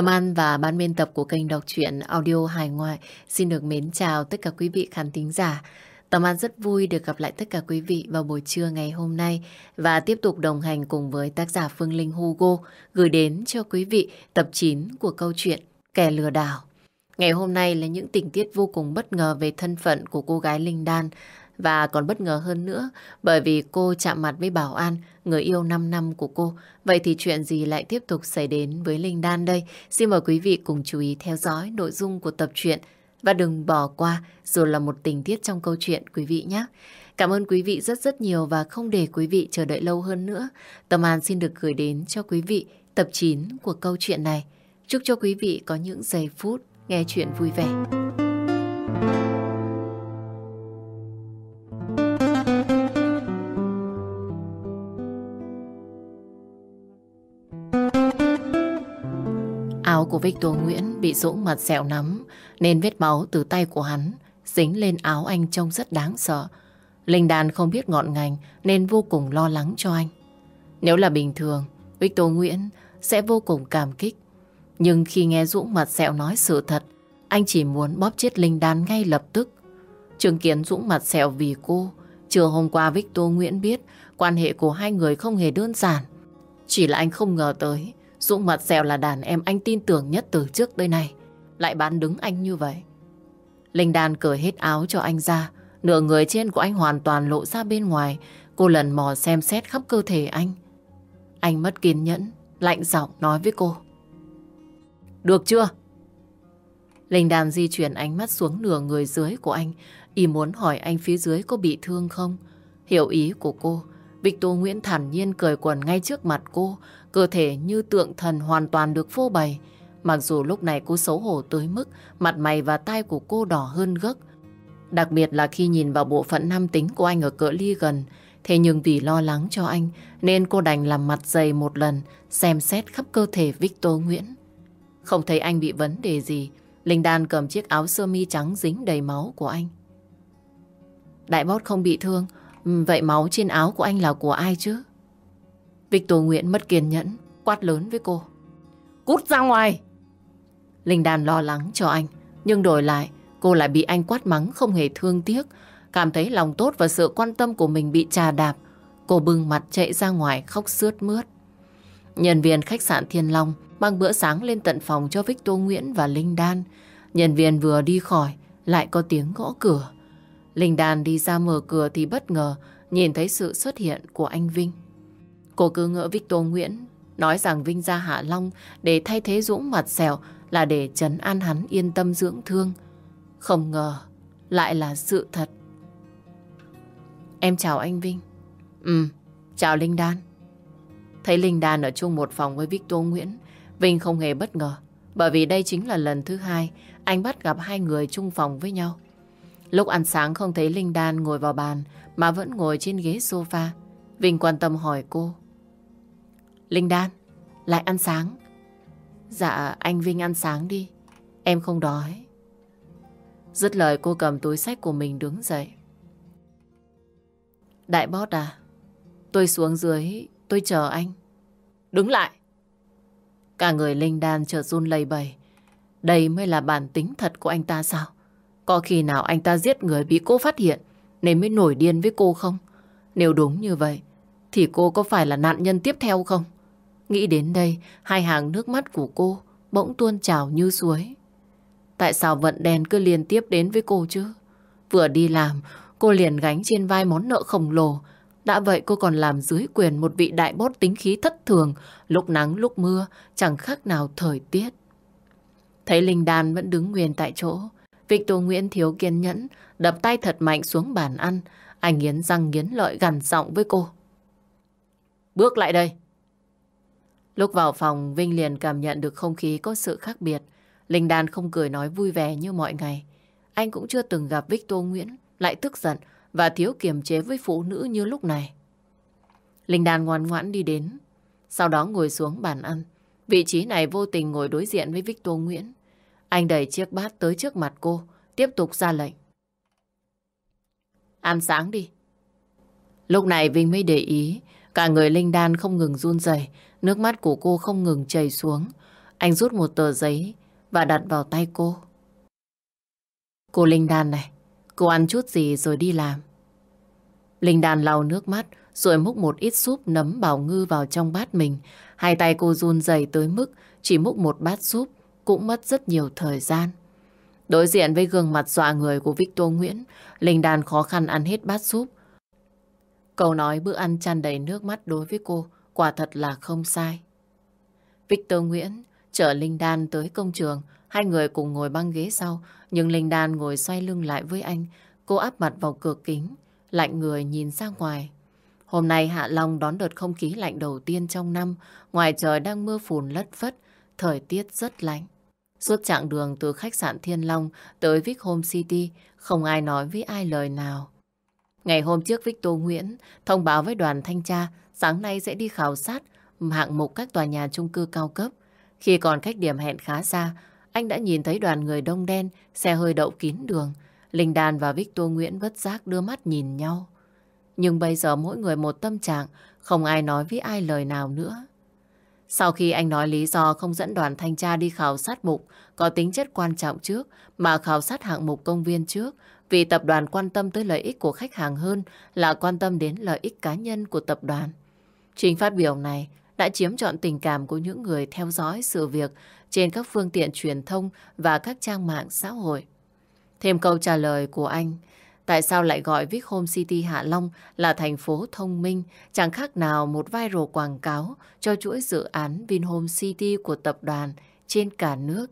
Tâm An và ban biên tập của kênh đọc truyện audio hải ngoại xin được mến chào tất cả quý vị khán thính giả. Tâm An rất vui được gặp lại tất cả quý vị vào buổi trưa ngày hôm nay và tiếp tục đồng hành cùng với tác giả Phương Linh Hugo gửi đến cho quý vị tập 9 của câu chuyện Kẻ lừa đảo. Ngày hôm nay là những tình tiết vô cùng bất ngờ về thân phận của cô gái Linh Đan và còn bất ngờ hơn nữa bởi vì cô chạm mặt với Bảo An, người yêu 5 năm của cô. Vậy thì chuyện gì lại tiếp tục xảy đến với Linh Đan đây? Xin mời quý vị cùng chú ý theo dõi nội dung của tập truyện và đừng bỏ qua dù là một tình tiết trong câu chuyện quý vị nhé. Cảm ơn quý vị rất rất nhiều và không để quý vị chờ đợi lâu hơn nữa. Tâm An xin được gửi đến cho quý vị tập 9 của câu chuyện này. Chúc cho quý vị có những giây phút nghe chuyện vui vẻ. Của Victor Nguyễn bị Dũng mặt sẹo nắm nên vết máu từ tay của hắn dính lên áo anh trông rất đáng sợ. Linh Đàn không biết ngọn ngành nên vô cùng lo lắng cho anh. Nếu là bình thường, Victor Nguyễn sẽ vô cùng cảm kích. Nhưng khi nghe Dũng mặt sẹo nói sự thật, anh chỉ muốn bóp chết Linh Đan ngay lập tức. Chứng kiến Dũng mặt sẹo vì cô, chiều hôm qua Victor Nguyễn biết quan hệ của hai người không hề đơn giản. Chỉ là anh không ngờ tới Dũng mặt sẹo là đàn em anh tin tưởng nhất từ trước tới nay. Lại bán đứng anh như vậy. Linh Đan cởi hết áo cho anh ra. Nửa người trên của anh hoàn toàn lộ ra bên ngoài. Cô lần mò xem xét khắp cơ thể anh. Anh mất kiên nhẫn, lạnh giọng nói với cô. Được chưa? Linh Đan di chuyển ánh mắt xuống nửa người dưới của anh. Y muốn hỏi anh phía dưới có bị thương không? Hiểu ý của cô. Victor Nguyễn thản nhiên cười quần ngay trước mặt cô. Cơ thể như tượng thần hoàn toàn được phô bày. Mặc dù lúc này cô xấu hổ tới mức mặt mày và tai của cô đỏ hơn gấc. Đặc biệt là khi nhìn vào bộ phận nam tính của anh ở cỡ ly gần. Thế nhưng vì lo lắng cho anh, nên cô đành làm mặt dày một lần, xem xét khắp cơ thể Victor Nguyễn. Không thấy anh bị vấn đề gì. Linh Đan cầm chiếc áo sơ mi trắng dính đầy máu của anh. Đại bót không bị thương. Vậy máu trên áo của anh là của ai chứ? Victor Nguyễn mất kiên nhẫn, quát lớn với cô. Cút ra ngoài! Linh Đan lo lắng cho anh, nhưng đổi lại, cô lại bị anh quát mắng không hề thương tiếc, cảm thấy lòng tốt và sự quan tâm của mình bị trà đạp. Cô bưng mặt chạy ra ngoài khóc sướt mướt. Nhân viên khách sạn Thiên Long mang bữa sáng lên tận phòng cho Victor Nguyễn và Linh Đan. Nhân viên vừa đi khỏi, lại có tiếng gõ cửa. Linh Đan đi ra mở cửa thì bất ngờ nhìn thấy sự xuất hiện của anh Vinh. Cô cứ ngỡ Victor Nguyễn nói rằng Vinh ra Hạ Long để thay thế Dũng mặt xẻo là để trấn an hắn yên tâm dưỡng thương. Không ngờ lại là sự thật. Em chào anh Vinh. Ừ, chào Linh Đan. Thấy Linh Đan ở chung một phòng với Victor Nguyễn, Vinh không hề bất ngờ. Bởi vì đây chính là lần thứ hai anh bắt gặp hai người chung phòng với nhau. Lúc ăn sáng không thấy Linh Đan ngồi vào bàn mà vẫn ngồi trên ghế sofa. Vinh quan tâm hỏi cô. Linh Đan, lại ăn sáng. Dạ, anh Vinh ăn sáng đi. Em không đói. Dứt lời cô cầm túi sách của mình đứng dậy. Đại bót à, tôi xuống dưới, tôi chờ anh. Đứng lại. Cả người Linh Đan chợt run lầy bầy. Đây mới là bản tính thật của anh ta sao? Có khi nào anh ta giết người bị cô phát hiện nên mới nổi điên với cô không? Nếu đúng như vậy, thì cô có phải là nạn nhân tiếp theo không? Nghĩ đến đây, hai hàng nước mắt của cô bỗng tuôn trào như suối. Tại sao vận đen cứ liên tiếp đến với cô chứ? Vừa đi làm, cô liền gánh trên vai món nợ khổng lồ. Đã vậy cô còn làm dưới quyền một vị đại bốt tính khí thất thường, lúc nắng lúc mưa, chẳng khác nào thời tiết. Thấy Linh Đan vẫn đứng nguyên tại chỗ, Victor Nguyễn thiếu kiên nhẫn, đập tay thật mạnh xuống bàn ăn. Anh nghiến răng nghiến lợi gằn giọng với cô. Bước lại đây. Lúc vào phòng, Vinh liền cảm nhận được không khí có sự khác biệt. Linh Đan không cười nói vui vẻ như mọi ngày. Anh cũng chưa từng gặp Victor Nguyễn lại tức giận và thiếu kiềm chế với phụ nữ như lúc này. Linh Đan ngoan ngoãn đi đến, sau đó ngồi xuống bàn ăn. Vị trí này vô tình ngồi đối diện với Victor Nguyễn. Anh đẩy chiếc bát tới trước mặt cô, tiếp tục ra lệnh. Ăn sáng đi. Lúc này Vinh mới để ý, cả người Linh Đan không ngừng run rẩy, nước mắt của cô không ngừng chảy xuống. Anh rút một tờ giấy và đặt vào tay cô. Cô Linh Đan này, cô ăn chút gì rồi đi làm. Linh Đan lau nước mắt rồi múc một ít súp nấm bảo ngư vào trong bát mình. Hai tay cô run rẩy tới mức chỉ múc một bát súp cũng mất rất nhiều thời gian. Đối diện với gương mặt dọa người của Victor Nguyễn, Linh Đan khó khăn ăn hết bát súp. Câu nói bữa ăn tràn đầy nước mắt đối với cô quả thật là không sai. Victor Nguyễn chở Linh Đan tới công trường, hai người cùng ngồi băng ghế sau, nhưng Linh Đan ngồi xoay lưng lại với anh. Cô áp mặt vào cửa kính, lạnh người nhìn ra ngoài. Hôm nay Hạ Long đón đợt không khí lạnh đầu tiên trong năm, ngoài trời đang mưa phùn lất phất, thời tiết rất lạnh. Suốt chặng đường từ khách sạn Thiên Long tới Vic Home City, không ai nói với ai lời nào. Ngày hôm trước Victor Nguyễn thông báo với đoàn thanh tra sáng nay sẽ đi khảo sát hạng mục các tòa nhà chung cư cao cấp. Khi còn cách điểm hẹn khá xa, anh đã nhìn thấy đoàn người đông đen, xe hơi đậu kín đường. Linh Đàn và Victor Nguyễn bất giác đưa mắt nhìn nhau. Nhưng bây giờ mỗi người một tâm trạng, không ai nói với ai lời nào nữa. Sau khi anh nói lý do không dẫn đoàn thanh tra đi khảo sát mục có tính chất quan trọng trước mà khảo sát hạng mục công viên trước vì tập đoàn quan tâm tới lợi ích của khách hàng hơn là quan tâm đến lợi ích cá nhân của tập đoàn. Trình phát biểu này đã chiếm trọn tình cảm của những người theo dõi sự việc trên các phương tiện truyền thông và các trang mạng xã hội. Thêm câu trả lời của anh Tại sao lại gọi Vic Home City Hạ Long là thành phố thông minh, chẳng khác nào một viral quảng cáo cho chuỗi dự án Vinhome City của tập đoàn trên cả nước.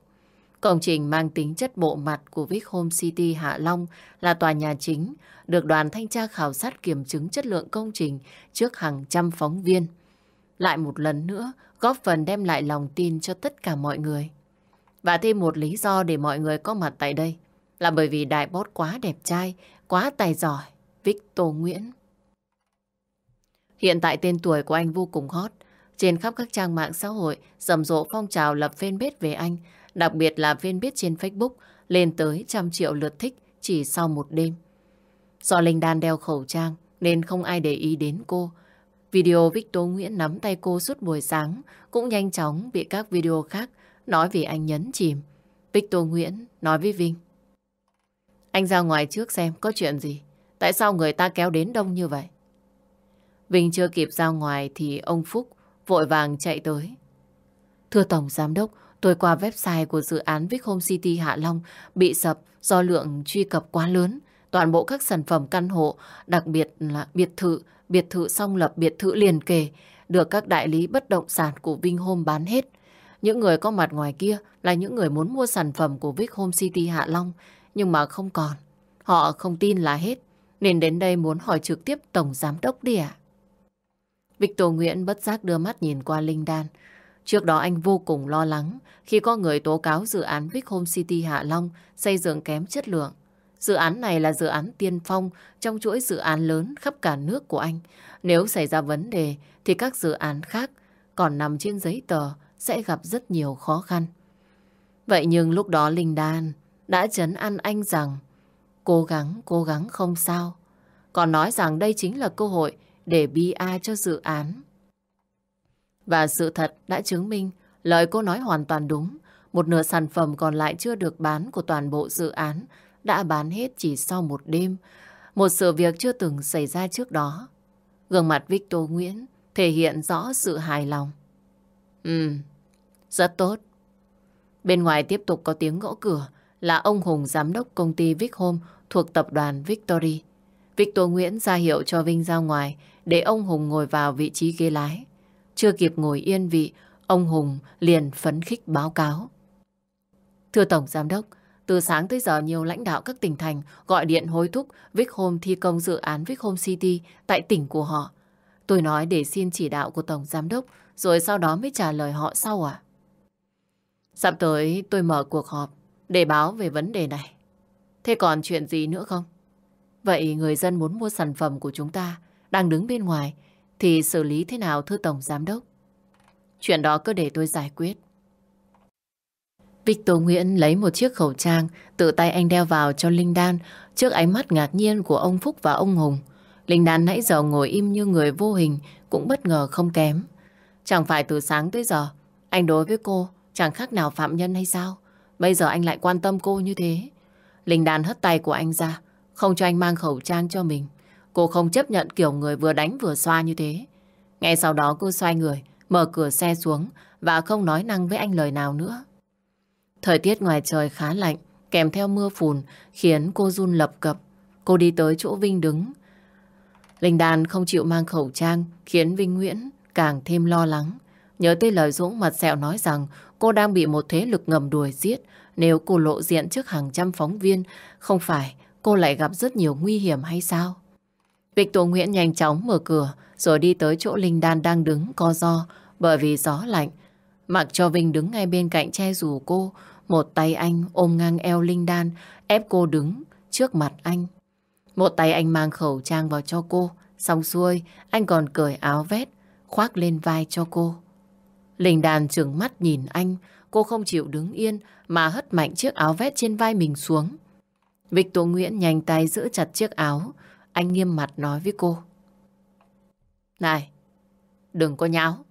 Công trình mang tính chất bộ mặt của Vic Home City Hạ Long là tòa nhà chính, được đoàn thanh tra khảo sát kiểm chứng chất lượng công trình trước hàng trăm phóng viên. Lại một lần nữa, góp phần đem lại lòng tin cho tất cả mọi người. Và thêm một lý do để mọi người có mặt tại đây là bởi vì đại bót quá đẹp trai Quá tài giỏi, Victor Nguyễn. Hiện tại tên tuổi của anh vô cùng hot. Trên khắp các trang mạng xã hội rầm rộ phong trào lập fanpage về anh, đặc biệt là viên biết trên Facebook lên tới trăm triệu lượt thích chỉ sau một đêm. Do Linh Đan đeo khẩu trang nên không ai để ý đến cô. Video Victor Nguyễn nắm tay cô suốt buổi sáng cũng nhanh chóng bị các video khác nói vì anh nhấn chìm. Victor Nguyễn nói với Vinh. Anh ra ngoài trước xem có chuyện gì. Tại sao người ta kéo đến đông như vậy? Vinh chưa kịp ra ngoài thì ông Phúc vội vàng chạy tới. Thưa Tổng Giám Đốc, tôi qua website của dự án Vic Home City Hạ Long bị sập do lượng truy cập quá lớn. Toàn bộ các sản phẩm căn hộ, đặc biệt là biệt thự, biệt thự song lập, biệt thự liền kề, được các đại lý bất động sản của Vinh Home bán hết. Những người có mặt ngoài kia là những người muốn mua sản phẩm của Vic Home City Hạ Long nhưng mà không còn. Họ không tin là hết, nên đến đây muốn hỏi trực tiếp Tổng Giám Đốc đi ạ. Victor Nguyễn bất giác đưa mắt nhìn qua Linh Đan. Trước đó anh vô cùng lo lắng khi có người tố cáo dự án Vic Home City Hạ Long xây dựng kém chất lượng. Dự án này là dự án tiên phong trong chuỗi dự án lớn khắp cả nước của anh. Nếu xảy ra vấn đề thì các dự án khác còn nằm trên giấy tờ sẽ gặp rất nhiều khó khăn. Vậy nhưng lúc đó Linh Đan đã chấn an anh rằng cố gắng, cố gắng không sao. Còn nói rằng đây chính là cơ hội để bi ai cho dự án. Và sự thật đã chứng minh lời cô nói hoàn toàn đúng. Một nửa sản phẩm còn lại chưa được bán của toàn bộ dự án đã bán hết chỉ sau một đêm. Một sự việc chưa từng xảy ra trước đó. Gương mặt Victor Nguyễn thể hiện rõ sự hài lòng. Ừ, rất tốt. Bên ngoài tiếp tục có tiếng gõ cửa là ông Hùng giám đốc công ty Vic Home thuộc tập đoàn Victory. Victor Nguyễn ra hiệu cho Vinh ra ngoài để ông Hùng ngồi vào vị trí ghế lái. Chưa kịp ngồi yên vị, ông Hùng liền phấn khích báo cáo. Thưa Tổng Giám đốc, từ sáng tới giờ nhiều lãnh đạo các tỉnh thành gọi điện hối thúc Vic Home thi công dự án Vic Home City tại tỉnh của họ. Tôi nói để xin chỉ đạo của Tổng Giám đốc rồi sau đó mới trả lời họ sau à? Sắp tới tôi mở cuộc họp để báo về vấn đề này. Thế còn chuyện gì nữa không? Vậy người dân muốn mua sản phẩm của chúng ta đang đứng bên ngoài thì xử lý thế nào thưa Tổng Giám Đốc? Chuyện đó cứ để tôi giải quyết. Victor Nguyễn lấy một chiếc khẩu trang tự tay anh đeo vào cho Linh Đan trước ánh mắt ngạc nhiên của ông Phúc và ông Hùng. Linh Đan nãy giờ ngồi im như người vô hình cũng bất ngờ không kém. Chẳng phải từ sáng tới giờ anh đối với cô chẳng khác nào phạm nhân hay sao? Bây giờ anh lại quan tâm cô như thế. Linh Đan hất tay của anh ra, không cho anh mang khẩu trang cho mình. Cô không chấp nhận kiểu người vừa đánh vừa xoa như thế. Ngay sau đó cô xoay người, mở cửa xe xuống và không nói năng với anh lời nào nữa. Thời tiết ngoài trời khá lạnh, kèm theo mưa phùn khiến cô run lập cập. Cô đi tới chỗ Vinh đứng. Linh Đan không chịu mang khẩu trang khiến Vinh Nguyễn càng thêm lo lắng. Nhớ tới lời Dũng mặt sẹo nói rằng cô đang bị một thế lực ngầm đuổi giết. Nếu cô lộ diện trước hàng trăm phóng viên, không phải cô lại gặp rất nhiều nguy hiểm hay sao? Victor Nguyễn nhanh chóng mở cửa rồi đi tới chỗ Linh Đan đang đứng co do bởi vì gió lạnh. Mặc cho Vinh đứng ngay bên cạnh che rủ cô, một tay anh ôm ngang eo Linh Đan ép cô đứng trước mặt anh. Một tay anh mang khẩu trang vào cho cô, xong xuôi anh còn cởi áo vét, khoác lên vai cho cô. Linh Đan trừng mắt nhìn anh, cô không chịu đứng yên mà hất mạnh chiếc áo vét trên vai mình xuống. Victor Nguyễn nhanh tay giữ chặt chiếc áo, anh nghiêm mặt nói với cô. Này, đừng có nháo.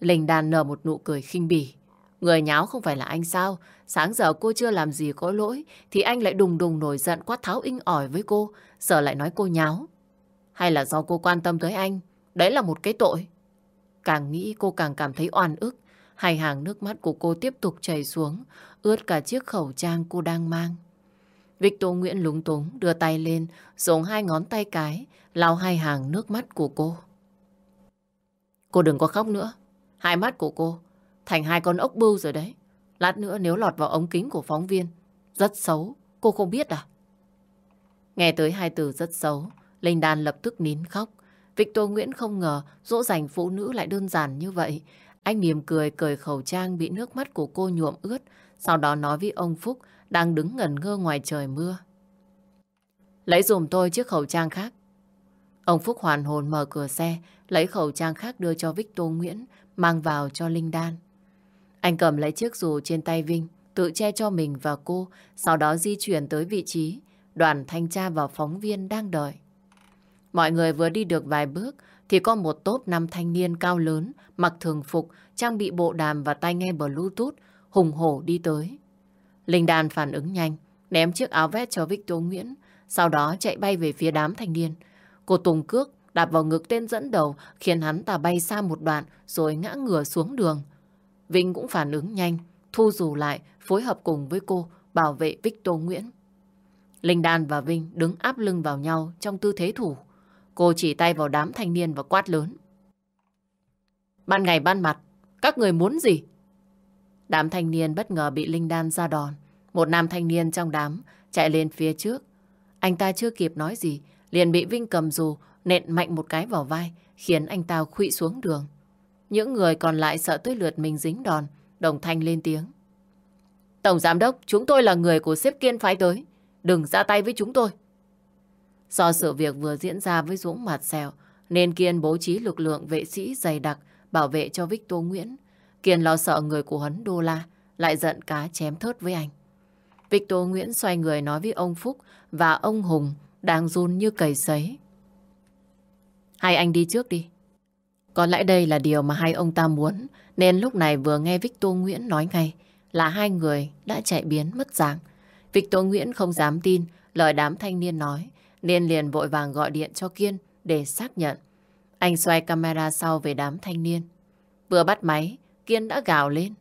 Linh Đan nở một nụ cười khinh bỉ. Người nháo không phải là anh sao? Sáng giờ cô chưa làm gì có lỗi, thì anh lại đùng đùng nổi giận quát tháo inh ỏi với cô, giờ lại nói cô nháo. Hay là do cô quan tâm tới anh? Đấy là một cái tội. Càng nghĩ cô càng cảm thấy oan ức. Hai hàng nước mắt của cô tiếp tục chảy xuống, ướt cả chiếc khẩu trang cô đang mang. Victor Nguyễn lúng túng đưa tay lên, dùng hai ngón tay cái, lau hai hàng nước mắt của cô. Cô đừng có khóc nữa. Hai mắt của cô thành hai con ốc bưu rồi đấy. Lát nữa nếu lọt vào ống kính của phóng viên, rất xấu, cô không biết à? Nghe tới hai từ rất xấu, Linh Đan lập tức nín khóc. Victor Nguyễn không ngờ dỗ dành phụ nữ lại đơn giản như vậy. Anh mỉm cười cởi khẩu trang bị nước mắt của cô nhuộm ướt, sau đó nói với ông Phúc đang đứng ngẩn ngơ ngoài trời mưa. Lấy dùm tôi chiếc khẩu trang khác. Ông Phúc hoàn hồn mở cửa xe, lấy khẩu trang khác đưa cho Victor Nguyễn, mang vào cho Linh Đan. Anh cầm lấy chiếc dù trên tay Vinh, tự che cho mình và cô, sau đó di chuyển tới vị trí đoàn thanh tra và phóng viên đang đợi. Mọi người vừa đi được vài bước thì có một tốp năm thanh niên cao lớn, mặc thường phục, trang bị bộ đàm và tai nghe Bluetooth, hùng hổ đi tới. Linh Đan phản ứng nhanh, ném chiếc áo vest cho Victor Nguyễn, sau đó chạy bay về phía đám thanh niên. Cô Tùng cước đạp vào ngực tên dẫn đầu khiến hắn ta bay xa một đoạn rồi ngã ngửa xuống đường. Vinh cũng phản ứng nhanh, thu dù lại, phối hợp cùng với cô bảo vệ Victor Nguyễn. Linh Đan và Vinh đứng áp lưng vào nhau trong tư thế thủ. Cô chỉ tay vào đám thanh niên và quát lớn. Ban ngày ban mặt, các người muốn gì? Đám thanh niên bất ngờ bị Linh Đan ra đòn. Một nam thanh niên trong đám chạy lên phía trước. Anh ta chưa kịp nói gì, liền bị Vinh cầm dù nện mạnh một cái vào vai, khiến anh ta khụy xuống đường. Những người còn lại sợ tới lượt mình dính đòn, đồng thanh lên tiếng. Tổng giám đốc, chúng tôi là người của xếp Kiên phái tới. Đừng ra tay với chúng tôi. Do sự việc vừa diễn ra với Dũng mặt xèo, nên Kiên bố trí lực lượng vệ sĩ dày đặc bảo vệ cho Victor Nguyễn. Kiên lo sợ người của hắn Đô La lại giận cá chém thớt với anh. Victor Nguyễn xoay người nói với ông Phúc và ông Hùng đang run như cầy sấy. Hai anh đi trước đi. Có lẽ đây là điều mà hai ông ta muốn, nên lúc này vừa nghe Victor Nguyễn nói ngay là hai người đã chạy biến mất dạng. Victor Nguyễn không dám tin lời đám thanh niên nói, nên liền vội vàng gọi điện cho Kiên để xác nhận. Anh xoay camera sau về đám thanh niên. Vừa bắt máy, Kiên đã gào lên.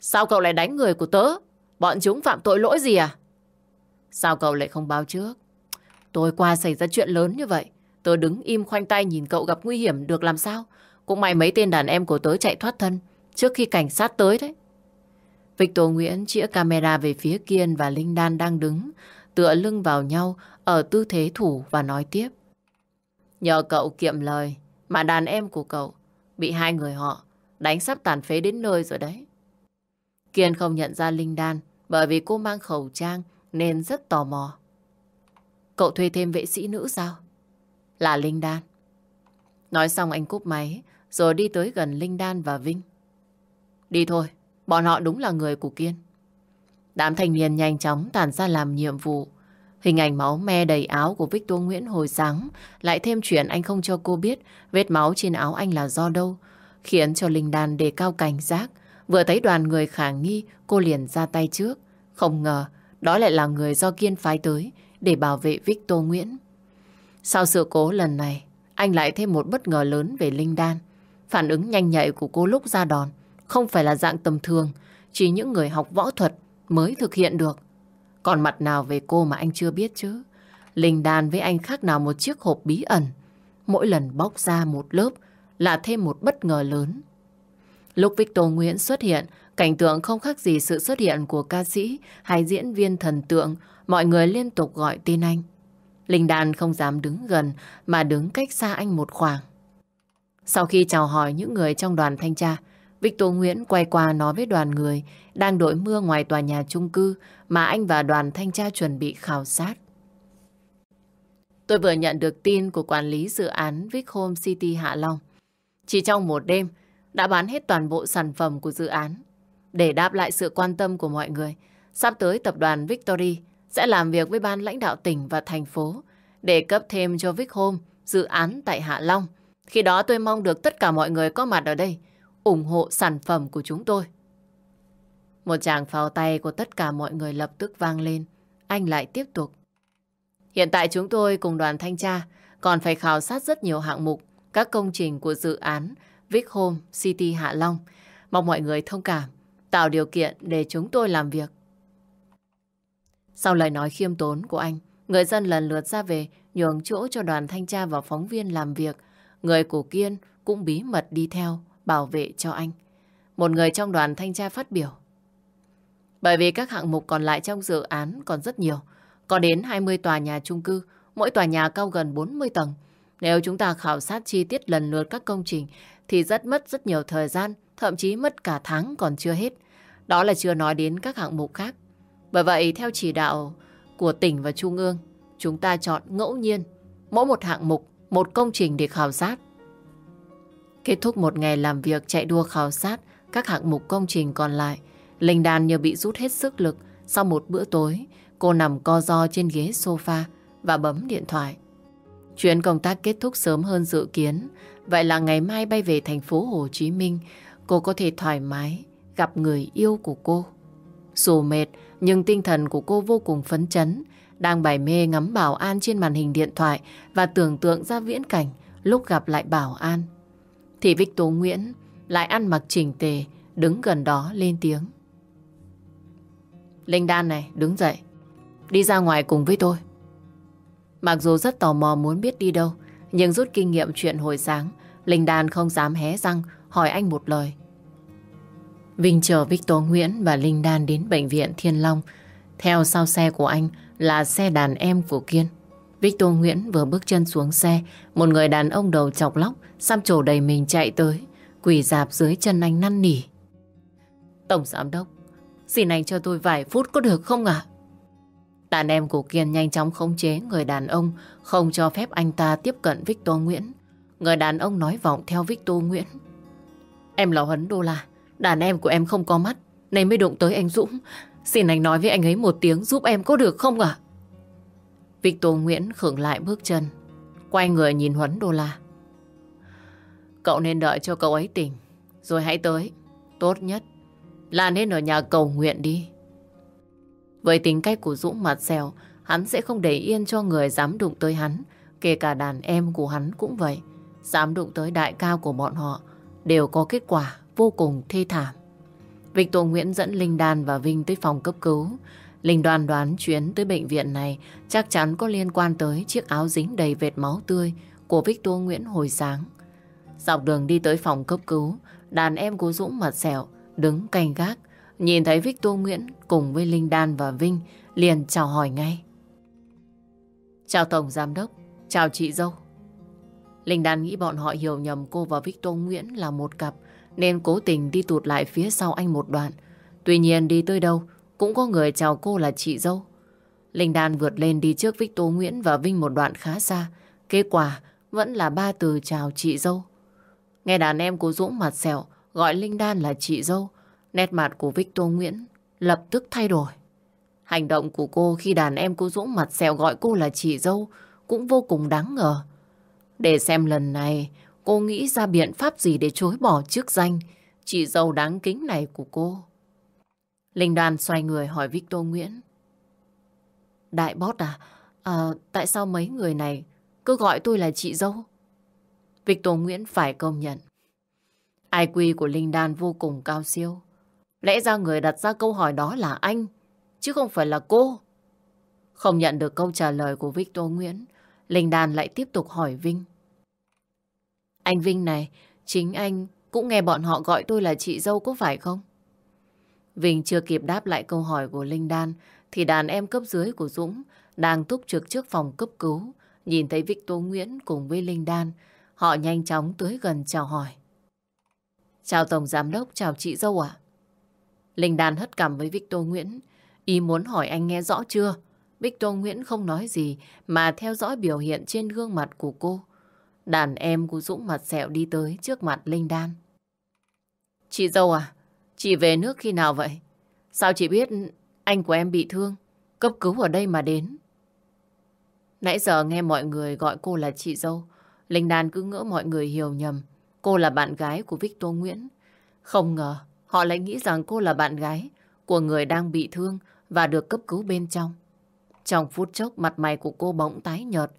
Sao cậu lại đánh người của tớ? Bọn chúng phạm tội lỗi gì à? Sao cậu lại không báo trước? Tối qua xảy ra chuyện lớn như vậy. Tớ đứng im khoanh tay nhìn cậu gặp nguy hiểm được làm sao? Cũng may mấy tên đàn em của tớ chạy thoát thân trước khi cảnh sát tới đấy. Victor Nguyễn chĩa camera về phía Kiên và Linh Đan đang đứng, tựa lưng vào nhau ở tư thế thủ và nói tiếp. Nhờ cậu kiệm lời mà đàn em của cậu bị hai người họ đánh sắp tàn phế đến nơi rồi đấy. Kiên không nhận ra Linh Đan bởi vì cô mang khẩu trang nên rất tò mò. Cậu thuê thêm vệ sĩ nữ sao? Là Linh Đan. Nói xong anh cúp máy rồi đi tới gần Linh Đan và Vinh. Đi thôi, bọn họ đúng là người của Kiên. Đám thanh niên nhanh chóng tàn ra làm nhiệm vụ. Hình ảnh máu me đầy áo của Victor Nguyễn hồi sáng lại thêm chuyện anh không cho cô biết vết máu trên áo anh là do đâu khiến cho Linh Đan đề cao cảnh giác Vừa thấy đoàn người khả nghi, cô liền ra tay trước. Không ngờ, đó lại là người do Kiên phái tới để bảo vệ Victor Nguyễn. Sau sự cố lần này, anh lại thêm một bất ngờ lớn về Linh Đan. Phản ứng nhanh nhạy của cô lúc ra đòn không phải là dạng tầm thường, chỉ những người học võ thuật mới thực hiện được. Còn mặt nào về cô mà anh chưa biết chứ? Linh Đan với anh khác nào một chiếc hộp bí ẩn. Mỗi lần bóc ra một lớp là thêm một bất ngờ lớn. Lúc Victor Nguyễn xuất hiện, cảnh tượng không khác gì sự xuất hiện của ca sĩ hay diễn viên thần tượng, mọi người liên tục gọi tên anh. Linh Đan không dám đứng gần mà đứng cách xa anh một khoảng. Sau khi chào hỏi những người trong đoàn thanh tra, Victor Nguyễn quay qua nói với đoàn người đang đội mưa ngoài tòa nhà chung cư mà anh và đoàn thanh tra chuẩn bị khảo sát. Tôi vừa nhận được tin của quản lý dự án Vic Home City Hạ Long. Chỉ trong một đêm đã bán hết toàn bộ sản phẩm của dự án. Để đáp lại sự quan tâm của mọi người, sắp tới tập đoàn Victory sẽ làm việc với ban lãnh đạo tỉnh và thành phố để cấp thêm cho Vic Home dự án tại Hạ Long. Khi đó tôi mong được tất cả mọi người có mặt ở đây ủng hộ sản phẩm của chúng tôi. Một tràng pháo tay của tất cả mọi người lập tức vang lên. Anh lại tiếp tục. Hiện tại chúng tôi cùng đoàn thanh tra còn phải khảo sát rất nhiều hạng mục, các công trình của dự án Vic Home City Hạ Long. Mong mọi người thông cảm, tạo điều kiện để chúng tôi làm việc. Sau lời nói khiêm tốn của anh, người dân lần lượt ra về nhường chỗ cho đoàn thanh tra và phóng viên làm việc. Người của Kiên cũng bí mật đi theo, bảo vệ cho anh. Một người trong đoàn thanh tra phát biểu. Bởi vì các hạng mục còn lại trong dự án còn rất nhiều. Có đến 20 tòa nhà chung cư, mỗi tòa nhà cao gần 40 tầng. Nếu chúng ta khảo sát chi tiết lần lượt các công trình thì rất mất rất nhiều thời gian, thậm chí mất cả tháng còn chưa hết. Đó là chưa nói đến các hạng mục khác. Bởi vậy, theo chỉ đạo của tỉnh và trung ương, chúng ta chọn ngẫu nhiên mỗi một hạng mục, một công trình để khảo sát. Kết thúc một ngày làm việc chạy đua khảo sát các hạng mục công trình còn lại, Linh Đan như bị rút hết sức lực. Sau một bữa tối, cô nằm co ro trên ghế sofa và bấm điện thoại. Chuyến công tác kết thúc sớm hơn dự kiến. Vậy là ngày mai bay về thành phố Hồ Chí Minh, cô có thể thoải mái gặp người yêu của cô. Dù mệt, nhưng tinh thần của cô vô cùng phấn chấn. Đang bài mê ngắm Bảo An trên màn hình điện thoại và tưởng tượng ra viễn cảnh lúc gặp lại Bảo An. Thì Vích Tố Nguyễn lại ăn mặc chỉnh tề, đứng gần đó lên tiếng. Linh Đan này, đứng dậy. Đi ra ngoài cùng với tôi. Mặc dù rất tò mò muốn biết đi đâu, nhưng rút kinh nghiệm chuyện hồi sáng, Linh Đan không dám hé răng hỏi anh một lời. Vinh chờ Victor Nguyễn và Linh Đan đến bệnh viện Thiên Long. Theo sau xe của anh là xe đàn em của Kiên. Victor Nguyễn vừa bước chân xuống xe, một người đàn ông đầu chọc lóc, xăm trổ đầy mình chạy tới, quỳ dạp dưới chân anh năn nỉ. Tổng giám đốc, xin anh cho tôi vài phút có được không ạ? Đàn em của Kiên nhanh chóng khống chế người đàn ông, không cho phép anh ta tiếp cận Victor Nguyễn. Người đàn ông nói vọng theo Victor Nguyễn. Em là Huấn Đô La, đàn em của em không có mắt, nên mới đụng tới anh Dũng. Xin anh nói với anh ấy một tiếng giúp em có được không ạ? Victor Nguyễn khựng lại bước chân, quay người nhìn Huấn Đô La. Cậu nên đợi cho cậu ấy tỉnh, rồi hãy tới. Tốt nhất là nên ở nhà cầu nguyện đi. Với tính cách của Dũng mặt xèo, hắn sẽ không để yên cho người dám đụng tới hắn. Kể cả đàn em của hắn cũng vậy. Dám đụng tới đại cao của bọn họ đều có kết quả vô cùng thê thảm. Victor Nguyễn dẫn Linh Đan và Vinh tới phòng cấp cứu. Linh đoan đoán chuyến tới bệnh viện này chắc chắn có liên quan tới chiếc áo dính đầy vệt máu tươi của Victor Nguyễn hồi sáng. Dọc đường đi tới phòng cấp cứu, đàn em của Dũng mặt sẹo đứng canh gác, nhìn thấy Victor Nguyễn cùng với Linh Đan và Vinh liền chào hỏi ngay. Chào Tổng Giám Đốc, chào chị dâu. Linh Đan nghĩ bọn họ hiểu nhầm cô và Victor Nguyễn là một cặp nên cố tình đi tụt lại phía sau anh một đoạn. Tuy nhiên đi tới đâu cũng có người chào cô là chị dâu. Linh Đan vượt lên đi trước Victor Nguyễn và Vinh một đoạn khá xa. Kết quả vẫn là ba từ chào chị dâu. Nghe đàn em của Dũng mặt sẹo gọi Linh Đan là chị dâu, nét mặt của Victor Nguyễn lập tức thay đổi. Hành động của cô khi đàn em cô Dũng mặt sẹo gọi cô là chị dâu cũng vô cùng đáng ngờ. Để xem lần này cô nghĩ ra biện pháp gì để chối bỏ chức danh chị dâu đáng kính này của cô. Linh Đan xoay người hỏi Victor Nguyễn. Đại bót à, à, tại sao mấy người này cứ gọi tôi là chị dâu? Victor Nguyễn phải công nhận. IQ của Linh Đan vô cùng cao siêu. Lẽ ra người đặt ra câu hỏi đó là anh, chứ không phải là cô. Không nhận được câu trả lời của Victor Nguyễn, Linh Đan lại tiếp tục hỏi Vinh. Anh Vinh này, chính anh cũng nghe bọn họ gọi tôi là chị dâu có phải không? Vinh chưa kịp đáp lại câu hỏi của Linh Đan, thì đàn em cấp dưới của Dũng đang túc trực trước phòng cấp cứu. Nhìn thấy Victor Nguyễn cùng với Linh Đan, họ nhanh chóng tới gần chào hỏi. Chào Tổng Giám Đốc, chào chị dâu ạ. Linh Đan hất cằm với Victor Nguyễn. Ý muốn hỏi anh nghe rõ chưa? Victor Nguyễn không nói gì mà theo dõi biểu hiện trên gương mặt của cô. Đàn em của Dũng mặt sẹo đi tới trước mặt Linh Đan. Chị dâu à, chị về nước khi nào vậy? Sao chị biết anh của em bị thương, cấp cứu ở đây mà đến? Nãy giờ nghe mọi người gọi cô là chị dâu, Linh Đan cứ ngỡ mọi người hiểu nhầm. Cô là bạn gái của Victor Nguyễn. Không ngờ, họ lại nghĩ rằng cô là bạn gái của người đang bị thương và được cấp cứu bên trong. Trong phút chốc, mặt mày của cô bỗng tái nhợt.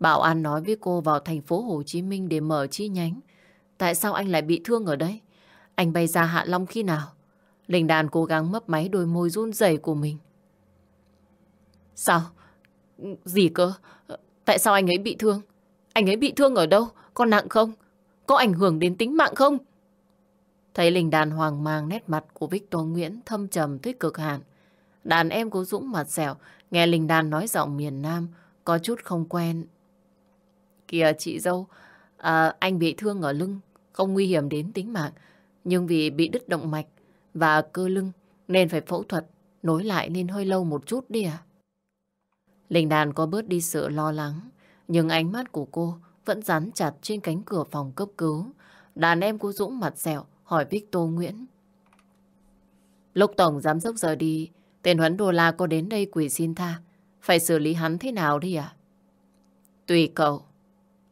Bảo An nói với cô vào thành phố Hồ Chí Minh để mở chi nhánh. Tại sao anh lại bị thương ở đây? Anh bay ra Hạ Long khi nào? Linh Đàn cố gắng mấp máy đôi môi run rẩy của mình. Sao? Gì cơ? Tại sao anh ấy bị thương? Anh ấy bị thương ở đâu? Có nặng không? Có ảnh hưởng đến tính mạng không? Thấy Linh Đàn hoàng mang nét mặt của Victor Nguyễn thâm trầm tới cực hạn. Đàn em của Dũng mặt dẻo, nghe Linh Đàn nói giọng miền Nam, có chút không quen. Kìa chị dâu, à, anh bị thương ở lưng, không nguy hiểm đến tính mạng, nhưng vì bị đứt động mạch và cơ lưng nên phải phẫu thuật, nối lại nên hơi lâu một chút đi à. Linh Đàn có bớt đi sự lo lắng, nhưng ánh mắt của cô vẫn dán chặt trên cánh cửa phòng cấp cứu. Đàn em của Dũng mặt dẻo hỏi Victor Nguyễn. Lúc Tổng Giám đốc giờ đi, tên Huấn Đô La có đến đây quỷ xin tha. Phải xử lý hắn thế nào đi à? Tùy cậu.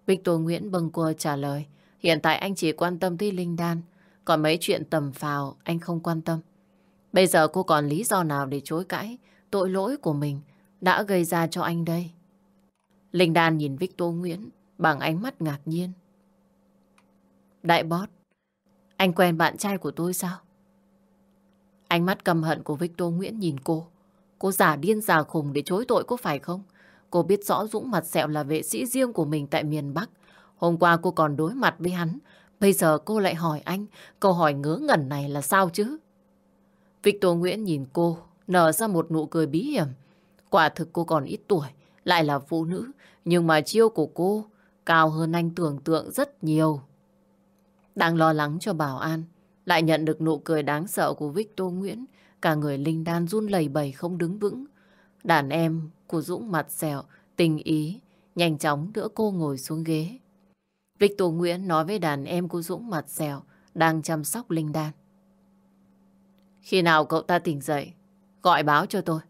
Victor Nguyễn bâng quơ trả lời. Hiện tại anh chỉ quan tâm tới Linh Đan. Còn mấy chuyện tầm phào anh không quan tâm. Bây giờ cô còn lý do nào để chối cãi tội lỗi của mình đã gây ra cho anh đây? Linh Đan nhìn Victor Nguyễn bằng ánh mắt ngạc nhiên. Đại bót, anh quen bạn trai của tôi sao? Ánh mắt căm hận của Victor Nguyễn nhìn cô. Cô giả điên giả khùng để chối tội có phải không? Cô biết rõ Dũng mặt sẹo là vệ sĩ riêng của mình tại miền Bắc. Hôm qua cô còn đối mặt với hắn. Bây giờ cô lại hỏi anh, câu hỏi ngớ ngẩn này là sao chứ? Victor Nguyễn nhìn cô, nở ra một nụ cười bí hiểm. Quả thực cô còn ít tuổi, lại là phụ nữ, nhưng mà chiêu của cô cao hơn anh tưởng tượng rất nhiều. Đang lo lắng cho Bảo An, lại nhận được nụ cười đáng sợ của Victor Nguyễn, cả người linh đan run lẩy bẩy không đứng vững. Đàn em của Dũng mặt dẻo, tình ý, nhanh chóng đỡ cô ngồi xuống ghế. Victor Nguyễn nói với đàn em của Dũng mặt dẻo, đang chăm sóc linh đan. Khi nào cậu ta tỉnh dậy, gọi báo cho tôi.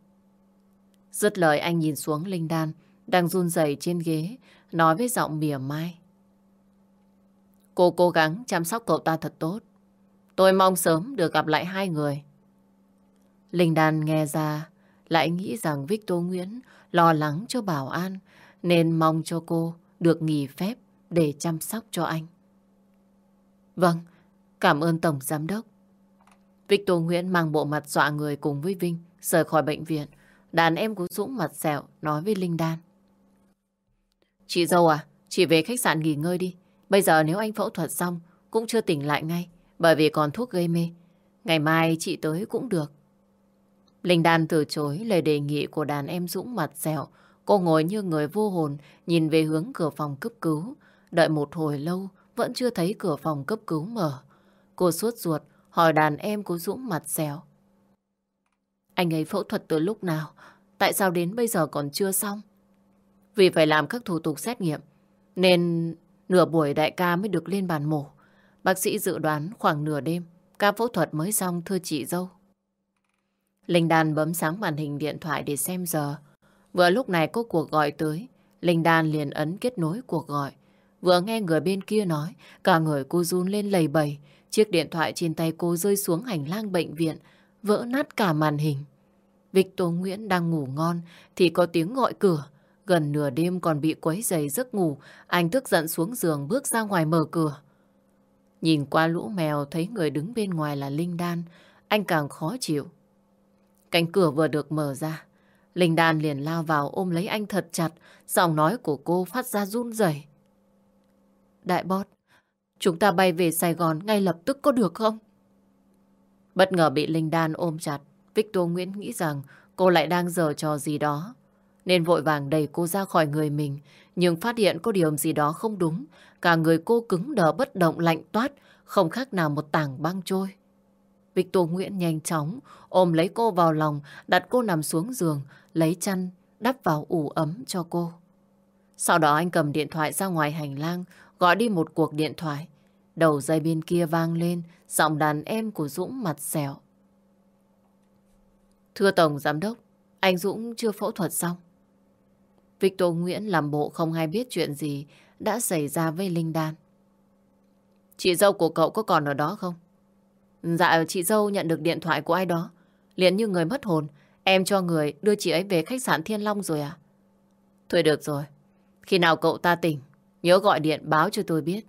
Dứt lời anh nhìn xuống linh đan, đang run rẩy trên ghế, nói với giọng mỉa mai. Cô cố gắng chăm sóc cậu ta thật tốt. Tôi mong sớm được gặp lại hai người. Linh Đan nghe ra, lại nghĩ rằng Victor Nguyễn lo lắng cho Bảo An, nên mong cho cô được nghỉ phép để chăm sóc cho anh. Vâng, cảm ơn Tổng Giám Đốc. Victor Nguyễn mang bộ mặt dọa người cùng với Vinh rời khỏi bệnh viện. Đàn em của Dũng mặt sẹo nói với Linh Đan. Chị dâu à, chị về khách sạn nghỉ ngơi đi. Bây giờ nếu anh phẫu thuật xong, cũng chưa tỉnh lại ngay, bởi vì còn thuốc gây mê. Ngày mai chị tới cũng được. Linh Đan từ chối lời đề nghị của đàn em Dũng mặt dẻo. Cô ngồi như người vô hồn, nhìn về hướng cửa phòng cấp cứu. Đợi một hồi lâu, vẫn chưa thấy cửa phòng cấp cứu mở. Cô suốt ruột, hỏi đàn em của Dũng mặt dẻo. Anh ấy phẫu thuật từ lúc nào? Tại sao đến bây giờ còn chưa xong? Vì phải làm các thủ tục xét nghiệm, nên nửa buổi đại ca mới được lên bàn mổ. Bác sĩ dự đoán khoảng nửa đêm, ca phẫu thuật mới xong thưa chị dâu. Linh Đan bấm sáng màn hình điện thoại để xem giờ. Vừa lúc này có cuộc gọi tới, Linh Đan liền ấn kết nối cuộc gọi. Vừa nghe người bên kia nói, cả người cô run lên lầy bầy, Chiếc điện thoại trên tay cô rơi xuống hành lang bệnh viện, vỡ nát cả màn hình. Victor Nguyễn đang ngủ ngon thì có tiếng gọi cửa. Gần nửa đêm còn bị quấy giày giấc ngủ, anh tức giận xuống giường bước ra ngoài mở cửa. Nhìn qua lũ mèo thấy người đứng bên ngoài là Linh Đan, anh càng khó chịu. Cánh cửa vừa được mở ra, Linh Đan liền lao vào ôm lấy anh thật chặt, giọng nói của cô phát ra run rẩy. Đại bót, chúng ta bay về Sài Gòn ngay lập tức có được không? Bất ngờ bị Linh Đan ôm chặt, Victor Nguyễn nghĩ rằng cô lại đang giở trò gì đó. Nên vội vàng đẩy cô ra khỏi người mình, nhưng phát hiện có điều gì đó không đúng. Cả người cô cứng đờ bất động lạnh toát, không khác nào một tảng băng trôi. Victor Nguyễn nhanh chóng ôm lấy cô vào lòng, đặt cô nằm xuống giường, lấy chăn, đắp vào ủ ấm cho cô. Sau đó anh cầm điện thoại ra ngoài hành lang, gọi đi một cuộc điện thoại. Đầu dây bên kia vang lên, giọng đàn em của Dũng mặt xẻo. Thưa Tổng Giám Đốc, anh Dũng chưa phẫu thuật xong. Victor Nguyễn làm bộ không hay biết chuyện gì đã xảy ra với Linh Đan. Chị dâu của cậu có còn ở đó không? Dạ, chị dâu nhận được điện thoại của ai đó. Liền như người mất hồn, em cho người đưa chị ấy về khách sạn Thiên Long rồi à? Thôi được rồi. Khi nào cậu ta tỉnh, nhớ gọi điện báo cho tôi biết.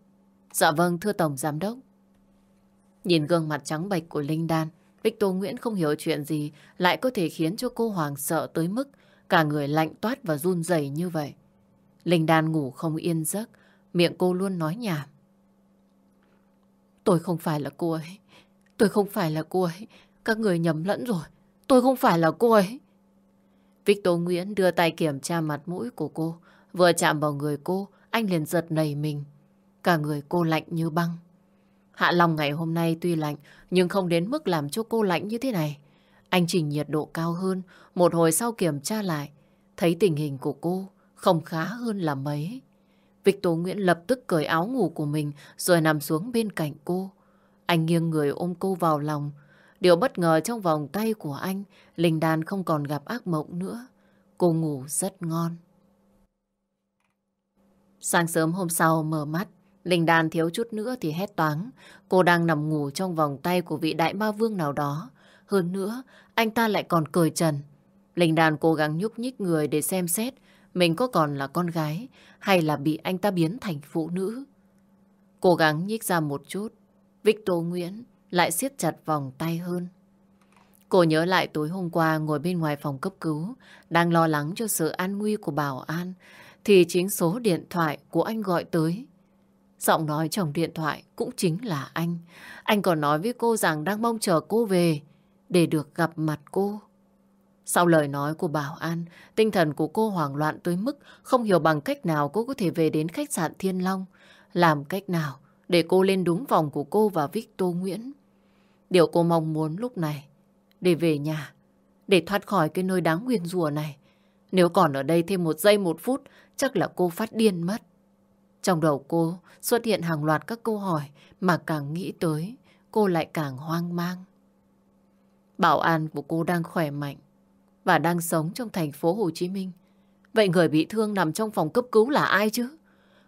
Dạ vâng, thưa Tổng Giám Đốc. Nhìn gương mặt trắng bệch của Linh Đan, Victor Nguyễn không hiểu chuyện gì lại có thể khiến cho cô hoàng sợ tới mức cả người lạnh toát và run rẩy như vậy. Linh Đan ngủ không yên giấc, miệng cô luôn nói nhảm. Tôi không phải là cô ấy. Tôi không phải là cô ấy. Các người nhầm lẫn rồi. Tôi không phải là cô ấy. Victor Nguyễn đưa tay kiểm tra mặt mũi của cô. Vừa chạm vào người cô, anh liền giật nảy mình. Cả người cô lạnh như băng. Hạ Long ngày hôm nay tuy lạnh, nhưng không đến mức làm cho cô lạnh như thế này. Anh chỉnh nhiệt độ cao hơn, một hồi sau kiểm tra lại, thấy tình hình của cô không khá hơn là mấy. Victor Nguyễn lập tức cởi áo ngủ của mình rồi nằm xuống bên cạnh cô. Anh nghiêng người ôm cô vào lòng. Điều bất ngờ trong vòng tay của anh, Linh Đan không còn gặp ác mộng nữa. Cô ngủ rất ngon. Sáng sớm hôm sau mở mắt, Linh Đan thiếu chút nữa thì hét toáng. Cô đang nằm ngủ trong vòng tay của vị đại ma vương nào đó. Hơn nữa, anh ta lại còn cười trần. Linh Đan cố gắng nhúc nhích người để xem xét mình có còn là con gái hay là bị anh ta biến thành phụ nữ. Cố gắng nhích ra một chút, Victor Nguyễn lại siết chặt vòng tay hơn. Cô nhớ lại tối hôm qua ngồi bên ngoài phòng cấp cứu, đang lo lắng cho sự an nguy của Bảo An, thì chính số điện thoại của anh gọi tới. Giọng nói trong điện thoại cũng chính là anh. Anh còn nói với cô rằng đang mong chờ cô về để được gặp mặt cô. Sau lời nói của Bảo An, tinh thần của cô hoảng loạn tới mức không hiểu bằng cách nào cô có thể về đến khách sạn Thiên Long. Làm cách nào để cô lên đúng vòng của cô và Victor Nguyễn. Điều cô mong muốn lúc này, để về nhà, để thoát khỏi cái nơi đáng nguyên rùa này. Nếu còn ở đây thêm một giây một phút, chắc là cô phát điên mất. Trong đầu cô xuất hiện hàng loạt các câu hỏi mà càng nghĩ tới, cô lại càng hoang mang. Bảo an của cô đang khỏe mạnh và đang sống trong thành phố Hồ Chí Minh. Vậy người bị thương nằm trong phòng cấp cứu là ai chứ?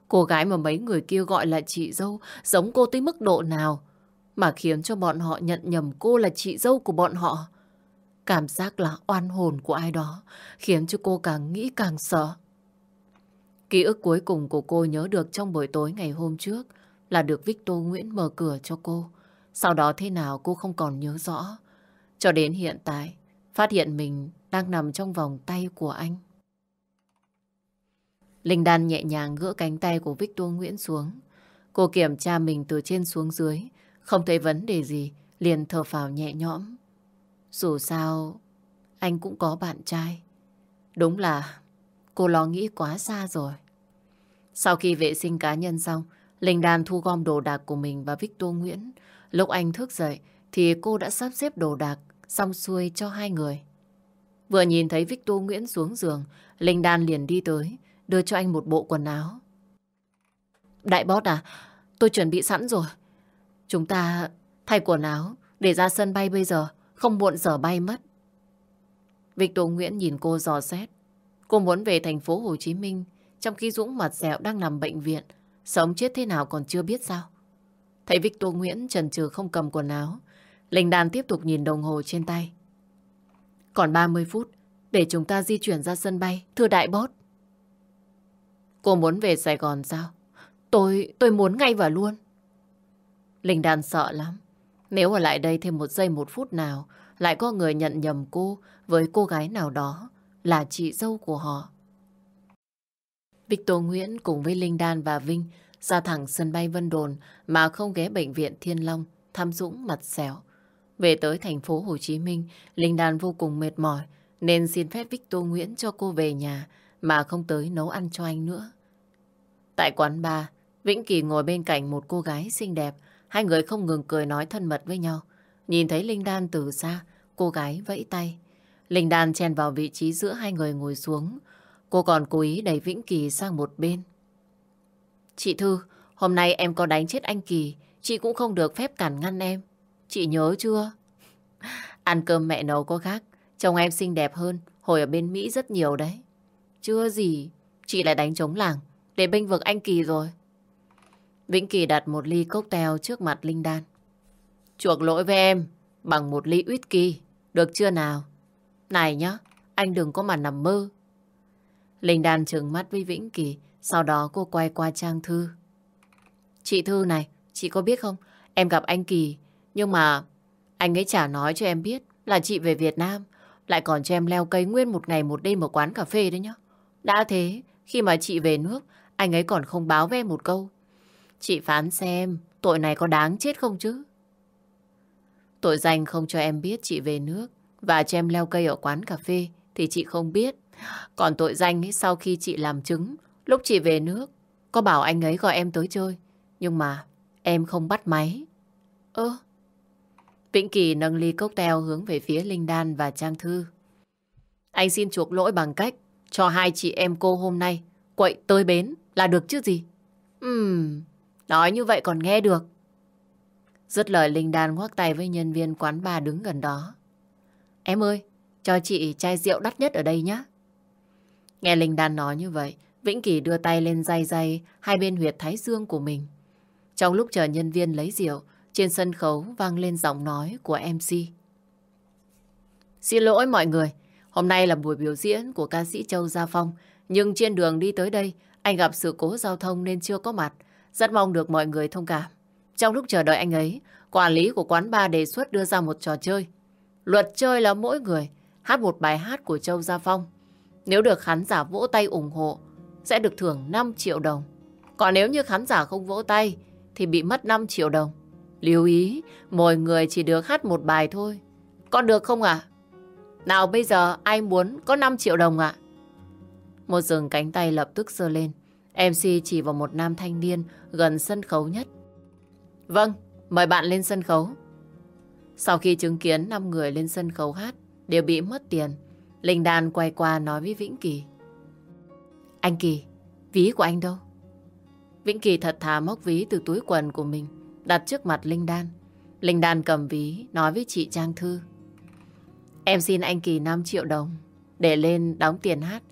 Cô gái mà mấy người kia gọi là chị dâu giống cô tới mức độ nào mà khiến cho bọn họ nhận nhầm cô là chị dâu của bọn họ. Cảm giác là oan hồn của ai đó khiến cho cô càng nghĩ càng sợ. Ký ức cuối cùng của cô nhớ được trong buổi tối ngày hôm trước là được Victor Nguyễn mở cửa cho cô. Sau đó thế nào cô không còn nhớ rõ. Cho đến hiện tại, phát hiện mình đang nằm trong vòng tay của anh. Linh Đan nhẹ nhàng gỡ cánh tay của Victor Nguyễn xuống. Cô kiểm tra mình từ trên xuống dưới, không thấy vấn đề gì, liền thở phào nhẹ nhõm. Dù sao, anh cũng có bạn trai. Đúng là cô lo nghĩ quá xa rồi. Sau khi vệ sinh cá nhân xong, Linh Đan thu gom đồ đạc của mình và Victor Nguyễn. Lúc anh thức dậy thì cô đã sắp xếp đồ đạc xong xuôi cho hai người. Vừa nhìn thấy Victor Nguyễn xuống giường, Linh Đan liền đi tới, đưa cho anh một bộ quần áo. Đại bót à, tôi chuẩn bị sẵn rồi. Chúng ta thay quần áo để ra sân bay bây giờ, không muộn giờ bay mất. Victor Nguyễn nhìn cô dò xét. Cô muốn về thành phố Hồ Chí Minh, trong khi Dũng mặt dẹo đang nằm bệnh viện, sống chết thế nào còn chưa biết sao. Thấy Victor Nguyễn trần trừ không cầm quần áo, Linh Đan tiếp tục nhìn đồng hồ trên tay. Còn 30 phút để chúng ta di chuyển ra sân bay, thưa đại bót. Cô muốn về Sài Gòn sao? Tôi, tôi muốn ngay và luôn. Linh Đan sợ lắm. Nếu ở lại đây thêm một giây một phút nào, lại có người nhận nhầm cô với cô gái nào đó là chị dâu của họ. Victor Nguyễn cùng với Linh Đan và Vinh ra thẳng sân bay Vân Đồn mà không ghé bệnh viện Thiên Long thăm Dũng mặt xẻo. Về tới thành phố Hồ Chí Minh, Linh Đan vô cùng mệt mỏi nên xin phép Victor Nguyễn cho cô về nhà mà không tới nấu ăn cho anh nữa. Tại quán bar, Vĩnh Kỳ ngồi bên cạnh một cô gái xinh đẹp. Hai người không ngừng cười nói thân mật với nhau. Nhìn thấy Linh Đan từ xa, cô gái vẫy tay. Linh Đan chen vào vị trí giữa hai người ngồi xuống. Cô còn cố ý đẩy Vĩnh Kỳ sang một bên. Chị Thư, hôm nay em có đánh chết anh Kỳ, chị cũng không được phép cản ngăn em. Chị nhớ chưa? Ăn cơm mẹ nấu có khác, chồng em xinh đẹp hơn, hồi ở bên Mỹ rất nhiều đấy. Chưa gì, chị lại đánh trống làng, để bênh vực anh Kỳ rồi. Vĩnh Kỳ đặt một ly cocktail trước mặt Linh Đan. Chuộc lỗi với em bằng một ly whisky, được chưa nào? Này nhá, anh đừng có mà nằm mơ. Linh Đan trừng mắt với Vĩnh Kỳ, sau đó cô quay qua Trang Thư. Chị Thư này, chị có biết không, em gặp anh Kỳ, nhưng mà anh ấy chả nói cho em biết là chị về Việt Nam, lại còn cho em leo cây nguyên một ngày một đêm ở quán cà phê đấy nhá. Đã thế, khi mà chị về nước, anh ấy còn không báo với em một câu. Chị phán xem, tội này có đáng chết không chứ? Tội danh không cho em biết chị về nước và cho em leo cây ở quán cà phê thì chị không biết. Còn tội danh ấy, sau khi chị làm chứng, lúc chị về nước, có bảo anh ấy gọi em tới chơi. Nhưng mà em không bắt máy. Ơ, Vĩnh Kỳ nâng ly cocktail hướng về phía Linh Đan và Trang Thư. Anh xin chuộc lỗi bằng cách cho hai chị em cô hôm nay quậy tới bến là được chứ gì. Ừm, nói như vậy còn nghe được. Dứt lời Linh Đan ngoắc tay với nhân viên quán bar đứng gần đó. Em ơi, cho chị chai rượu đắt nhất ở đây nhé. Nghe Linh Đan nói như vậy, Vĩnh Kỳ đưa tay lên day day hai bên huyệt thái dương của mình. Trong lúc chờ nhân viên lấy rượu, trên sân khấu vang lên giọng nói của MC. Xin lỗi mọi người, hôm nay là buổi biểu diễn của ca sĩ Châu Gia Phong, nhưng trên đường đi tới đây, anh gặp sự cố giao thông nên chưa có mặt. Rất mong được mọi người thông cảm. Trong lúc chờ đợi anh ấy, quản lý của quán bar đề xuất đưa ra một trò chơi. Luật chơi là mỗi người hát một bài hát của Châu Gia Phong. Nếu được khán giả vỗ tay ủng hộ, sẽ được thưởng 5 triệu đồng. Còn nếu như khán giả không vỗ tay, thì bị mất 5 triệu đồng. Lưu ý, mỗi người chỉ được hát một bài thôi. Con được không ạ? Nào bây giờ ai muốn có 5 triệu đồng ạ? Một rừng cánh tay lập tức giơ lên. MC chỉ vào một nam thanh niên gần sân khấu nhất. Vâng, mời bạn lên sân khấu. Sau khi chứng kiến 5 người lên sân khấu hát đều bị mất tiền, Linh Đan quay qua nói với Vĩnh Kỳ. Anh Kỳ, ví của anh đâu? Vĩnh Kỳ thật thà móc ví từ túi quần của mình đặt trước mặt Linh Đan. Linh Đan cầm ví, nói với chị Trang Thư. Em xin anh Kỳ 5 triệu đồng để lên đóng tiền hát.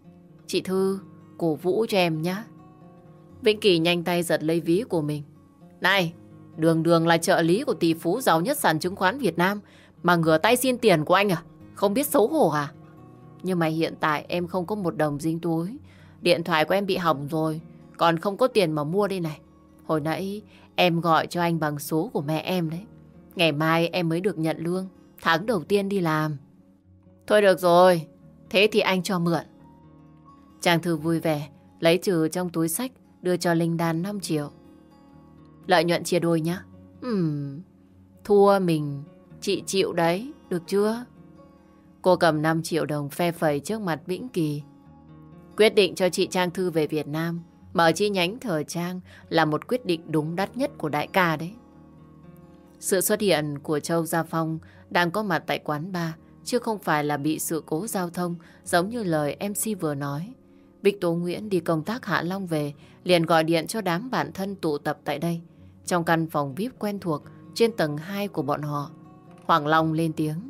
Chị Thư, cổ vũ cho em nhé. Vĩnh Kỳ nhanh tay giật lấy ví của mình. Này, đường đường là trợ lý của tỷ phú giàu nhất sàn chứng khoán Việt Nam mà ngửa tay xin tiền của anh à? Không biết xấu hổ à? Nhưng mà hiện tại em không có một đồng dính túi. Điện thoại của em bị hỏng rồi. Còn không có tiền mà mua đây này. Hồi nãy Em gọi cho anh bằng số của mẹ em đấy. Ngày mai em mới được nhận lương. Tháng đầu tiên đi làm. Thôi được rồi. Thế thì anh cho mượn. Chàng thư vui vẻ. Lấy trừ trong túi sách. Đưa cho Linh Đan 5 triệu. Lợi nhuận chia đôi nhá. Ừm, thua mình. Chị chịu đấy. Được chưa? Cô cầm 5 triệu đồng phe phẩy trước mặt Vĩnh Kỳ. Quyết định cho chị Trang Thư về Việt Nam Mở chi nhánh thời trang là một quyết định đúng đắn nhất của đại ca đấy. Sự xuất hiện của Châu Gia Phong đang có mặt tại quán bar, chứ không phải là bị sự cố giao thông giống như lời MC vừa nói. Victor Nguyễn đi công tác Hạ Long về, liền gọi điện cho đám bạn thân tụ tập tại đây. Trong căn phòng VIP quen thuộc trên tầng 2 của bọn họ, Hoàng Long lên tiếng.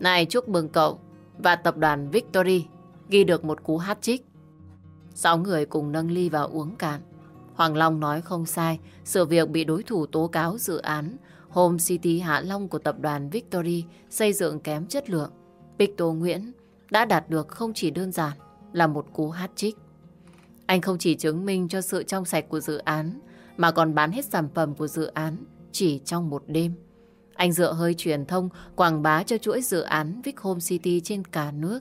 Này chúc mừng cậu và tập đoàn Victory ghi được một cú hat trick Sáu người cùng nâng ly vào uống cạn. Hoàng Long nói không sai, sự việc bị đối thủ tố cáo dự án Home City Hạ Long của tập đoàn Victory xây dựng kém chất lượng. Victor Nguyễn đã đạt được không chỉ đơn giản là một cú hát trích. Anh không chỉ chứng minh cho sự trong sạch của dự án, mà còn bán hết sản phẩm của dự án chỉ trong một đêm. Anh dựa hơi truyền thông quảng bá cho chuỗi dự án Vic Home City trên cả nước.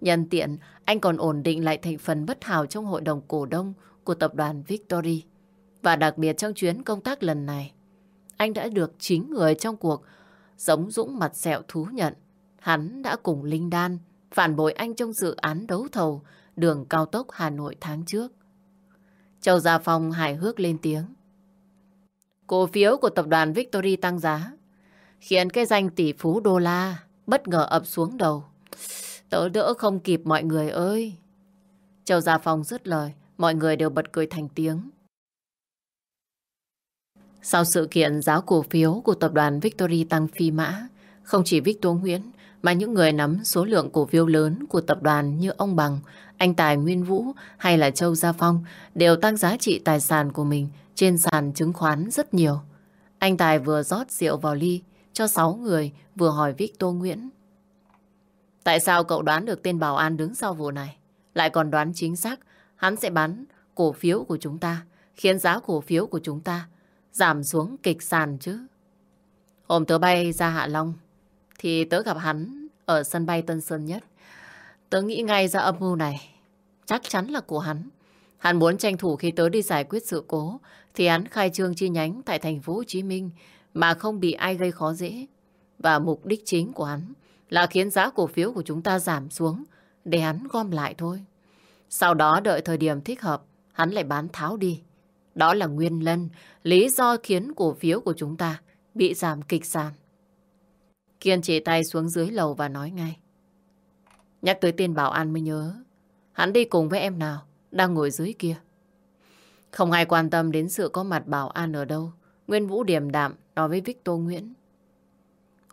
Nhân tiện, anh còn ổn định lại thành phần bất hảo trong hội đồng cổ đông của tập đoàn Victory. Và đặc biệt trong chuyến công tác lần này, anh đã được chính người trong cuộc giống dũng mặt sẹo thú nhận. Hắn đã cùng Linh Đan phản bội anh trong dự án đấu thầu đường cao tốc Hà Nội tháng trước. Châu Gia Phong hài hước lên tiếng. Cổ phiếu của tập đoàn Victory tăng giá, khiến cái danh tỷ phú đô la bất ngờ ập xuống đầu. Tớ đỡ không kịp mọi người ơi. Châu Gia Phong dứt lời, mọi người đều bật cười thành tiếng. Sau sự kiện giá cổ phiếu của tập đoàn Victory tăng phi mã, không chỉ Victor Nguyễn mà những người nắm số lượng cổ phiếu lớn của tập đoàn như ông Bằng, anh Tài Nguyên Vũ hay là Châu Gia Phong đều tăng giá trị tài sản của mình trên sàn chứng khoán rất nhiều. Anh Tài vừa rót rượu vào ly cho 6 người vừa hỏi Victor Nguyễn. Tại sao cậu đoán được tên bảo an đứng sau vụ này? Lại còn đoán chính xác hắn sẽ bán cổ phiếu của chúng ta, khiến giá cổ phiếu của chúng ta giảm xuống kịch sàn chứ. Hôm tớ bay ra Hạ Long, thì tớ gặp hắn ở sân bay Tân Sơn Nhất. Tớ nghĩ ngay ra âm mưu này, chắc chắn là của hắn. Hắn muốn tranh thủ khi tớ đi giải quyết sự cố, thì hắn khai trương chi nhánh tại thành phố Hồ Chí Minh mà không bị ai gây khó dễ. Và mục đích chính của hắn là khiến giá cổ phiếu của chúng ta giảm xuống để hắn gom lại thôi. Sau đó đợi thời điểm thích hợp, hắn lại bán tháo đi. Đó là nguyên nhân, lý do khiến cổ phiếu của chúng ta bị giảm kịch sàn. Kiên chỉ tay xuống dưới lầu và nói ngay. Nhắc tới tên bảo an mới nhớ. Hắn đi cùng với em nào, đang ngồi dưới kia. Không ai quan tâm đến sự có mặt bảo an ở đâu. Nguyên Vũ điềm đạm nói với Victor Nguyễn.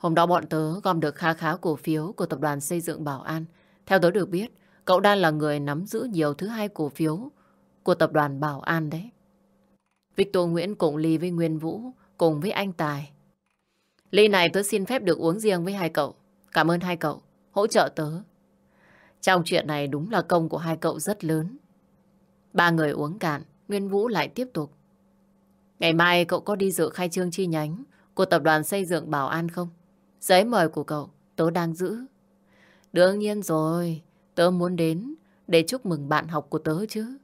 Hôm đó bọn tớ gom được kha khá cổ phiếu của tập đoàn xây dựng Bảo An. Theo tớ được biết, cậu đang là người nắm giữ nhiều thứ hai cổ phiếu của tập đoàn Bảo An đấy. Victor Nguyễn cùng ly với Nguyên Vũ, cùng với anh Tài. Ly này tớ xin phép được uống riêng với hai cậu. Cảm ơn hai cậu, hỗ trợ tớ. Trong chuyện này đúng là công của hai cậu rất lớn. Ba người uống cạn, Nguyên Vũ lại tiếp tục. Ngày mai cậu có đi dự khai trương chi nhánh của tập đoàn xây dựng Bảo An không? Giấy mời của cậu, tớ đang giữ. Đương nhiên rồi, tớ muốn đến để chúc mừng bạn học của tớ chứ.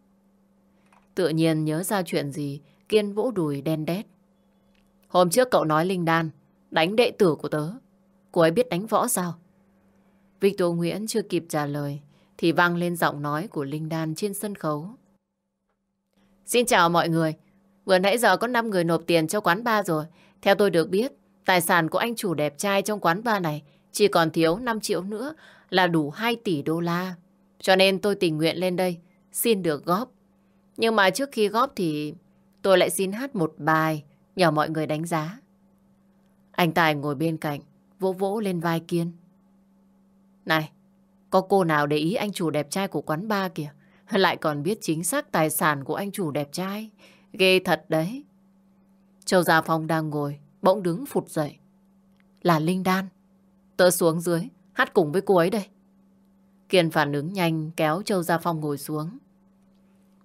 Tự nhiên nhớ ra chuyện gì, Kiên vỗ đùi đen đét. Hôm trước cậu nói Linh Đan đánh đệ tử của tớ. Cô ấy biết đánh võ sao? Victor Nguyễn chưa kịp trả lời thì vang lên giọng nói của Linh Đan trên sân khấu. Xin chào mọi người. Vừa nãy giờ có 5 người nộp tiền cho quán bar rồi. Theo tôi được biết, tài sản của anh chủ đẹp trai trong quán bar này chỉ còn thiếu 5 triệu nữa là đủ 2 tỷ đô la. Cho nên tôi tình nguyện lên đây, xin được góp. Nhưng mà trước khi góp thì tôi lại xin hát một bài nhờ mọi người đánh giá. Anh Tài ngồi bên cạnh, vỗ vỗ lên vai Kiên. Này, có cô nào để ý anh chủ đẹp trai của quán bar kìa, lại còn biết chính xác tài sản của anh chủ đẹp trai. Ghê thật đấy. Châu Gia Phong đang ngồi, bỗng đứng phụt dậy. Là Linh Đan. Tớ xuống dưới, hát cùng với cô ấy đây. Kiên phản ứng nhanh kéo Châu Gia Phong ngồi xuống.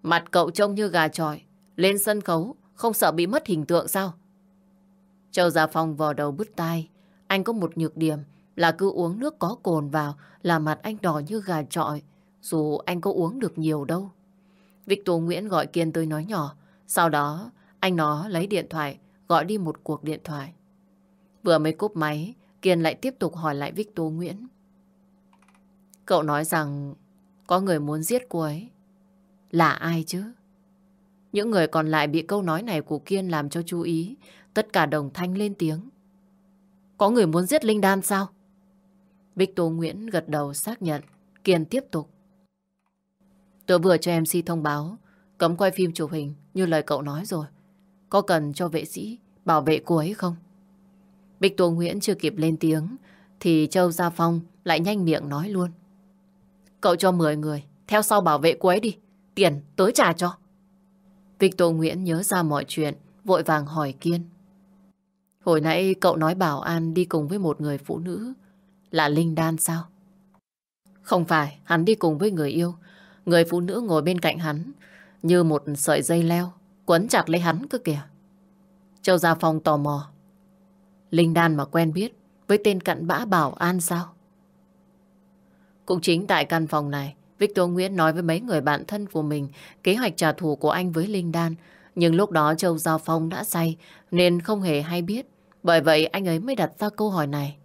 Mặt cậu trông như gà trọi, lên sân khấu, không sợ bị mất hình tượng sao? Châu Gia Phong vò đầu bứt tai. Anh có một nhược điểm là cứ uống nước có cồn vào là mặt anh đỏ như gà trọi, dù anh có uống được nhiều đâu. Victor Nguyễn gọi Kiên tới nói nhỏ, sau đó anh nó lấy điện thoại, gọi đi một cuộc điện thoại. Vừa mới cúp máy, Kiên lại tiếp tục hỏi lại Victor Nguyễn. Cậu nói rằng có người muốn giết cô ấy. Là ai chứ? Những người còn lại bị câu nói này của Kiên làm cho chú ý. Tất cả đồng thanh lên tiếng. Có người muốn giết Linh Đan sao? Victor Nguyễn gật đầu xác nhận. Kiên tiếp tục. Tôi vừa cho MC thông báo cấm quay phim chụp hình như lời cậu nói rồi. Có cần cho vệ sĩ bảo vệ cô ấy không? Bích Tô Nguyễn chưa kịp lên tiếng thì Châu Gia Phong lại nhanh miệng nói luôn. Cậu cho 10 người theo sau bảo vệ cô ấy đi. Tiền tới trả cho. Victor Nguyễn nhớ ra mọi chuyện, vội vàng hỏi Kiên. Hồi nãy cậu nói bảo An đi cùng với một người phụ nữ. Là Linh Đan sao? Không phải, hắn đi cùng với người yêu. Người phụ nữ ngồi bên cạnh hắn như một sợi dây leo, quấn chặt lấy hắn cơ kìa. Châu Gia Phong tò mò. Linh Đan mà quen biết với tên cặn bã bảo An sao? Cũng chính tại căn phòng này, Victor Nguyễn nói với mấy người bạn thân của mình kế hoạch trả thù của anh với Linh Đan. Nhưng lúc đó Châu Giao Phong đã say nên không hề hay biết. Bởi vậy anh ấy mới đặt ra câu hỏi này.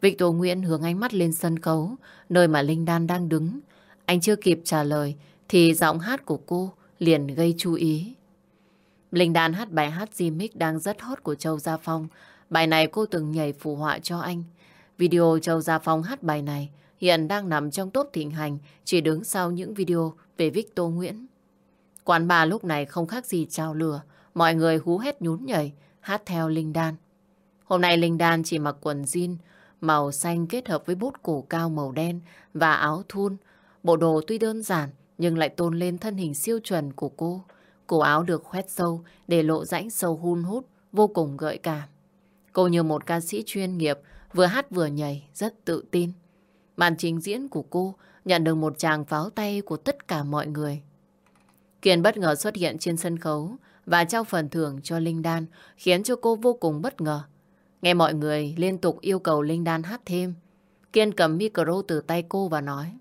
Victor Nguyễn hướng ánh mắt lên sân khấu, nơi mà Linh Đan đang đứng. Anh chưa kịp trả lời thì giọng hát của cô liền gây chú ý. Linh Đan hát bài hát remix đang rất hot của Châu Gia Phong. Bài này cô từng nhảy phù họa cho anh. Video Châu Gia Phong hát bài này hiện đang nằm trong top thịnh hành, chỉ đứng sau những video về Victor Nguyễn. Quán bà lúc này không khác gì trao lừa, mọi người hú hét nhún nhảy, hát theo Linh Đan. Hôm nay Linh Đan chỉ mặc quần jean, màu xanh kết hợp với bút cổ cao màu đen và áo thun. Bộ đồ tuy đơn giản nhưng lại tôn lên thân hình siêu chuẩn của cô. Cổ áo được khoét sâu để lộ rãnh sâu hun hút, vô cùng gợi cảm. Cô như một ca sĩ chuyên nghiệp, vừa hát vừa nhảy, rất tự tin. Màn trình diễn của cô nhận được một tràng pháo tay của tất cả mọi người. Kiên bất ngờ xuất hiện trên sân khấu và trao phần thưởng cho Linh Đan khiến cho cô vô cùng bất ngờ. Nghe mọi người liên tục yêu cầu Linh Đan hát thêm. Kiên cầm micro từ tay cô và nói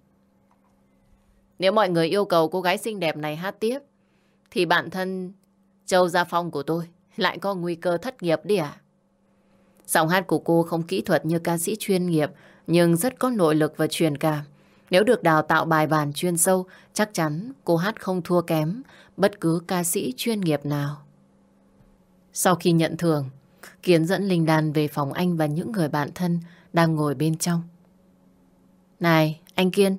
Nếu mọi người yêu cầu cô gái xinh đẹp này hát tiếp thì bạn thân Châu Gia Phong của tôi lại có nguy cơ thất nghiệp đi à? Giọng hát của cô không kỹ thuật như ca sĩ chuyên nghiệp nhưng rất có nội lực và truyền cảm. Nếu được đào tạo bài bản chuyên sâu, chắc chắn cô hát không thua kém bất cứ ca sĩ chuyên nghiệp nào. Sau khi nhận thưởng, Kiến dẫn Linh Đan về phòng anh và những người bạn thân đang ngồi bên trong. Này, anh Kiên,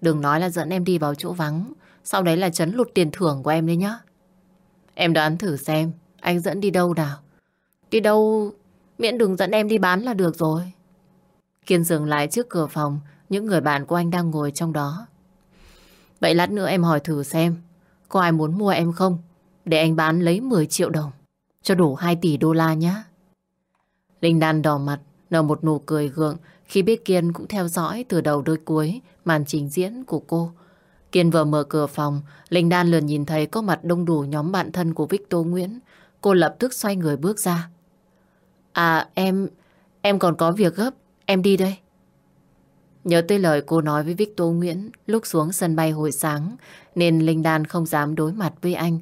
đừng nói là dẫn em đi vào chỗ vắng, sau đấy là chấn lụt tiền thưởng của em đấy nhá. Em đoán thử xem, anh dẫn đi đâu nào? Đi đâu, miễn đừng dẫn em đi bán là được rồi. Kiên dừng lại trước cửa phòng, những người bạn của anh đang ngồi trong đó. Vậy lát nữa em hỏi thử xem, có ai muốn mua em không? Để anh bán lấy 10 triệu đồng, cho đủ 2 tỷ đô la nhá. Linh Đan đỏ mặt, nở một nụ cười gượng khi biết Kiên cũng theo dõi từ đầu đôi cuối màn trình diễn của cô. Kiên vừa mở cửa phòng, Linh Đan lượn nhìn thấy có mặt đông đủ nhóm bạn thân của Victor Nguyễn. Cô lập tức xoay người bước ra. À em, em còn có việc gấp, em đi đây. Nhớ tới lời cô nói với Victor Nguyễn lúc xuống sân bay hồi sáng, nên Linh Đan không dám đối mặt với anh.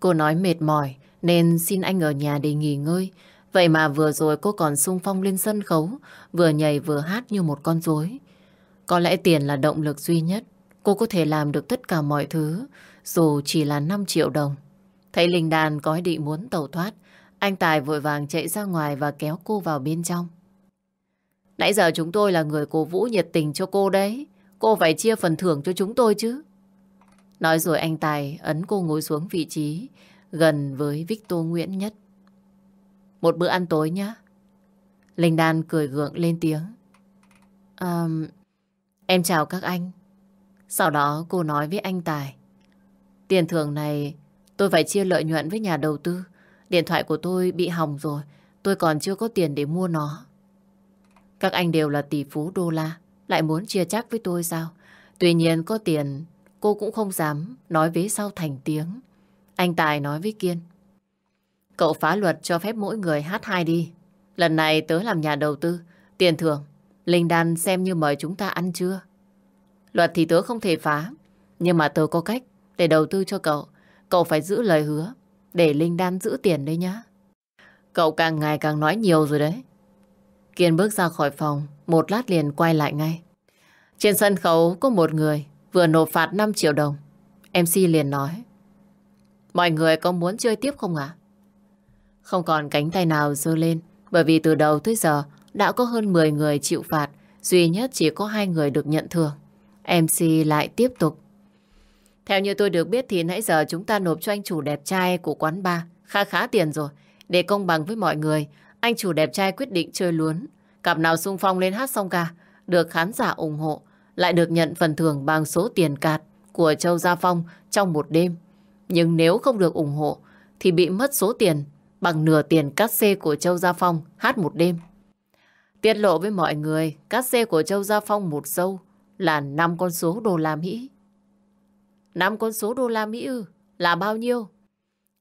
Cô nói mệt mỏi, nên xin anh ở nhà để nghỉ ngơi. Vậy mà vừa rồi cô còn sung phong lên sân khấu, vừa nhảy vừa hát như một con rối. Có lẽ tiền là động lực duy nhất. Cô có thể làm được tất cả mọi thứ, dù chỉ là 5 triệu đồng. Thấy Linh Đan có ý định muốn tẩu thoát, anh Tài vội vàng chạy ra ngoài và kéo cô vào bên trong. Nãy giờ chúng tôi là người cổ vũ nhiệt tình cho cô đấy. Cô phải chia phần thưởng cho chúng tôi chứ. Nói rồi anh Tài ấn cô ngồi xuống vị trí gần với Victor Nguyễn Nhất. Một bữa ăn tối nhá. Linh Đan cười gượng lên tiếng. À, em chào các anh. Sau đó cô nói với anh Tài. Tiền thưởng này tôi phải chia lợi nhuận với nhà đầu tư. Điện thoại của tôi bị hỏng rồi. Tôi còn chưa có tiền để mua nó. Các anh đều là tỷ phú đô la. Lại muốn chia chắc với tôi sao? Tuy nhiên có tiền, cô cũng không dám nói vế sau thành tiếng. Anh Tài nói với Kiên. Cậu phá luật cho phép mỗi người hát hai đi. Lần này tớ làm nhà đầu tư. Tiền thưởng. Linh Đan xem như mời chúng ta ăn trưa Luật thì tớ không thể phá. Nhưng mà tớ có cách để đầu tư cho cậu. Cậu phải giữ lời hứa. Để Linh Đan giữ tiền đấy nhá. Cậu càng ngày càng nói nhiều rồi đấy. Kiên bước ra khỏi phòng. Một lát liền quay lại ngay. Trên sân khấu có một người vừa nộp phạt 5 triệu đồng. MC liền nói. Mọi người có muốn chơi tiếp không ạ? Không còn cánh tay nào dơ lên, bởi vì từ đầu tới giờ đã có hơn 10 người chịu phạt, duy nhất chỉ có hai người được nhận thưởng. MC lại tiếp tục. Theo như tôi được biết thì nãy giờ chúng ta nộp cho anh chủ đẹp trai của quán bar khá khá tiền rồi. Để công bằng với mọi người, anh chủ đẹp trai quyết định chơi luôn. Cặp nào sung phong lên hát xong ca, được khán giả ủng hộ, lại được nhận phần thưởng bằng số tiền cạt của Châu Gia Phong trong một đêm. Nhưng nếu không được ủng hộ thì bị mất số tiền bằng nửa tiền cát xê của Châu Gia Phong hát một đêm. Tiết lộ với mọi người, cát xê của Châu Gia Phong một sâu là 5 con số đô la Mỹ. 5 con số đô la Mỹ ư? Là bao nhiêu?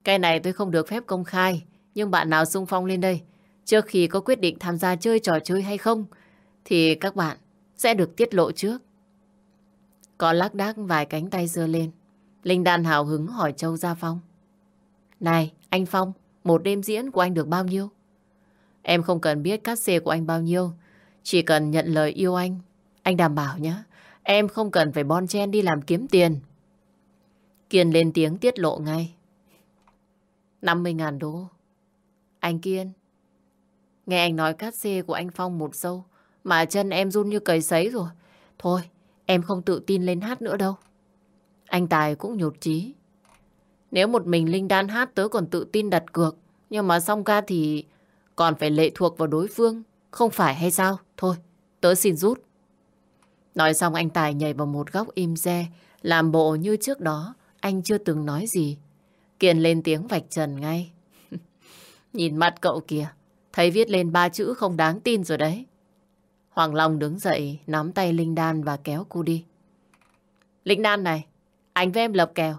Cái này tôi không được phép công khai, nhưng bạn nào xung phong lên đây, trước khi có quyết định tham gia chơi trò chơi hay không, thì các bạn sẽ được tiết lộ trước. Có lắc đác vài cánh tay dưa lên. Linh Đan hào hứng hỏi Châu Gia Phong. Này, anh Phong, một đêm diễn của anh được bao nhiêu? Em không cần biết cát xê của anh bao nhiêu. Chỉ cần nhận lời yêu anh. Anh đảm bảo nhé. Em không cần phải bon chen đi làm kiếm tiền. Kiên lên tiếng tiết lộ ngay. 50.000 đô. Anh Kiên. Nghe anh nói cát xê của anh Phong một sâu. Mà chân em run như cầy sấy rồi. Thôi, em không tự tin lên hát nữa đâu. Anh Tài cũng nhột chí. Nếu một mình Linh Đan hát tớ còn tự tin đặt cược. Nhưng mà xong ca thì còn phải lệ thuộc vào đối phương. Không phải hay sao? Thôi, tớ xin rút. Nói xong anh Tài nhảy vào một góc im re, làm bộ như trước đó anh chưa từng nói gì. Kiên lên tiếng vạch trần ngay. Nhìn mặt cậu kìa, thấy viết lên ba chữ không đáng tin rồi đấy. Hoàng Long đứng dậy, nắm tay Linh Đan và kéo cô đi. Linh Đan này, anh với em lập kèo.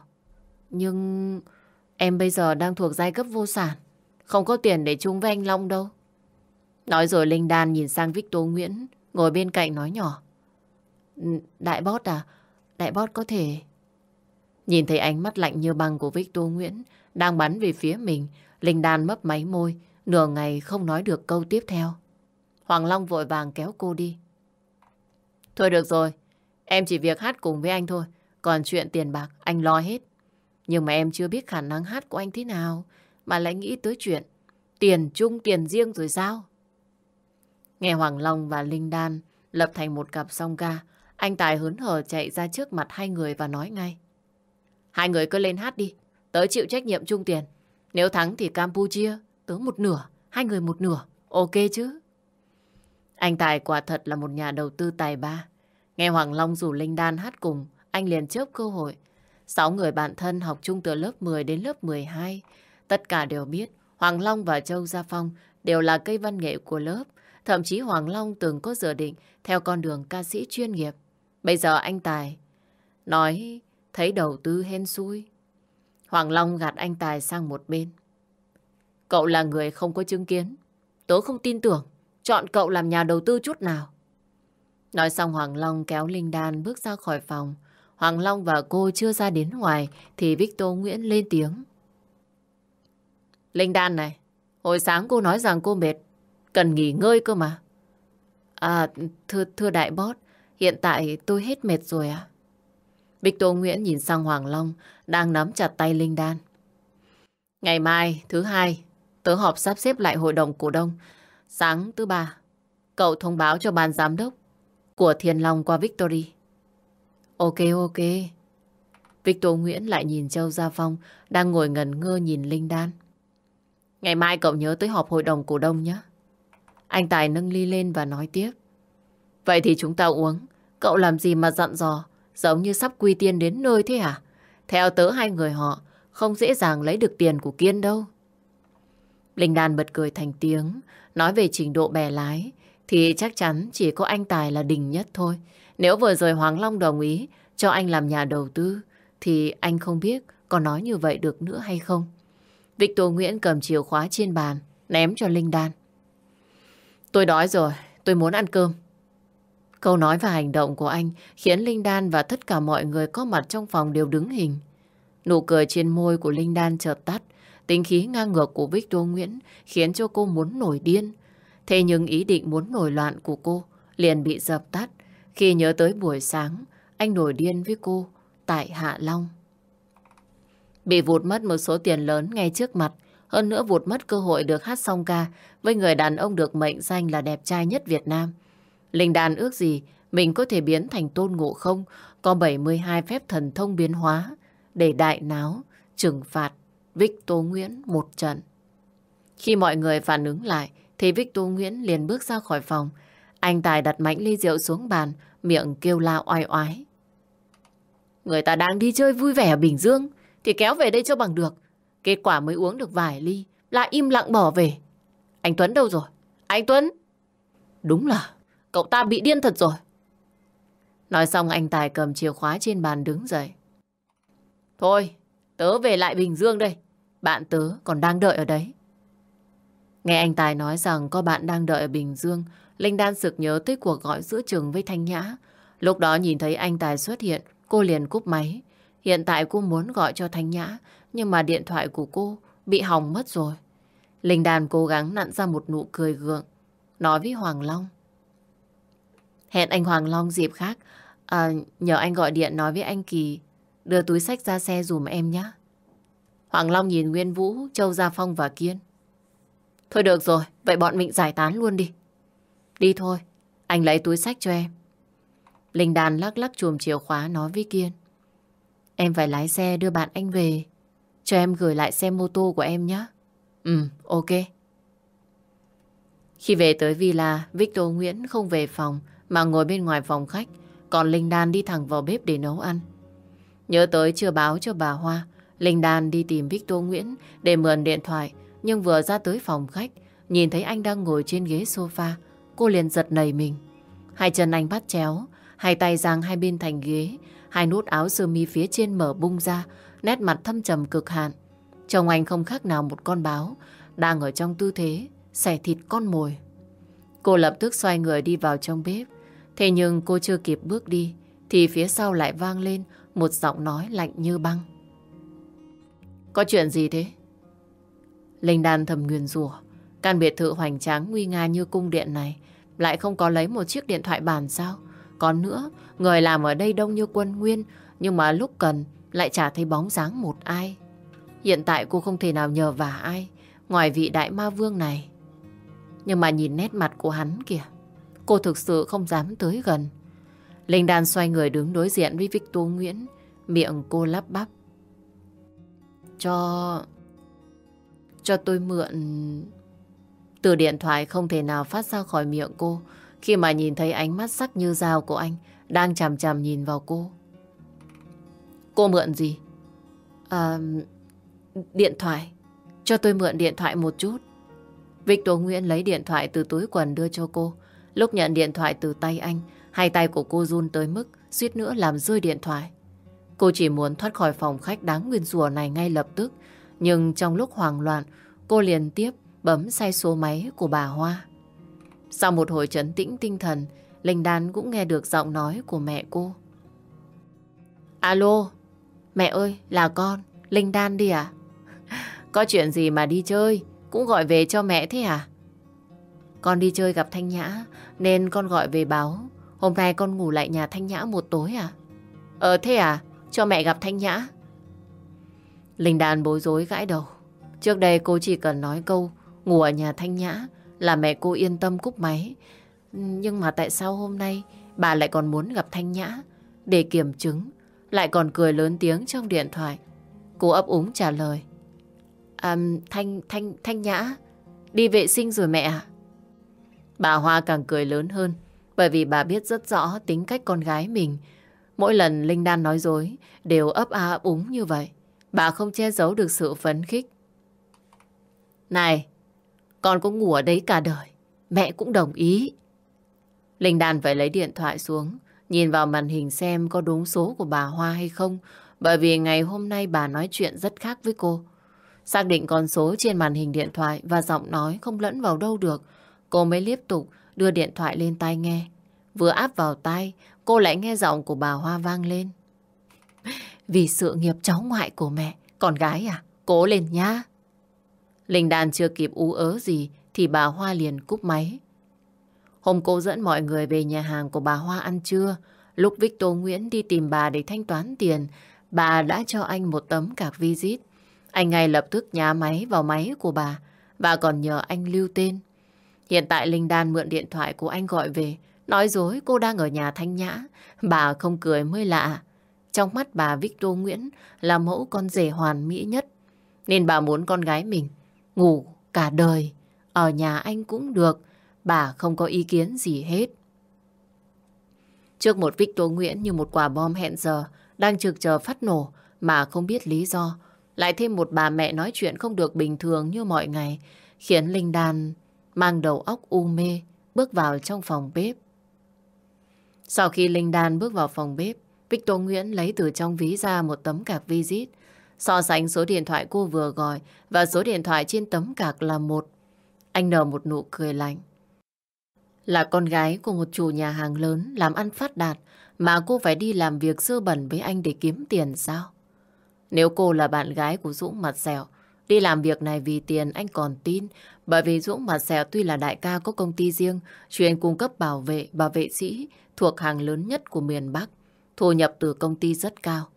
Nhưng em bây giờ đang thuộc giai cấp vô sản. Không có tiền để chung với anh Long đâu. Nói rồi Linh Đan nhìn sang Victor Nguyễn, ngồi bên cạnh nói nhỏ. Đại bót à? Đại bót có thể... Nhìn thấy ánh mắt lạnh như băng của Victor Nguyễn đang bắn về phía mình, Linh Đan mấp máy môi, nửa ngày không nói được câu tiếp theo. Hoàng Long vội vàng kéo cô đi. Thôi được rồi, em chỉ việc hát cùng với anh thôi, còn chuyện tiền bạc anh lo hết. Nhưng mà em chưa biết khả năng hát của anh thế nào, mà lại nghĩ tới chuyện tiền chung tiền riêng rồi sao? Nghe Hoàng Long và Linh Đan lập thành một cặp song ca, anh Tài hớn hở chạy ra trước mặt hai người và nói ngay. Hai người cứ lên hát đi, tớ chịu trách nhiệm chung tiền. Nếu thắng thì Campuchia, tớ một nửa, hai người một nửa, ok chứ? Anh Tài quả thật là một nhà đầu tư tài ba. Nghe Hoàng Long rủ Linh Đan hát cùng, anh liền chớp cơ hội. Sáu người bạn thân học chung từ lớp 10 đến lớp 12. Tất cả đều biết Hoàng Long và Châu Gia Phong đều là cây văn nghệ của lớp. Thậm chí Hoàng Long từng có dự định theo con đường ca sĩ chuyên nghiệp. Bây giờ anh Tài nói thấy đầu tư hên xui. Hoàng Long gạt anh Tài sang một bên. Cậu là người không có chứng kiến. Tớ không tin tưởng chọn cậu làm nhà đầu tư chút nào. Nói xong Hoàng Long kéo Linh Đan bước ra khỏi phòng. Hoàng Long và cô chưa ra đến ngoài thì Victor Nguyễn lên tiếng. Linh Đan này, hồi sáng cô nói rằng cô mệt, cần nghỉ ngơi cơ mà. À, thưa, thưa đại bót, hiện tại tôi hết mệt rồi à? Victor Nguyễn nhìn sang Hoàng Long, đang nắm chặt tay Linh Đan. Ngày mai, thứ hai, tớ họp sắp xếp lại hội đồng cổ đông. Sáng thứ ba, cậu thông báo cho ban giám đốc của Thiên Long qua Victory. Ok, ok. Victor Nguyễn lại nhìn Châu Gia Phong đang ngồi ngẩn ngơ nhìn Linh Đan. Ngày mai cậu nhớ tới họp hội đồng cổ đông nhé. Anh Tài nâng ly lên và nói tiếp. Vậy thì chúng ta uống. Cậu làm gì mà dặn dò, giống như sắp quy tiên đến nơi thế hả? Theo tớ hai người họ, không dễ dàng lấy được tiền của Kiên đâu. Linh Đan bật cười thành tiếng, nói về trình độ bè lái, thì chắc chắn chỉ có anh Tài là đỉnh nhất thôi. Nếu vừa rồi Hoàng Long đồng ý cho anh làm nhà đầu tư, thì anh không biết có nói như vậy được nữa hay không. Victor Nguyễn cầm chìa khóa trên bàn, ném cho Linh Đan. Tôi đói rồi, tôi muốn ăn cơm. Câu nói và hành động của anh khiến Linh Đan và tất cả mọi người có mặt trong phòng đều đứng hình. Nụ cười trên môi của Linh Đan chợt tắt, tính khí ngang ngược của Victor Nguyễn khiến cho cô muốn nổi điên. Thế nhưng ý định muốn nổi loạn của cô liền bị dập tắt khi nhớ tới buổi sáng anh nổi điên với cô tại Hạ Long. Bị vụt mất một số tiền lớn ngay trước mặt, hơn nữa vụt mất cơ hội được hát song ca với người đàn ông được mệnh danh là đẹp trai nhất Việt Nam. Linh đàn ước gì mình có thể biến thành tôn ngộ không, có 72 phép thần thông biến hóa để đại náo, trừng phạt Victor Nguyễn một trận. Khi mọi người phản ứng lại, thì Victor Nguyễn liền bước ra khỏi phòng. Anh Tài đặt mảnh ly rượu xuống bàn, miệng kêu la oai oái. Người ta đang đi chơi vui vẻ ở Bình Dương, thì kéo về đây cho bằng được. Kết quả mới uống được vài ly, lại im lặng bỏ về. Anh Tuấn đâu rồi? Anh Tuấn! Đúng là cậu ta bị điên thật rồi. Nói xong anh Tài cầm chìa khóa trên bàn đứng dậy. Thôi, tớ về lại Bình Dương đây. Bạn tớ còn đang đợi ở đấy. Nghe anh Tài nói rằng có bạn đang đợi ở Bình Dương, Linh đan sực nhớ tới cuộc gọi giữa trường với Thanh Nhã. Lúc đó nhìn thấy anh Tài xuất hiện, cô liền cúp máy. Hiện tại cô muốn gọi cho Thanh Nhã, nhưng mà điện thoại của cô bị hỏng mất rồi. Linh đan cố gắng nặn ra một nụ cười gượng, nói với Hoàng Long. Hẹn anh Hoàng Long dịp khác, à, nhờ anh gọi điện nói với anh Kỳ, đưa túi sách ra xe dùm em nhé. Hoàng Long nhìn Nguyên Vũ, Châu Gia Phong và Kiên. Thôi được rồi, vậy bọn mình giải tán luôn đi. Đi thôi, anh lấy túi sách cho em. Linh Đàn lắc lắc chùm chìa khóa nói với Kiên. Em phải lái xe đưa bạn anh về. Cho em gửi lại xe mô tô của em nhé. Ừ, ok. Khi về tới villa, Victor Nguyễn không về phòng mà ngồi bên ngoài phòng khách. Còn Linh Đan đi thẳng vào bếp để nấu ăn. Nhớ tới chưa báo cho bà Hoa, Linh Đan đi tìm Victor Nguyễn để mượn điện thoại. Nhưng vừa ra tới phòng khách, nhìn thấy anh đang ngồi trên ghế sofa, cô liền giật nảy mình. Hai chân anh bắt chéo, hai tay giang hai bên thành ghế, hai nút áo sơ mi phía trên mở bung ra, nét mặt thâm trầm cực hạn. Chồng anh không khác nào một con báo, đang ở trong tư thế xẻ thịt con mồi. Cô lập tức xoay người đi vào trong bếp. Thế nhưng cô chưa kịp bước đi, thì phía sau lại vang lên một giọng nói lạnh như băng. Có chuyện gì thế? Linh Đan thầm nguyền rủa Căn biệt thự hoành tráng nguy nga như cung điện này lại không có lấy một chiếc điện thoại bàn sao? Còn nữa, người làm ở đây đông như quân nguyên nhưng mà lúc cần lại chả thấy bóng dáng một ai. Hiện tại cô không thể nào nhờ vả ai ngoài vị đại ma vương này. Nhưng mà nhìn nét mặt của hắn kìa, cô thực sự không dám tới gần. Linh Đan xoay người đứng đối diện với Victor Nguyễn, miệng cô lắp bắp. Cho... cho tôi mượn... Từ điện thoại không thể nào phát ra khỏi miệng cô khi mà nhìn thấy ánh mắt sắc như dao của anh đang chằm chằm nhìn vào cô. Cô mượn gì? À, điện thoại. Cho tôi mượn điện thoại một chút. Victor Nguyễn lấy điện thoại từ túi quần đưa cho cô. Lúc nhận điện thoại từ tay anh, hai tay của cô run tới mức suýt nữa làm rơi điện thoại. Cô chỉ muốn thoát khỏi phòng khách đáng nguyên rùa này ngay lập tức. Nhưng trong lúc hoảng loạn, cô liền tiếp bấm say số máy của bà Hoa. Sau một hồi trấn tĩnh tinh thần, Linh Đan cũng nghe được giọng nói của mẹ cô. Alo, mẹ ơi, là con, Linh Đan đi à? Có chuyện gì mà đi chơi, cũng gọi về cho mẹ thế à? Con đi chơi gặp Thanh Nhã, nên con gọi về báo. Hôm nay con ngủ lại nhà Thanh Nhã một tối à? Ờ thế à, cho mẹ gặp Thanh Nhã. Linh Đan bối rối gãi đầu. Trước đây cô chỉ cần nói câu ngủ ở nhà Thanh Nhã là mẹ cô yên tâm cúp máy. Nhưng mà tại sao hôm nay bà lại còn muốn gặp Thanh Nhã để kiểm chứng, lại còn cười lớn tiếng trong điện thoại. Cô ấp úng trả lời. À, Thanh, Thanh, Thanh Nhã, đi vệ sinh rồi mẹ à? Bà Hoa càng cười lớn hơn, bởi vì bà biết rất rõ tính cách con gái mình. Mỗi lần Linh Đan nói dối, đều ấp a úng như vậy. Bà không che giấu được sự phấn khích. Này, con cũng ngủ ở đấy cả đời. Mẹ cũng đồng ý. Linh Đan phải lấy điện thoại xuống, nhìn vào màn hình xem có đúng số của bà Hoa hay không, bởi vì ngày hôm nay bà nói chuyện rất khác với cô. Xác định con số trên màn hình điện thoại và giọng nói không lẫn vào đâu được, cô mới tiếp tục đưa điện thoại lên tai nghe. Vừa áp vào tai, cô lại nghe giọng của bà Hoa vang lên. Vì sự nghiệp cháu ngoại của mẹ, con gái à, cố lên nhá. Linh Đan chưa kịp ú ớ gì thì bà Hoa liền cúp máy. Hôm cô dẫn mọi người về nhà hàng của bà Hoa ăn trưa. Lúc Victor Nguyễn đi tìm bà để thanh toán tiền, bà đã cho anh một tấm cạc visit. Anh ngay lập tức nhá máy vào máy của bà. và còn nhờ anh lưu tên. Hiện tại Linh Đan mượn điện thoại của anh gọi về. Nói dối cô đang ở nhà Thanh Nhã. Bà không cười mới lạ. Trong mắt bà Victor Nguyễn là mẫu con rể hoàn mỹ nhất. Nên bà muốn con gái mình ngủ cả đời. Ở nhà anh cũng được. Bà không có ý kiến gì hết. Trước một Victor Nguyễn như một quả bom hẹn giờ đang trực chờ phát nổ, mà không biết lý do. Lại thêm một bà mẹ nói chuyện không được bình thường như mọi ngày, khiến Linh Đan mang đầu óc u mê, bước vào trong phòng bếp. Sau khi Linh Đan bước vào phòng bếp, Victor Nguyễn lấy từ trong ví ra một tấm cạc visit, so sánh số điện thoại cô vừa gọi và số điện thoại trên tấm cạc là một. Anh nở một nụ cười lạnh. Là con gái của một chủ nhà hàng lớn làm ăn phát đạt mà cô phải đi làm việc sơ bẩn với anh để kiếm tiền sao? Nếu cô là bạn gái của Dũng mặt dẻo, đi làm việc này vì tiền anh còn tin bởi vì Dũng mặt dẻo tuy là đại ca có công ty riêng chuyên cung cấp bảo vệ, và vệ sĩ thuộc hàng lớn nhất của miền Bắc thu nhập từ công ty rất cao.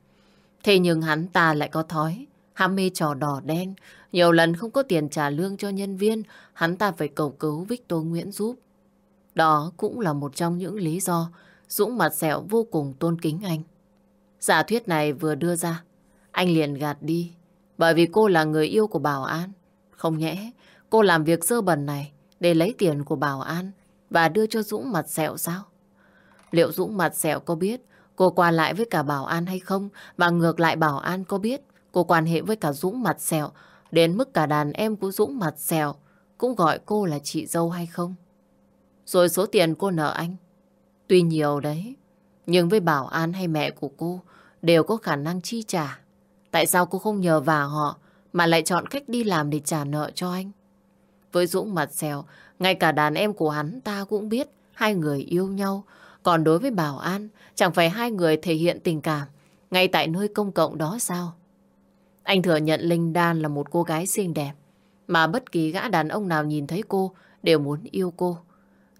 Thế nhưng hắn ta lại có thói ham mê trò đỏ đen nhiều lần không có tiền trả lương cho nhân viên hắn ta phải cầu cứu Victor Nguyễn giúp. Đó cũng là một trong những lý do Dũng mặt sẹo vô cùng tôn kính anh. Giả thuyết này vừa đưa ra, anh liền gạt đi. Bởi vì cô là người yêu của Bảo An. Không nhẽ, cô làm việc dơ bẩn này để lấy tiền của Bảo An và đưa cho Dũng mặt sẹo sao? Liệu Dũng mặt sẹo có biết cô qua lại với cả Bảo An hay không? Và ngược lại Bảo An có biết cô quan hệ với cả Dũng mặt sẹo đến mức cả đàn em của Dũng mặt sẹo cũng gọi cô là chị dâu hay không? Rồi số tiền cô nợ anh Tuy nhiều đấy, nhưng với Bảo An hay mẹ của cô đều có khả năng chi trả. Tại sao cô không nhờ vào họ mà lại chọn cách đi làm để trả nợ cho anh? Với Dũng mặt xèo, ngay cả đàn em của hắn ta cũng biết hai người yêu nhau. Còn đối với Bảo An, chẳng phải hai người thể hiện tình cảm ngay tại nơi công cộng đó sao? Anh thừa nhận Linh Đan là một cô gái xinh đẹp, mà bất kỳ gã đàn ông nào nhìn thấy cô đều muốn yêu cô.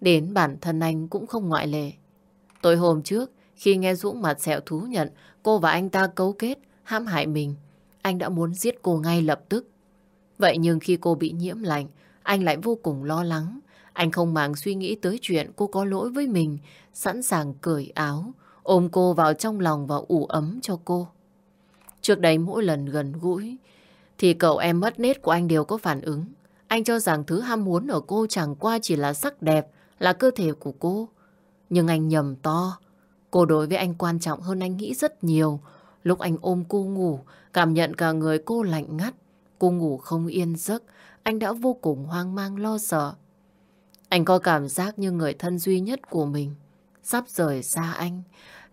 Đến bản thân anh cũng không ngoại lệ. Tối hôm trước, khi nghe Dũng mặt sẹo thú nhận cô và anh ta cấu kết, hãm hại mình, anh đã muốn giết cô ngay lập tức. Vậy nhưng khi cô bị nhiễm lạnh, anh lại vô cùng lo lắng. Anh không màng suy nghĩ tới chuyện cô có lỗi với mình, sẵn sàng cởi áo, ôm cô vào trong lòng và ủ ấm cho cô. Trước đây mỗi lần gần gũi, thì cậu em mất nết của anh đều có phản ứng. Anh cho rằng thứ ham muốn ở cô chẳng qua chỉ là sắc đẹp, là cơ thể của cô. Nhưng anh nhầm to. Cô đối với anh quan trọng hơn anh nghĩ rất nhiều. Lúc anh ôm cô ngủ, cảm nhận cả người cô lạnh ngắt. Cô ngủ không yên giấc, anh đã vô cùng hoang mang lo sợ. Anh có cảm giác như người thân duy nhất của mình sắp rời xa anh.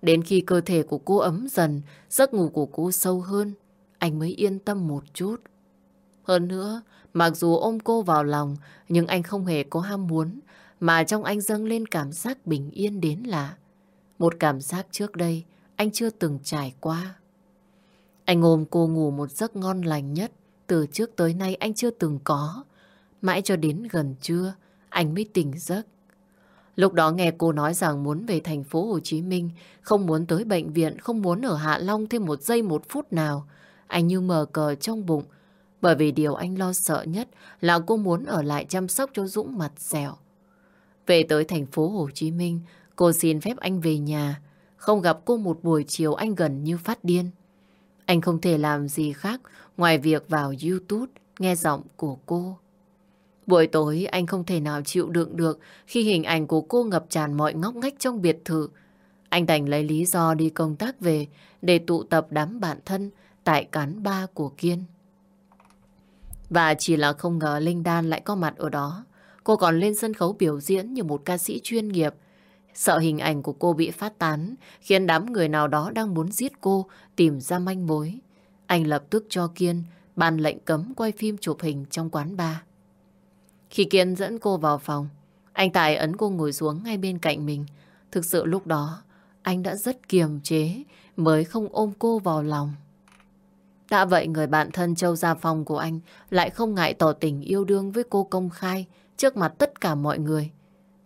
Đến khi cơ thể của cô ấm dần, giấc ngủ của cô sâu hơn, anh mới yên tâm một chút. Hơn nữa, mặc dù ôm cô vào lòng, nhưng anh không hề có ham muốn mà trong anh dâng lên cảm giác bình yên đến lạ. Một cảm giác trước đây anh chưa từng trải qua. Anh ôm cô ngủ một giấc ngon lành nhất từ trước tới nay anh chưa từng có. Mãi cho đến gần trưa anh mới tỉnh giấc. Lúc đó nghe cô nói rằng muốn về thành phố Hồ Chí Minh, không muốn tới bệnh viện, không muốn ở Hạ Long thêm một giây một phút nào. Anh như mờ cờ trong bụng, bởi vì điều anh lo sợ nhất là cô muốn ở lại chăm sóc cho Dũng mặt dẻo. Về tới thành phố Hồ Chí Minh, cô xin phép anh về nhà. Không gặp cô một buổi chiều anh gần như phát điên. Anh không thể làm gì khác ngoài việc vào YouTube nghe giọng của cô. Buổi tối anh không thể nào chịu đựng được khi hình ảnh của cô ngập tràn mọi ngóc ngách trong biệt thự. Anh đành lấy lý do đi công tác về để tụ tập đám bạn thân tại cán ba của Kiên. Và chỉ là không ngờ Linh Đan lại có mặt ở đó. Cô còn lên sân khấu biểu diễn như một ca sĩ chuyên nghiệp. Sợ hình ảnh của cô bị phát tán, khiến đám người nào đó đang muốn giết cô tìm ra manh mối. Anh lập tức cho Kiên ban lệnh cấm quay phim chụp hình trong quán bar. Khi Kiên dẫn cô vào phòng, anh Tài ấn cô ngồi xuống ngay bên cạnh mình. Thực sự lúc đó, anh đã rất kiềm chế mới không ôm cô vào lòng. Đã vậy người bạn thân Châu Gia Phong của anh lại không ngại tỏ tình yêu đương với cô công khai trước mặt tất cả mọi người.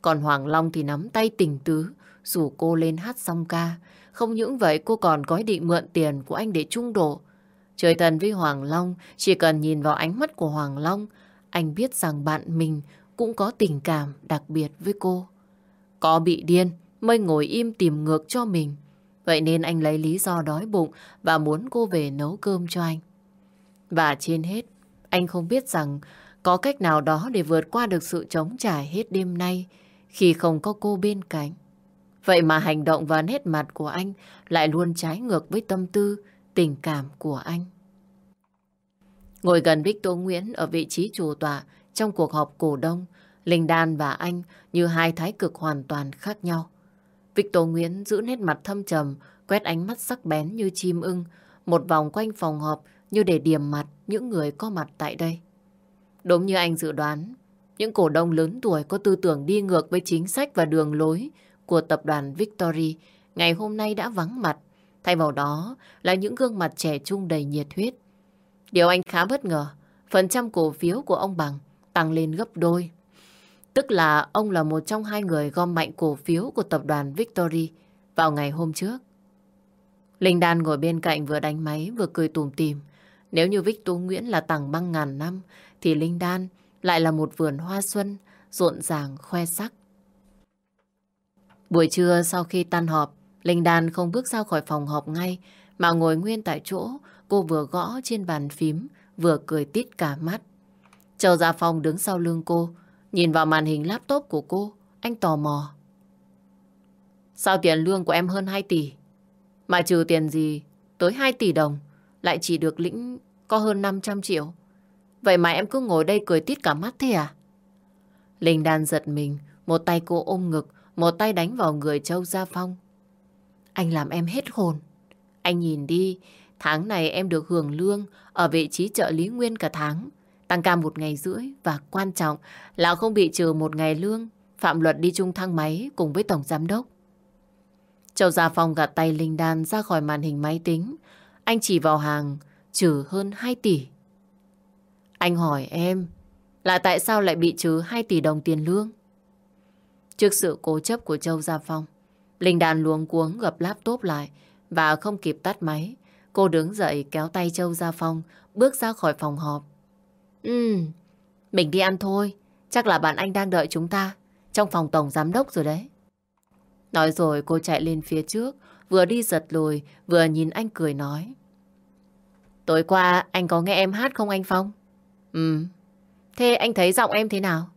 Còn Hoàng Long thì nắm tay tình tứ, rủ cô lên hát song ca. Không những vậy cô còn có ý định mượn tiền của anh để trung đổ. Trời thần với Hoàng Long, chỉ cần nhìn vào ánh mắt của Hoàng Long, anh biết rằng bạn mình cũng có tình cảm đặc biệt với cô. Có bị điên mới ngồi im tìm ngược cho mình. Vậy nên anh lấy lý do đói bụng và muốn cô về nấu cơm cho anh. Và trên hết, anh không biết rằng có cách nào đó để vượt qua được sự chống trải hết đêm nay khi không có cô bên cạnh. Vậy mà hành động và nét mặt của anh lại luôn trái ngược với tâm tư tình cảm của anh. Ngồi gần Victor Nguyễn ở vị trí chủ tọa trong cuộc họp cổ đông, Linh Đan và anh như hai thái cực hoàn toàn khác nhau. Victor Nguyễn giữ nét mặt thâm trầm, quét ánh mắt sắc bén như chim ưng, một vòng quanh phòng họp như để điểm mặt những người có mặt tại đây. Đúng như anh dự đoán, những cổ đông lớn tuổi có tư tưởng đi ngược với chính sách và đường lối của tập đoàn Victory ngày hôm nay đã vắng mặt. Thay vào đó là những gương mặt trẻ trung đầy nhiệt huyết. Điều anh khá bất ngờ, phần trăm cổ phiếu của ông Bằng tăng lên gấp đôi. Tức là ông là một trong hai người gom mạnh cổ phiếu của tập đoàn Victory vào ngày hôm trước. Linh Đan ngồi bên cạnh vừa đánh máy vừa cười tùm tìm. Nếu như Vích Tú Nguyễn là tảng băng ngàn năm thì Linh Đan lại là một vườn hoa xuân rộn ràng khoe sắc. Buổi trưa sau khi tan họp, Linh Đan không bước ra khỏi phòng họp ngay mà ngồi nguyên tại chỗ cô vừa gõ trên bàn phím vừa cười tít cả mắt. Châu Gia Phong đứng sau lưng cô nhìn vào màn hình laptop của cô anh tò mò. Sao tiền lương của em hơn 2 tỷ mà trừ tiền gì tới 2 tỷ đồng lại chỉ được lĩnh có hơn 500 triệu. Vậy mà em cứ ngồi đây cười tít cả mắt thế à? Linh Đan giật mình, một tay cô ôm ngực, một tay đánh vào người Châu Gia Phong. Anh làm em hết hồn. Anh nhìn đi, tháng này em được hưởng lương ở vị trí trợ lý nguyên cả tháng. Tăng ca một ngày rưỡi và quan trọng là không bị trừ một ngày lương. Phạm luật đi chung thang máy cùng với Tổng Giám Đốc. Châu Gia Phong gạt tay Linh Đan ra khỏi màn hình máy tính. Anh chỉ vào hàng trừ hơn 2 tỷ. Anh hỏi em là tại sao lại bị trừ 2 tỷ đồng tiền lương? Trước sự cố chấp của Châu Gia Phong, Linh Đan luống cuống gập laptop lại và không kịp tắt máy. Cô đứng dậy kéo tay Châu Gia Phong bước ra khỏi phòng họp. Ừ, mình đi ăn thôi. Chắc là bạn anh đang đợi chúng ta trong phòng tổng giám đốc rồi đấy. Nói rồi cô chạy lên phía trước, vừa đi giật lùi, vừa nhìn anh cười nói. Tối qua anh có nghe em hát không anh Phong? Ừ. Thế anh thấy giọng em thế nào?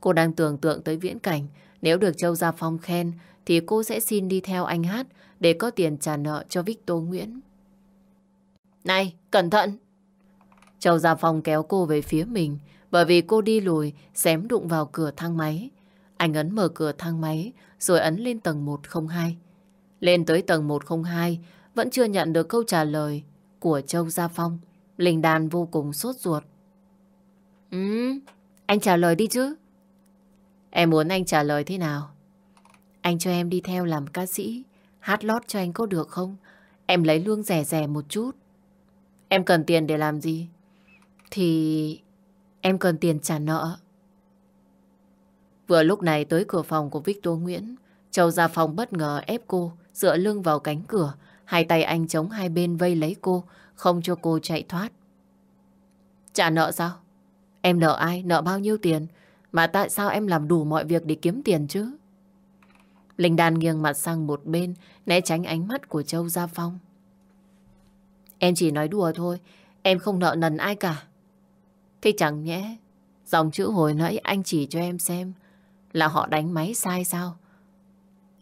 Cô đang tưởng tượng tới viễn cảnh nếu được Châu Gia Phong khen thì cô sẽ xin đi theo anh hát để có tiền trả nợ cho Victor Nguyễn. Này, cẩn thận! Châu Gia Phong kéo cô về phía mình bởi vì cô đi lùi xém đụng vào cửa thang máy. Anh ấn mở cửa thang máy rồi ấn lên tầng 102. Lên tới tầng 102 vẫn chưa nhận được câu trả lời của Châu Gia Phong. Linh Đàn vô cùng sốt ruột. Ừ, anh trả lời đi chứ. Em muốn anh trả lời thế nào? Anh cho em đi theo làm ca sĩ, hát lót cho anh có được không? Em lấy lương rẻ rẻ một chút. Em cần tiền để làm gì? Thì em cần tiền trả nợ. Vừa lúc này tới cửa phòng của Victor Nguyễn, Châu Gia Phong bất ngờ ép cô dựa lưng vào cánh cửa, hai tay anh chống hai bên vây lấy cô, không cho cô chạy thoát. Trả nợ sao? Em nợ ai? Nợ bao nhiêu tiền? Mà tại sao em làm đủ mọi việc để kiếm tiền chứ? Linh Đan nghiêng mặt sang một bên, né tránh ánh mắt của Châu Gia Phong. Em chỉ nói đùa thôi, em không nợ nần ai cả. Thế chẳng nhẽ, dòng chữ hồi nãy anh chỉ cho em xem là họ đánh máy sai sao?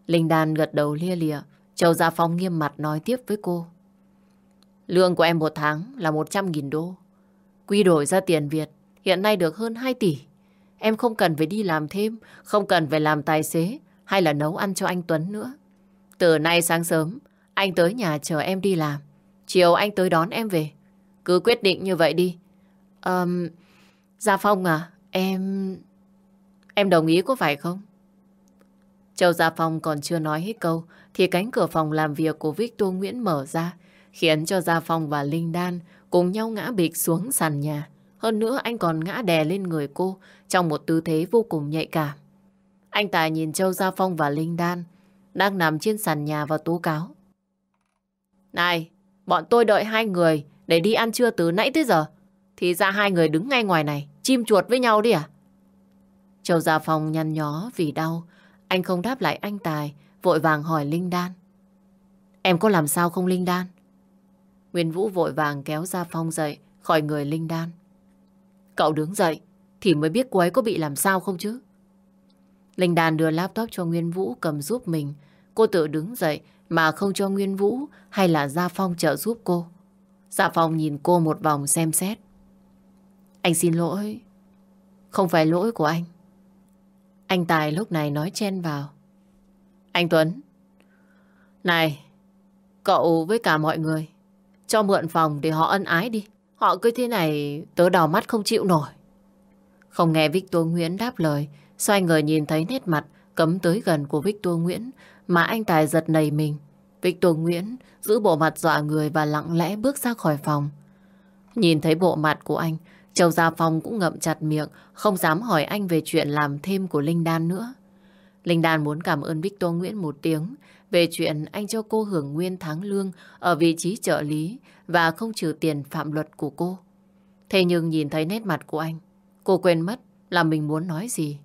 Linh Đan gật đầu lia lịa, Châu Gia Phong nghiêm mặt nói tiếp với cô. Lương của em một tháng là 100.000 đô. Quy đổi ra tiền Việt hiện nay được hơn 2 tỷ. Em không cần phải đi làm thêm, không cần phải làm tài xế hay là nấu ăn cho anh Tuấn nữa. Từ nay sáng sớm, anh tới nhà chờ em đi làm. Chiều anh tới đón em về. Cứ quyết định như vậy đi. Um, Gia Phong à, em... Em đồng ý có phải không? Châu Gia Phong còn chưa nói hết câu thì cánh cửa phòng làm việc của Victor Nguyễn mở ra khiến cho Gia Phong và Linh Đan cùng nhau ngã bịch xuống sàn nhà. Hơn nữa anh còn ngã đè lên người cô trong một tư thế vô cùng nhạy cảm. Anh Tài nhìn Châu Gia Phong và Linh Đan đang nằm trên sàn nhà và tố cáo. Này, bọn tôi đợi hai người để đi ăn trưa từ nãy tới giờ. Thì ra hai người đứng ngay ngoài này, chim chuột với nhau đi à? Châu Gia Phong nhăn nhó vì đau. Anh không đáp lại anh Tài, vội vàng hỏi Linh Đan. Em có làm sao không Linh Đan? Nguyên Vũ vội vàng kéo Gia Phong dậy khỏi người Linh Đan. Cậu đứng dậy thì mới biết cô ấy có bị làm sao không chứ? Linh Đan đưa laptop cho Nguyên Vũ cầm giúp mình. cô tự đứng dậy mà không cho Nguyên Vũ hay là Gia Phong trợ giúp cô. Gia Phong nhìn cô một vòng xem xét. Anh xin lỗi. Không phải lỗi của anh. Anh Tài lúc này nói chen vào. Anh Tuấn. Này, cậu với cả mọi người cho mượn phòng để họ ân ái đi. Họ cứ thế này tớ đỏ mắt không chịu nổi. Không nghe Victor Nguyễn đáp lời, xoay người nhìn thấy nét mặt cấm tới gần của Victor Nguyễn mà anh Tài giật nảy mình. Victor Nguyễn giữ bộ mặt dọa người và lặng lẽ bước ra khỏi phòng. Nhìn thấy bộ mặt của anh, Châu Gia Phong cũng ngậm chặt miệng, không dám hỏi anh về chuyện làm thêm của Linh Đan nữa. Linh Đan muốn cảm ơn Victor Nguyễn một tiếng về chuyện anh cho cô hưởng nguyên tháng lương ở vị trí trợ lý và không trừ tiền phạm luật của cô. Thế nhưng nhìn thấy nét mặt của anh, cô quên mất là mình muốn nói gì.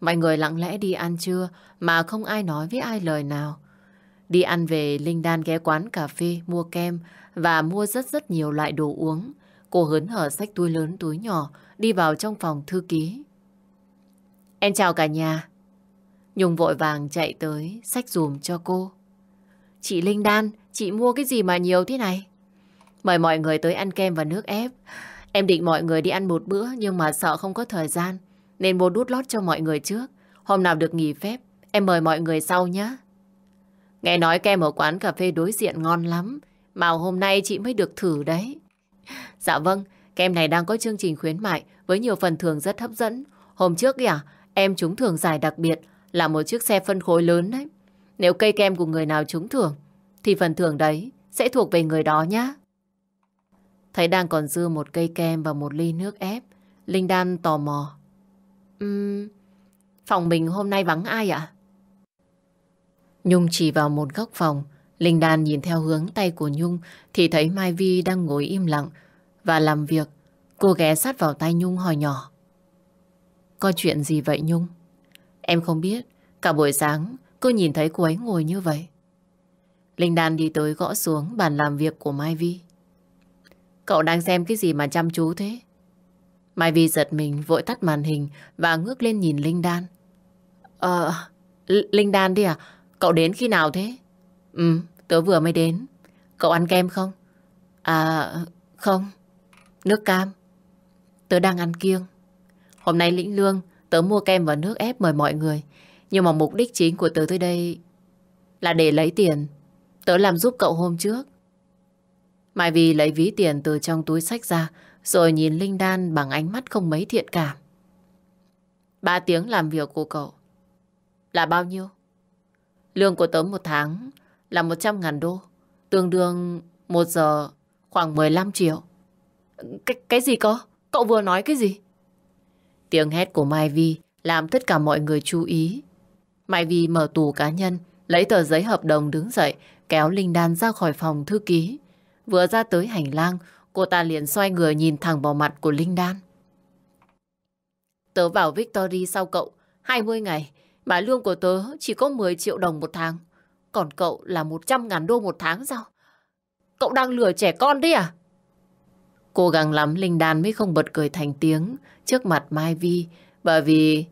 Mọi người lặng lẽ đi ăn trưa mà không ai nói với ai lời nào. Đi ăn về, Linh Đan ghé quán cà phê, mua kem và mua rất rất nhiều loại đồ uống. Cô hớn hở sách túi lớn túi nhỏ, đi vào trong phòng thư ký. Em chào cả nhà. Nhung vội vàng chạy tới, sách dùm cho cô. Chị Linh Đan, chị mua cái gì mà nhiều thế này? Mời mọi người tới ăn kem và nước ép. Em định mọi người đi ăn một bữa nhưng mà sợ không có thời gian. Nên mua đút lót cho mọi người trước. Hôm nào được nghỉ phép, em mời mọi người sau nhé. Nghe nói kem ở quán cà phê đối diện ngon lắm. Mà hôm nay chị mới được thử đấy. Dạ vâng, kem này đang có chương trình khuyến mại với nhiều phần thưởng rất hấp dẫn. Hôm trước kìa, em trúng thưởng giải đặc biệt là một chiếc xe phân khối lớn đấy. Nếu cây kem của người nào trúng thưởng, thì phần thưởng đấy sẽ thuộc về người đó nhé. Thấy đang còn dư một cây kem và một ly nước ép, Linh Đan tò mò. Uhm, phòng mình hôm nay vắng ai ạ? Nhung chỉ vào một góc phòng, Linh Đan nhìn theo hướng tay của Nhung thì thấy Mai Vi đang ngồi im lặng và làm việc. Cô ghé sát vào tay Nhung hỏi nhỏ. Có chuyện gì vậy Nhung? Em không biết, cả buổi sáng cô nhìn thấy cô ấy ngồi như vậy. Linh Đan đi tới gõ xuống bàn làm việc của Mai Vi. Cậu đang xem cái gì mà chăm chú thế? Mai Vi giật mình vội tắt màn hình và ngước lên nhìn Linh Đan. Ờ, Linh Đan đi à? Cậu đến khi nào thế? Ừ, tớ vừa mới đến. Cậu ăn kem không? À, không. Nước cam. Tớ đang ăn kiêng. Hôm nay lĩnh lương, tớ mua kem và nước ép mời mọi người. Nhưng mà mục đích chính của tớ tới đây là để lấy tiền. Tớ làm giúp cậu hôm trước. Mai Vì lấy ví tiền từ trong túi sách ra, rồi nhìn Linh Đan bằng ánh mắt không mấy thiện cảm. Ba tiếng làm việc của cậu là bao nhiêu? Lương của tớ một tháng là 100 ngàn đô, tương đương một giờ khoảng 15 triệu. Cái, cái gì cơ? Cậu vừa nói cái gì? Tiếng hét của Mai Vi làm tất cả mọi người chú ý. Mai Vi mở tủ cá nhân, lấy tờ giấy hợp đồng đứng dậy, kéo Linh Đan ra khỏi phòng thư ký. Vừa ra tới hành lang, cô ta liền xoay người nhìn thẳng vào mặt của Linh Đan. Tớ vào Victory sau cậu 20 ngày, mà lương của tớ chỉ có 10 triệu đồng một tháng. Còn cậu là 100 ngàn đô một tháng sao? Cậu đang lừa trẻ con đấy à? Cố gắng lắm Linh Đan mới không bật cười thành tiếng trước mặt Mai Vi bởi vì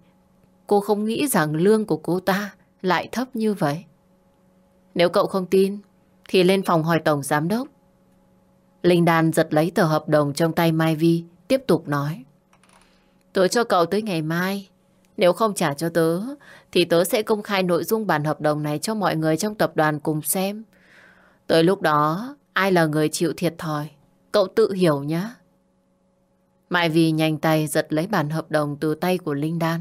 cô không nghĩ rằng lương của cô ta lại thấp như vậy. Nếu cậu không tin thì lên phòng hỏi Tổng Giám Đốc. Linh Đan giật lấy tờ hợp đồng trong tay Mai Vi tiếp tục nói. Tớ cho cậu tới ngày mai. Nếu không trả cho tớ thì tớ sẽ công khai nội dung bản hợp đồng này cho mọi người trong tập đoàn cùng xem. Tới lúc đó ai là người chịu thiệt thòi Cậu tự hiểu nhé. Mai Vi nhanh tay giật lấy bản hợp đồng từ tay của Linh Đan.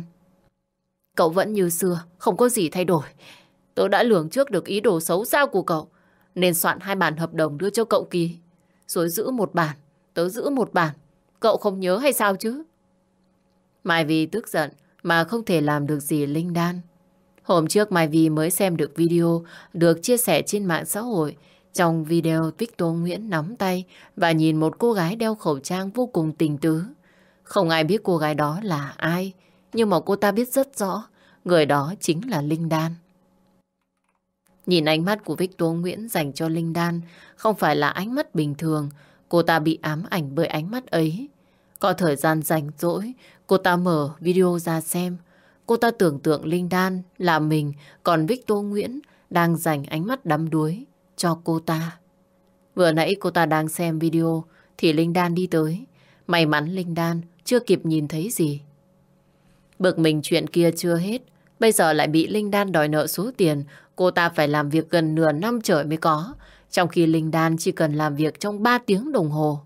Cậu vẫn như xưa, không có gì thay đổi. Tớ đã lường trước được ý đồ xấu xa của cậu, nên soạn hai bản hợp đồng đưa cho cậu ký. Rồi giữ một bản, tớ giữ một bản. Cậu không nhớ hay sao chứ? Mai Vy tức giận mà không thể làm được gì Linh Đan. Hôm trước Mai Vi mới xem được video được chia sẻ trên mạng xã hội trong video Victor Nguyễn nắm tay và nhìn một cô gái đeo khẩu trang vô cùng tình tứ. Không ai biết cô gái đó là ai, nhưng mà cô ta biết rất rõ người đó chính là Linh Đan. Nhìn ánh mắt của Victor Nguyễn dành cho Linh Đan không phải là ánh mắt bình thường, cô ta bị ám ảnh bởi ánh mắt ấy. Có thời gian rảnh rỗi, cô ta mở video ra xem. Cô ta tưởng tượng Linh Đan là mình, còn Victor Nguyễn đang dành ánh mắt đắm đuối cho cô ta. Vừa nãy cô ta đang xem video thì Linh Đan đi tới. May mắn Linh Đan chưa kịp nhìn thấy gì. Bực mình chuyện kia chưa hết. Bây giờ lại bị Linh Đan đòi nợ số tiền. Cô ta phải làm việc gần nửa năm trời mới có. Trong khi Linh Đan chỉ cần làm việc trong 3 tiếng đồng hồ.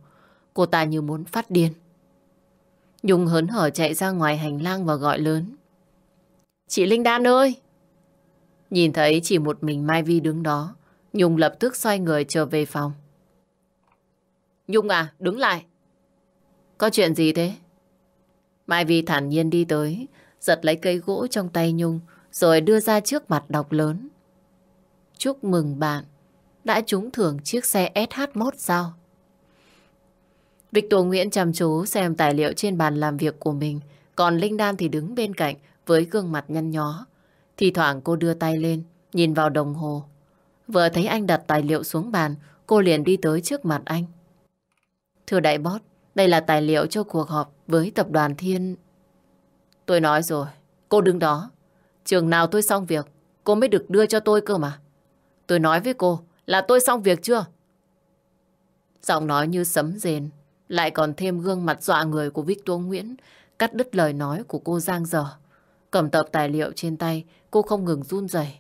Cô ta như muốn phát điên. Nhung hớn hở chạy ra ngoài hành lang và gọi lớn. Chị Linh Đan ơi! Nhìn thấy chỉ một mình Mai Vi đứng đó. Nhung lập tức xoay người trở về phòng. Nhung à, đứng lại. Có chuyện gì thế? Mai Vi thản nhiên đi tới, giật lấy cây gỗ trong tay Nhung, rồi đưa ra trước mặt đọc lớn. Chúc mừng bạn, đã trúng thưởng chiếc xe SH1 sao? Victor Nguyễn chăm chú xem tài liệu trên bàn làm việc của mình, còn Linh Đan thì đứng bên cạnh với gương mặt nhăn nhó. Thì thoảng cô đưa tay lên, nhìn vào đồng hồ. Vừa thấy anh đặt tài liệu xuống bàn, cô liền đi tới trước mặt anh. Thưa đại bót, đây là tài liệu cho cuộc họp với tập đoàn Thiên. Tôi nói rồi, cô đứng đó. Trường nào tôi xong việc, cô mới được đưa cho tôi cơ mà. Tôi nói với cô là tôi xong việc chưa? Giọng nói như sấm rền, lại còn thêm gương mặt dọa người của Victor Nguyễn, cắt đứt lời nói của cô Giang dở. Cầm tập tài liệu trên tay, cô không ngừng run rẩy.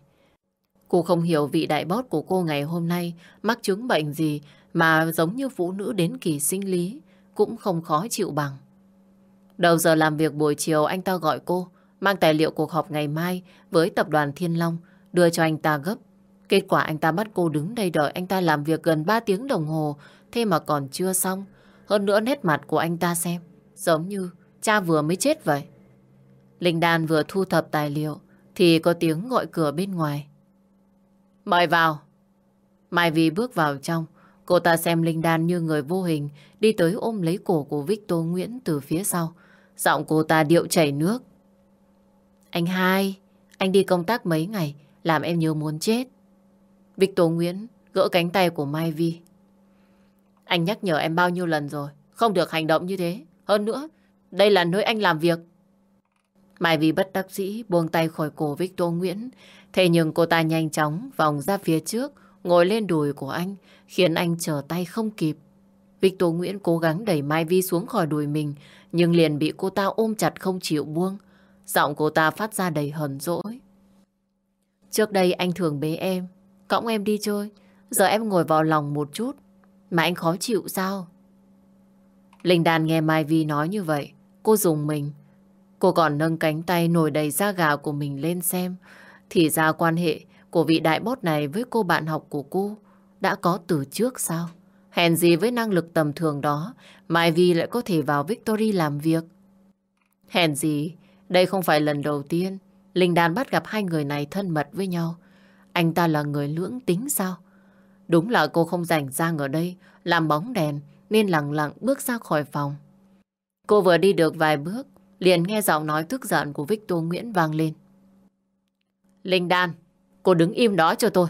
Cô không hiểu vị đại bót của cô ngày hôm nay mắc chứng bệnh gì mà giống như phụ nữ đến kỳ sinh lý, cũng không khó chịu bằng. Đầu giờ làm việc buổi chiều anh ta gọi cô, mang tài liệu cuộc họp ngày mai với tập đoàn Thiên Long, đưa cho anh ta gấp. Kết quả anh ta bắt cô đứng đây đợi anh ta làm việc gần 3 tiếng đồng hồ, thế mà còn chưa xong. Hơn nữa nét mặt của anh ta xem, giống như cha vừa mới chết vậy. Linh Đan vừa thu thập tài liệu, thì có tiếng gọi cửa bên ngoài. Mời vào. Mai Vi bước vào trong, cô ta xem Linh Đan như người vô hình đi tới ôm lấy cổ của Victor Nguyễn từ phía sau. Giọng cô ta điệu chảy nước. Anh hai, anh đi công tác mấy ngày, làm em nhớ muốn chết. Victor Nguyễn gỡ cánh tay của Mai Vi. Anh nhắc nhở em bao nhiêu lần rồi, không được hành động như thế. Hơn nữa, đây là nơi anh làm việc. Mai Vi bất đắc dĩ buông tay khỏi cổ Victor Nguyễn. Thế nhưng cô ta nhanh chóng vòng ra phía trước, ngồi lên đùi của anh, khiến anh trở tay không kịp. Victor Nguyễn cố gắng đẩy Mai Vi xuống khỏi đùi mình, nhưng liền bị cô ta ôm chặt không chịu buông. Giọng cô ta phát ra đầy hờn dỗi. Trước đây anh thường bế em, cõng em đi chơi. Giờ em ngồi vào lòng một chút, mà anh khó chịu sao? Linh Đàn nghe Mai Vi nói như vậy, cô dùng mình. Cô còn nâng cánh tay nổi đầy da gà của mình lên xem. Thì ra quan hệ của vị đại bốt này với cô bạn học của cô đã có từ trước sao? Hèn gì với năng lực tầm thường đó, Mai Vi lại có thể vào Victory làm việc. Hèn gì, đây không phải lần đầu tiên Linh Đan bắt gặp hai người này thân mật với nhau. Anh ta là người lưỡng tính sao? Đúng là cô không rảnh rang ở đây, làm bóng đèn, nên lặng lặng bước ra khỏi phòng. Cô vừa đi được vài bước, liền nghe giọng nói tức giận của Victor Nguyễn vang lên. Linh Đan, cô đứng im đó cho tôi.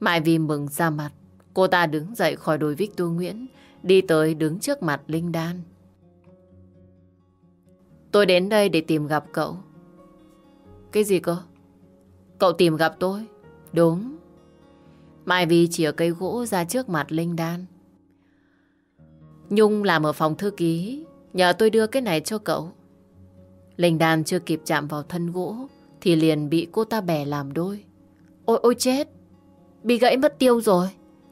Mai Vi mừng ra mặt, cô ta đứng dậy khỏi đồi Victor Nguyễn, đi tới đứng trước mặt Linh Đan. Tôi đến đây để tìm gặp cậu. Cái gì cơ? Cậu tìm gặp tôi? Đúng. Mai Vi chìa cây gỗ ra trước mặt Linh Đan. Nhung làm ở phòng thư ký, nhờ tôi đưa cái này cho cậu. Linh Đan chưa kịp chạm vào thân gỗ, thì liền bị cô ta bẻ làm đôi. Ôi ôi chết, bị gãy mất tiêu rồi.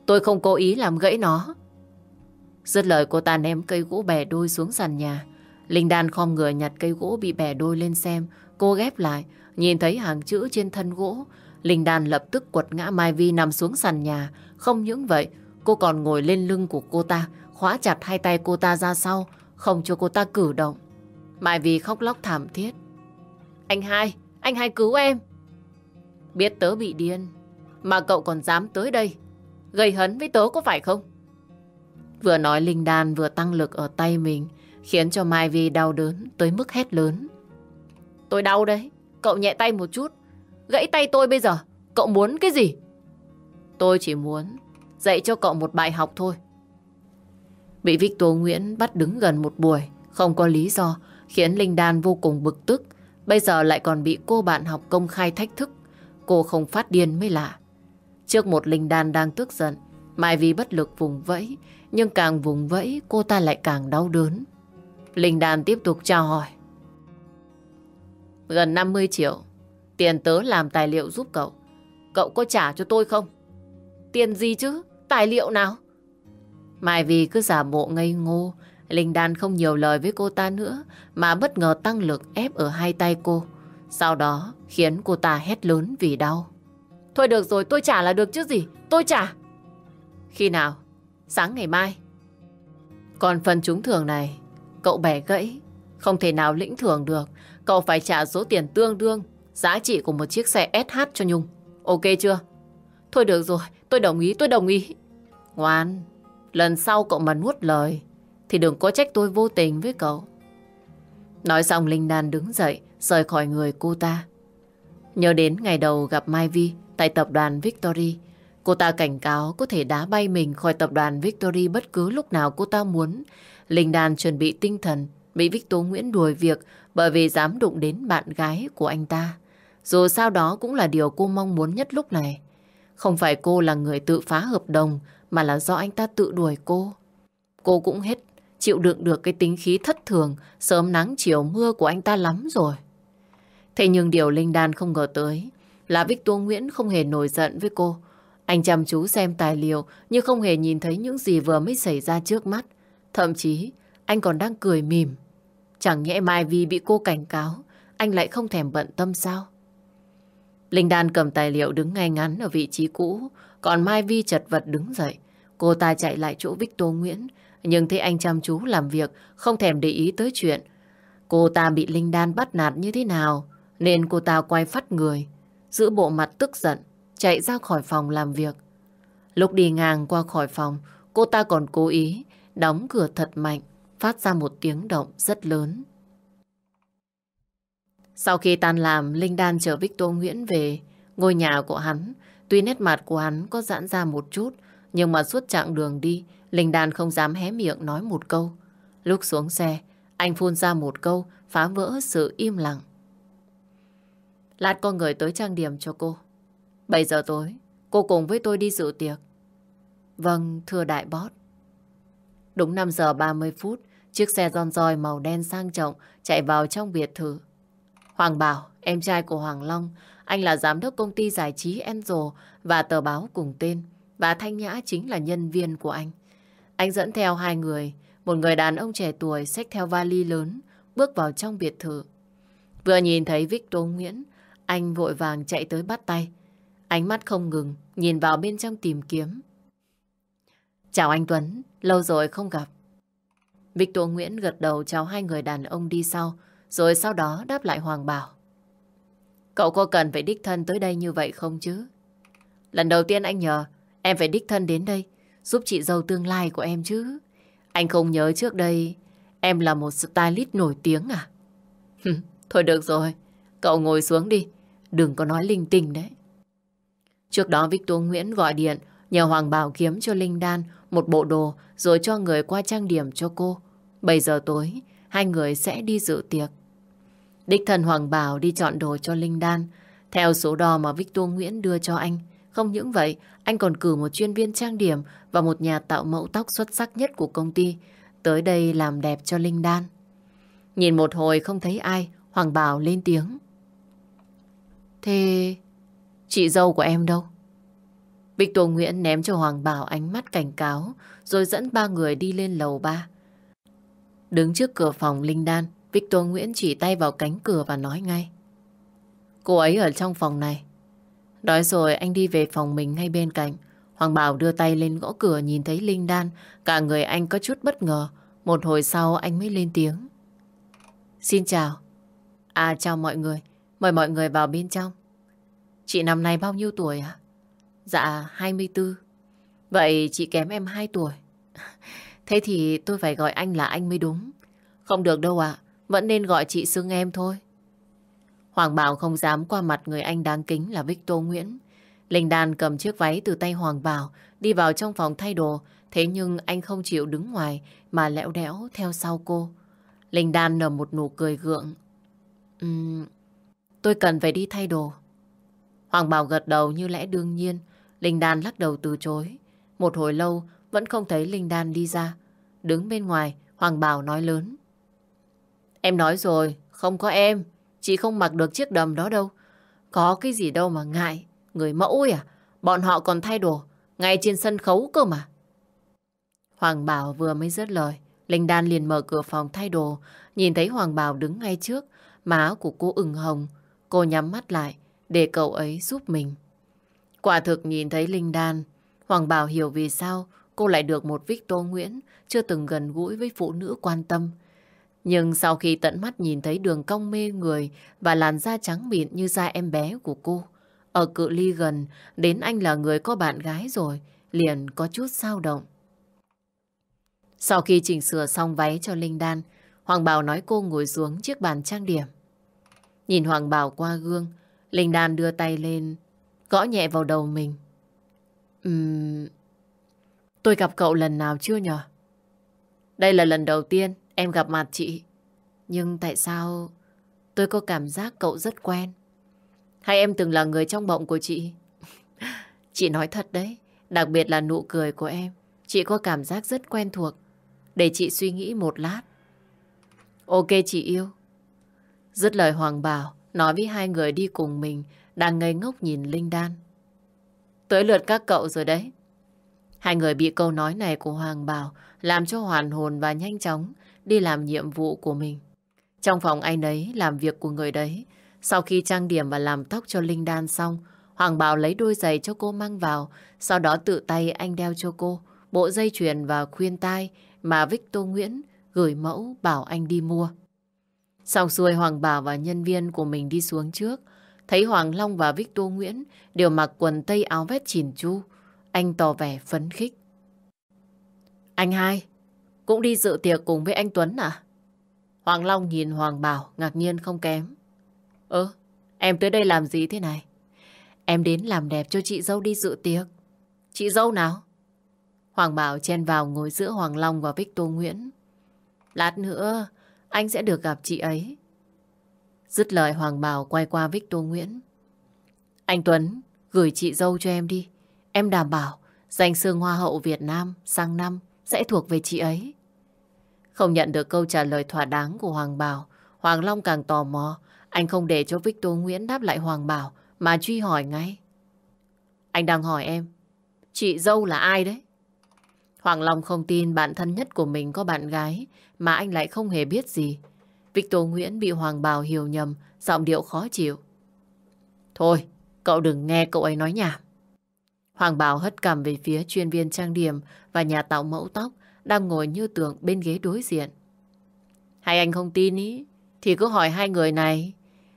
Tôi không cố ý làm gãy nó. Dứt lời cô ta ném cây gỗ bẻ đôi xuống sàn nhà. Linh Đan khom người nhặt cây gỗ bị bẻ đôi lên xem. Cô ghép lại, nhìn thấy hàng chữ trên thân gỗ. Linh Đan lập tức quật ngã Mai Vi nằm xuống sàn nhà. Không những vậy, cô còn ngồi lên lưng của cô ta, khóa chặt hai tay cô ta ra sau, không cho cô ta cử động. Mai Vi khóc lóc thảm thiết. Anh hai, anh hai cứu em. Biết tớ bị điên, mà cậu còn dám tới đây, gây hấn với tớ có phải không? Vừa nói Linh Đan vừa tăng lực ở tay mình, khiến cho Mai Vi đau đớn tới mức hét lớn. Tôi đau đấy, cậu nhẹ tay một chút, gãy tay tôi bây giờ, cậu muốn cái gì? Tôi chỉ muốn dạy cho cậu một bài học thôi. Bị Victor Nguyễn bắt đứng gần một buổi, không có lý do, khiến Linh Đan vô cùng bực tức. Bây giờ lại còn bị cô bạn học công khai thách thức. cô không phát điên mới lạ. Trước một linh đan đang tức giận, Mai Vi bất lực vùng vẫy, nhưng càng vùng vẫy cô ta lại càng đau đớn. Linh đan tiếp tục chào hỏi. Gần 50 triệu, tiền tớ làm tài liệu giúp cậu. Cậu có trả cho tôi không? Tiền gì chứ? Tài liệu nào? Mai vi cứ giả bộ ngây ngô, Linh Đan không nhiều lời với cô ta nữa, mà bất ngờ tăng lực ép ở hai tay cô. Sau đó khiến cô ta hét lớn vì đau. Thôi được rồi, tôi trả là được chứ gì, tôi trả. Khi nào? Sáng ngày mai. Còn phần trúng thưởng này, cậu bẻ gãy, không thể nào lĩnh thưởng được. Cậu phải trả số tiền tương đương giá trị của một chiếc xe SH cho Nhung. Ok chưa? Thôi được rồi, tôi đồng ý, tôi đồng ý. Ngoan, lần sau cậu mà nuốt lời thì đừng có trách tôi vô tình với cậu. Nói xong Linh Đan đứng dậy, rời khỏi người cô ta. Nhớ đến ngày đầu gặp Mai Vi tại tập đoàn Victory, cô ta cảnh cáo có thể đá bay mình khỏi tập đoàn Victory bất cứ lúc nào cô ta muốn. Linh Đan chuẩn bị tinh thần, bị Victor Nguyễn đuổi việc bởi vì dám đụng đến bạn gái của anh ta. Dù sao đó cũng là điều cô mong muốn nhất lúc này. Không phải cô là người tự phá hợp đồng, mà là do anh ta tự đuổi cô. Cô cũng hết chịu đựng được cái tính khí thất thường, sớm nắng chiều mưa của anh ta lắm rồi. Thế nhưng điều Linh Đan không ngờ tới là Victor Nguyễn không hề nổi giận với cô. Anh chăm chú xem tài liệu nhưng không hề nhìn thấy những gì vừa mới xảy ra trước mắt. Thậm chí anh còn đang cười mỉm. Chẳng nhẽ mai vi bị cô cảnh cáo, anh lại không thèm bận tâm sao? Linh Đan cầm tài liệu đứng ngay ngắn ở vị trí cũ, còn Mai Vi chật vật đứng dậy. Cô ta chạy lại chỗ Victor Nguyễn, nhưng thấy anh chăm chú làm việc, không thèm để ý tới chuyện. Cô ta bị Linh Đan bắt nạt như thế nào, nên cô ta quay phát người, giữ bộ mặt tức giận, chạy ra khỏi phòng làm việc. Lúc đi ngang qua khỏi phòng, cô ta còn cố ý đóng cửa thật mạnh, phát ra một tiếng động rất lớn. Sau khi tan làm, Linh Đan chở Victor Nguyễn về ngôi nhà của hắn. Tuy nét mặt của hắn có giãn ra một chút, nhưng mà suốt chặng đường đi, Linh Đan không dám hé miệng nói một câu. Lúc xuống xe, anh phun ra một câu, phá vỡ sự im lặng. Lát con người tới trang điểm cho cô. 7 giờ tối, cô cùng với tôi đi dự tiệc. Vâng, thưa đại bót. Đúng 5 giờ 30 phút, chiếc xe giòn roi màu đen sang trọng chạy vào trong biệt thự. Hoàng Bảo, em trai của Hoàng Long, anh là giám đốc công ty giải trí Angel và tờ báo cùng tên. Và Thanh Nhã chính là nhân viên của anh. Anh dẫn theo hai người, một người đàn ông trẻ tuổi xách theo vali lớn, bước vào trong biệt thự. Vừa nhìn thấy Victor Nguyễn, anh vội vàng chạy tới bắt tay. Ánh mắt không ngừng, nhìn vào bên trong tìm kiếm. Chào anh Tuấn, lâu rồi không gặp. Victor Nguyễn gật đầu chào hai người đàn ông đi sau, rồi sau đó đáp lại Hoàng Bảo. Cậu có cần phải đích thân tới đây như vậy không chứ? Lần đầu tiên anh nhờ, em phải đích thân đến đây, giúp chị dâu tương lai của em chứ. Anh không nhớ trước đây, em là một stylist nổi tiếng à? Thôi được rồi, cậu ngồi xuống đi, đừng có nói linh tinh đấy. Trước đó Victor Nguyễn gọi điện nhờ Hoàng Bảo kiếm cho Linh Đan một bộ đồ rồi cho người qua trang điểm cho cô. Bây giờ tối, hai người sẽ đi dự tiệc. Đích thần Hoàng Bảo đi chọn đồ cho Linh Đan, theo số đo mà Victor Nguyễn đưa cho anh. Không những vậy, anh còn cử một chuyên viên trang điểm và một nhà tạo mẫu tóc xuất sắc nhất của công ty tới đây làm đẹp cho Linh Đan. Nhìn một hồi không thấy ai, Hoàng Bảo lên tiếng. Thế chị dâu của em đâu? Victor Nguyễn ném cho Hoàng Bảo ánh mắt cảnh cáo rồi dẫn ba người đi lên lầu ba. Đứng trước cửa phòng Linh Đan, Victor Nguyễn chỉ tay vào cánh cửa và nói ngay. Cô ấy ở trong phòng này. Đói rồi anh đi về phòng mình ngay bên cạnh. Hoàng Bảo đưa tay lên gõ cửa nhìn thấy Linh Đan. Cả người anh có chút bất ngờ. Một hồi sau anh mới lên tiếng. Xin chào. À chào mọi người. Mời mọi người vào bên trong. Chị năm nay bao nhiêu tuổi ạ? Dạ 24. Vậy chị kém em 2 tuổi. Thế thì tôi phải gọi anh là anh mới đúng. Không được đâu ạ. Vẫn nên gọi chị xưng em thôi. Hoàng Bảo không dám qua mặt người anh đáng kính là Victor Nguyễn. Linh Đan cầm chiếc váy từ tay Hoàng Bảo đi vào trong phòng thay đồ. Thế nhưng anh không chịu đứng ngoài mà lẽo đẽo theo sau cô. Linh Đan nở một nụ cười gượng. Uhm, tôi cần phải đi thay đồ. Hoàng Bảo gật đầu như lẽ đương nhiên. Linh Đan lắc đầu từ chối. Một hồi lâu vẫn không thấy Linh Đan đi ra. Đứng bên ngoài, Hoàng Bảo nói lớn. Em nói rồi, không có em. Chị không mặc được chiếc đầm đó đâu. Có cái gì đâu mà ngại. Người mẫu ấy à? Bọn họ còn thay đồ. Ngay trên sân khấu cơ mà. Hoàng Bảo vừa mới dứt lời. Linh Đan liền mở cửa phòng thay đồ. Nhìn thấy Hoàng Bảo đứng ngay trước. Má của cô ửng hồng. Cô nhắm mắt lại để cậu ấy giúp mình. Quả thực nhìn thấy Linh Đan. Hoàng Bảo hiểu vì sao cô lại được một Victor Nguyễn chưa từng gần gũi với phụ nữ quan tâm. Nhưng sau khi tận mắt nhìn thấy đường cong mê người và làn da trắng mịn như da em bé của cô, ở cự ly gần đến anh là người có bạn gái rồi, liền có chút sao động. Sau khi chỉnh sửa xong váy cho Linh Đan, Hoàng Bảo nói cô ngồi xuống chiếc bàn trang điểm. Nhìn Hoàng Bảo qua gương, Linh Đan đưa tay lên, gõ nhẹ vào đầu mình. Uhm, tôi gặp cậu lần nào chưa nhở Đây là lần đầu tiên em gặp mặt chị. Nhưng tại sao tôi có cảm giác cậu rất quen? Hay em từng là người trong bụng của chị? chị nói thật đấy, đặc biệt là nụ cười của em. Chị có cảm giác rất quen thuộc. Để chị suy nghĩ một lát. Ok chị yêu. Dứt lời Hoàng Bảo, nói với hai người đi cùng mình, đang ngây ngốc nhìn Linh Đan. Tới lượt các cậu rồi đấy. Hai người bị câu nói này của Hoàng Bảo làm cho hoàn hồn và nhanh chóng đi làm nhiệm vụ của mình. Trong phòng anh ấy làm việc của người đấy. Sau khi trang điểm và làm tóc cho Linh Đan xong, Hoàng Bảo lấy đôi giày cho cô mang vào, sau đó tự tay anh đeo cho cô bộ dây chuyền và khuyên tai mà Victor Nguyễn gửi mẫu bảo anh đi mua. Xong xuôi Hoàng Bảo và nhân viên của mình đi xuống trước, thấy Hoàng Long và Victor Nguyễn đều mặc quần tây áo vest chỉn chu, anh tỏ vẻ phấn khích. Anh hai, cũng đi dự tiệc cùng với anh Tuấn à? Hoàng Long nhìn Hoàng Bảo ngạc nhiên không kém. Ơ, em tới đây làm gì thế này? Em đến làm đẹp cho chị dâu đi dự tiệc. Chị dâu nào? Hoàng Bảo chen vào ngồi giữa Hoàng Long và Victor Nguyễn. Lát nữa, anh sẽ được gặp chị ấy. Dứt lời Hoàng Bảo quay qua Victor Nguyễn. Anh Tuấn, gửi chị dâu cho em đi. Em đảm bảo danh sương Hoa hậu Việt Nam sang năm sẽ thuộc về chị ấy. Không nhận được câu trả lời thỏa đáng của Hoàng Bảo, Hoàng Long càng tò mò. Anh không để cho Victor Nguyễn đáp lại Hoàng Bảo mà truy hỏi ngay. Anh đang hỏi em, chị dâu là ai đấy? Hoàng Long không tin bạn thân nhất của mình có bạn gái mà anh lại không hề biết gì. Victor Nguyễn bị Hoàng Bảo hiểu nhầm, giọng điệu khó chịu. Thôi, cậu đừng nghe cậu ấy nói nhảm. Hoàng Bảo hất cằm về phía chuyên viên trang điểm và nhà tạo mẫu tóc đang ngồi như tượng bên ghế đối diện. Hay anh không tin ý, thì cứ hỏi hai người này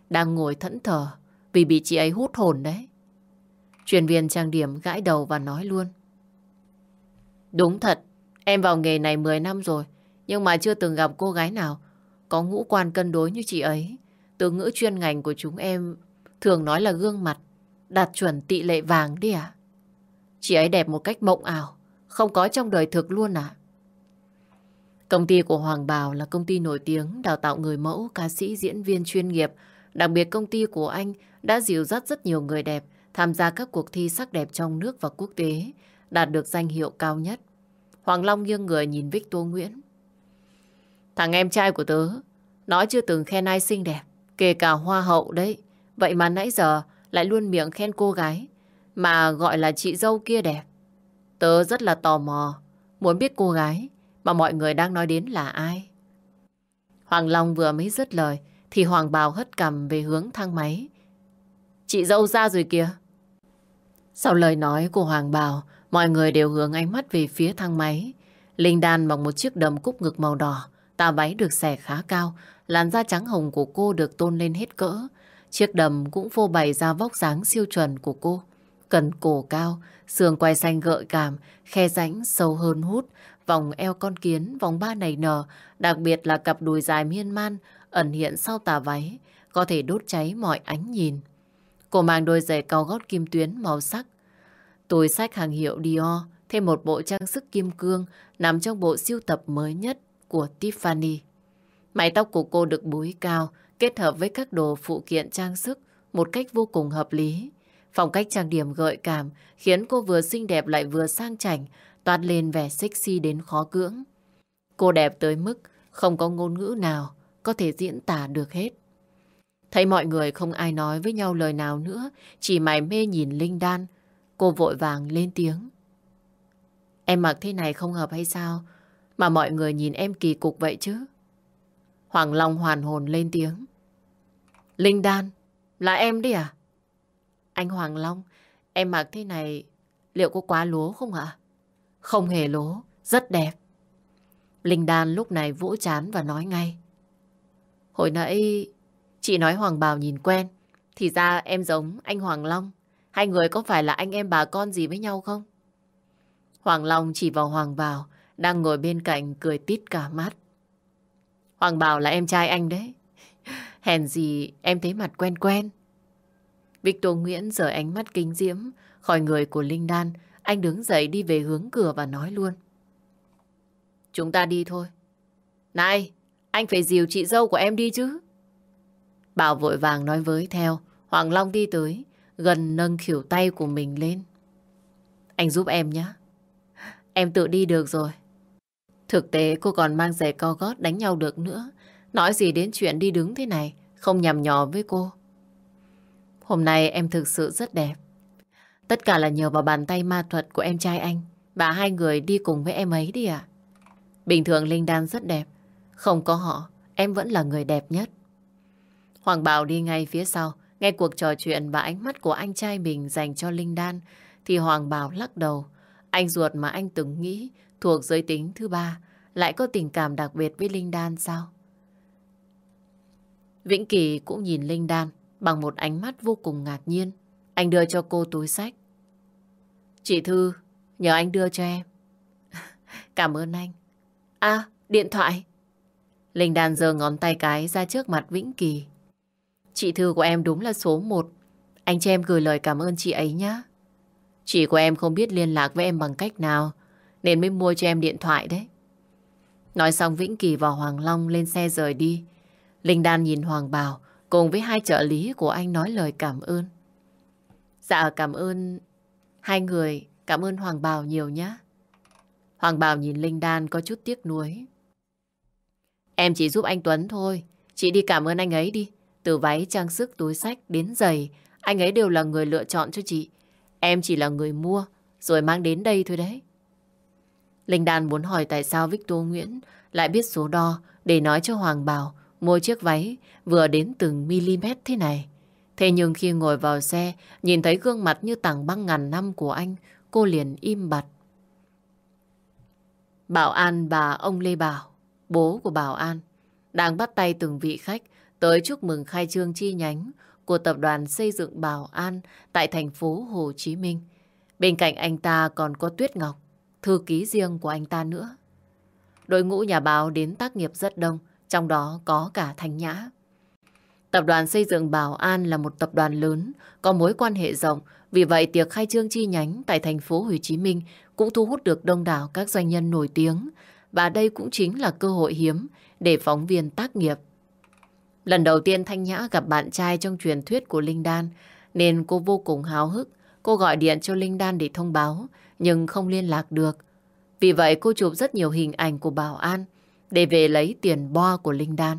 đang ngồi thẫn thờ vì bị chị ấy hút hồn đấy. Chuyên viên trang điểm gãi đầu và nói luôn. Đúng thật, em vào nghề này 10 năm rồi, nhưng mà chưa từng gặp cô gái nào có ngũ quan cân đối như chị ấy. Từ ngữ chuyên ngành của chúng em thường nói là gương mặt, đạt chuẩn tị lệ vàng đi à? Chị ấy đẹp một cách mộng ảo, không có trong đời thực luôn à? Công ty của Hoàng Bảo là công ty nổi tiếng đào tạo người mẫu, ca sĩ, diễn viên chuyên nghiệp. Đặc biệt công ty của anh đã dìu dắt rất nhiều người đẹp tham gia các cuộc thi sắc đẹp trong nước và quốc tế, đạt được danh hiệu cao nhất. Hoàng Long nghiêng người nhìn Victor Nguyễn. Thằng em trai của tớ, nó chưa từng khen ai xinh đẹp, kể cả hoa hậu đấy. Vậy mà nãy giờ lại luôn miệng khen cô gái, mà gọi là chị dâu kia đẹp. Tớ rất là tò mò, muốn biết cô gái mà mọi người đang nói đến là ai. Hoàng Long vừa mới dứt lời, thì Hoàng Bảo hất cầm về hướng thang máy. Chị dâu ra rồi kìa. Sau lời nói của Hoàng Bảo mọi người đều hướng ánh mắt về phía thang máy. Linh Đan bằng một chiếc đầm cúc ngực màu đỏ, tà váy được xẻ khá cao, làn da trắng hồng của cô được tôn lên hết cỡ. Chiếc đầm cũng phô bày ra vóc dáng siêu chuẩn của cô. Cần cổ cao, xương quai xanh gợi cảm, khe rãnh sâu hơn hút, vòng eo con kiến, vòng ba nảy nở, đặc biệt là cặp đùi dài miên man ẩn hiện sau tà váy, có thể đốt cháy mọi ánh nhìn. Cô mang đôi giày cao gót kim tuyến màu sắc. Túi sách hàng hiệu Dior, thêm một bộ trang sức kim cương nằm trong bộ siêu tập mới nhất của Tiffany. Mái tóc của cô được búi cao, kết hợp với các đồ phụ kiện trang sức một cách vô cùng hợp lý. Phong cách trang điểm gợi cảm khiến cô vừa xinh đẹp lại vừa sang chảnh, toát lên vẻ sexy đến khó cưỡng. Cô đẹp tới mức không có ngôn ngữ nào có thể diễn tả được hết. Thấy mọi người không ai nói với nhau lời nào nữa, chỉ mải mê nhìn Linh Đan. Cô vội vàng lên tiếng. Em mặc thế này không hợp hay sao? Mà mọi người nhìn em kỳ cục vậy chứ? Hoàng Long hoàn hồn lên tiếng. Linh Đan, là em đi à? Anh Hoàng Long, em mặc thế này liệu có quá lố không ạ? Không hề lố, rất đẹp. Linh Đan lúc này vỗ chán và nói ngay. Hồi nãy chị nói Hoàng Bảo nhìn quen, thì ra em giống anh Hoàng Long. Hai người có phải là anh em bà con gì với nhau không? Hoàng Long chỉ vào Hoàng Bảo, đang ngồi bên cạnh cười tít cả mắt. Hoàng Bảo là em trai anh đấy. Hèn gì em thấy mặt quen quen. Victor Nguyễn rời ánh mắt kinh diễm khỏi người của Linh Đan. Anh đứng dậy đi về hướng cửa và nói luôn. Chúng ta đi thôi. Này, anh phải dìu chị dâu của em đi chứ. Bảo vội vàng nói với theo. Hoàng Long đi tới, gần nâng khỉu tay của mình lên. Anh giúp em nhé. Em tự đi được rồi. Thực tế cô còn mang giày co gót đánh nhau được nữa. Nói gì đến chuyện đi đứng thế này, không nhầm nhỏ với cô. Hôm nay em thực sự rất đẹp. Tất cả là nhờ vào bàn tay ma thuật của em trai anh. Và hai người đi cùng với em ấy đi ạ. Bình thường Linh Đan rất đẹp. Không có họ, em vẫn là người đẹp nhất. Hoàng Bảo đi ngay phía sau. Nghe cuộc trò chuyện và ánh mắt của anh trai mình dành cho Linh Đan. Thì Hoàng Bảo lắc đầu. Anh ruột mà anh từng nghĩ thuộc giới tính thứ ba lại có tình cảm đặc biệt với Linh Đan sao? Vĩnh Kỳ cũng nhìn Linh Đan bằng một ánh mắt vô cùng ngạc nhiên. Anh đưa cho cô túi sách. Chị Thư, nhờ anh đưa cho em. Cảm ơn anh. À, điện thoại. Linh Đan giơ ngón tay cái ra trước mặt Vĩnh Kỳ. Chị Thư của em đúng là số một. Anh cho em gửi lời cảm ơn chị ấy nhé. Chị của em không biết liên lạc với em bằng cách nào, nên mới mua cho em điện thoại đấy. Nói xong Vĩnh Kỳ và Hoàng Long lên xe rời đi. Linh Đan nhìn Hoàng Bảo cùng với hai trợ lý của anh nói lời cảm ơn. Dạ cảm ơn hai người, cảm ơn Hoàng Bảo nhiều nhé. Hoàng Bảo nhìn Linh Đan có chút tiếc nuối. Em chỉ giúp anh Tuấn thôi, chị đi cảm ơn anh ấy đi. Từ váy, trang sức, túi sách đến giày, anh ấy đều là người lựa chọn cho chị. Em chỉ là người mua, rồi mang đến đây thôi đấy. Linh Đan muốn hỏi tại sao Victor Nguyễn lại biết số đo để nói cho Hoàng Bảo mua chiếc váy vừa đến từng mm thế này. Thế nhưng khi ngồi vào xe, nhìn thấy gương mặt như tảng băng ngàn năm của anh, cô liền im bặt. Bảo An bà ông Lê Bảo, bố của Bảo An, đang bắt tay từng vị khách tới chúc mừng khai trương chi nhánh của tập đoàn xây dựng Bảo An tại thành phố Hồ Chí Minh. Bên cạnh anh ta còn có Tuyết Ngọc, thư ký riêng của anh ta nữa. Đội ngũ nhà báo đến tác nghiệp rất đông, trong đó có cả Thanh Nhã. Tập đoàn xây dựng Bảo An là một tập đoàn lớn, có mối quan hệ rộng, vì vậy tiệc khai trương chi nhánh tại thành phố Hồ Chí Minh cũng thu hút được đông đảo các doanh nhân nổi tiếng, và đây cũng chính là cơ hội hiếm để phóng viên tác nghiệp. Lần đầu tiên Thanh Nhã gặp bạn trai trong truyền thuyết của Linh Đan, nên cô vô cùng háo hức. Cô gọi điện cho Linh Đan để thông báo, nhưng không liên lạc được. Vì vậy cô chụp rất nhiều hình ảnh của Bảo An để về lấy tiền bo của Linh Đan.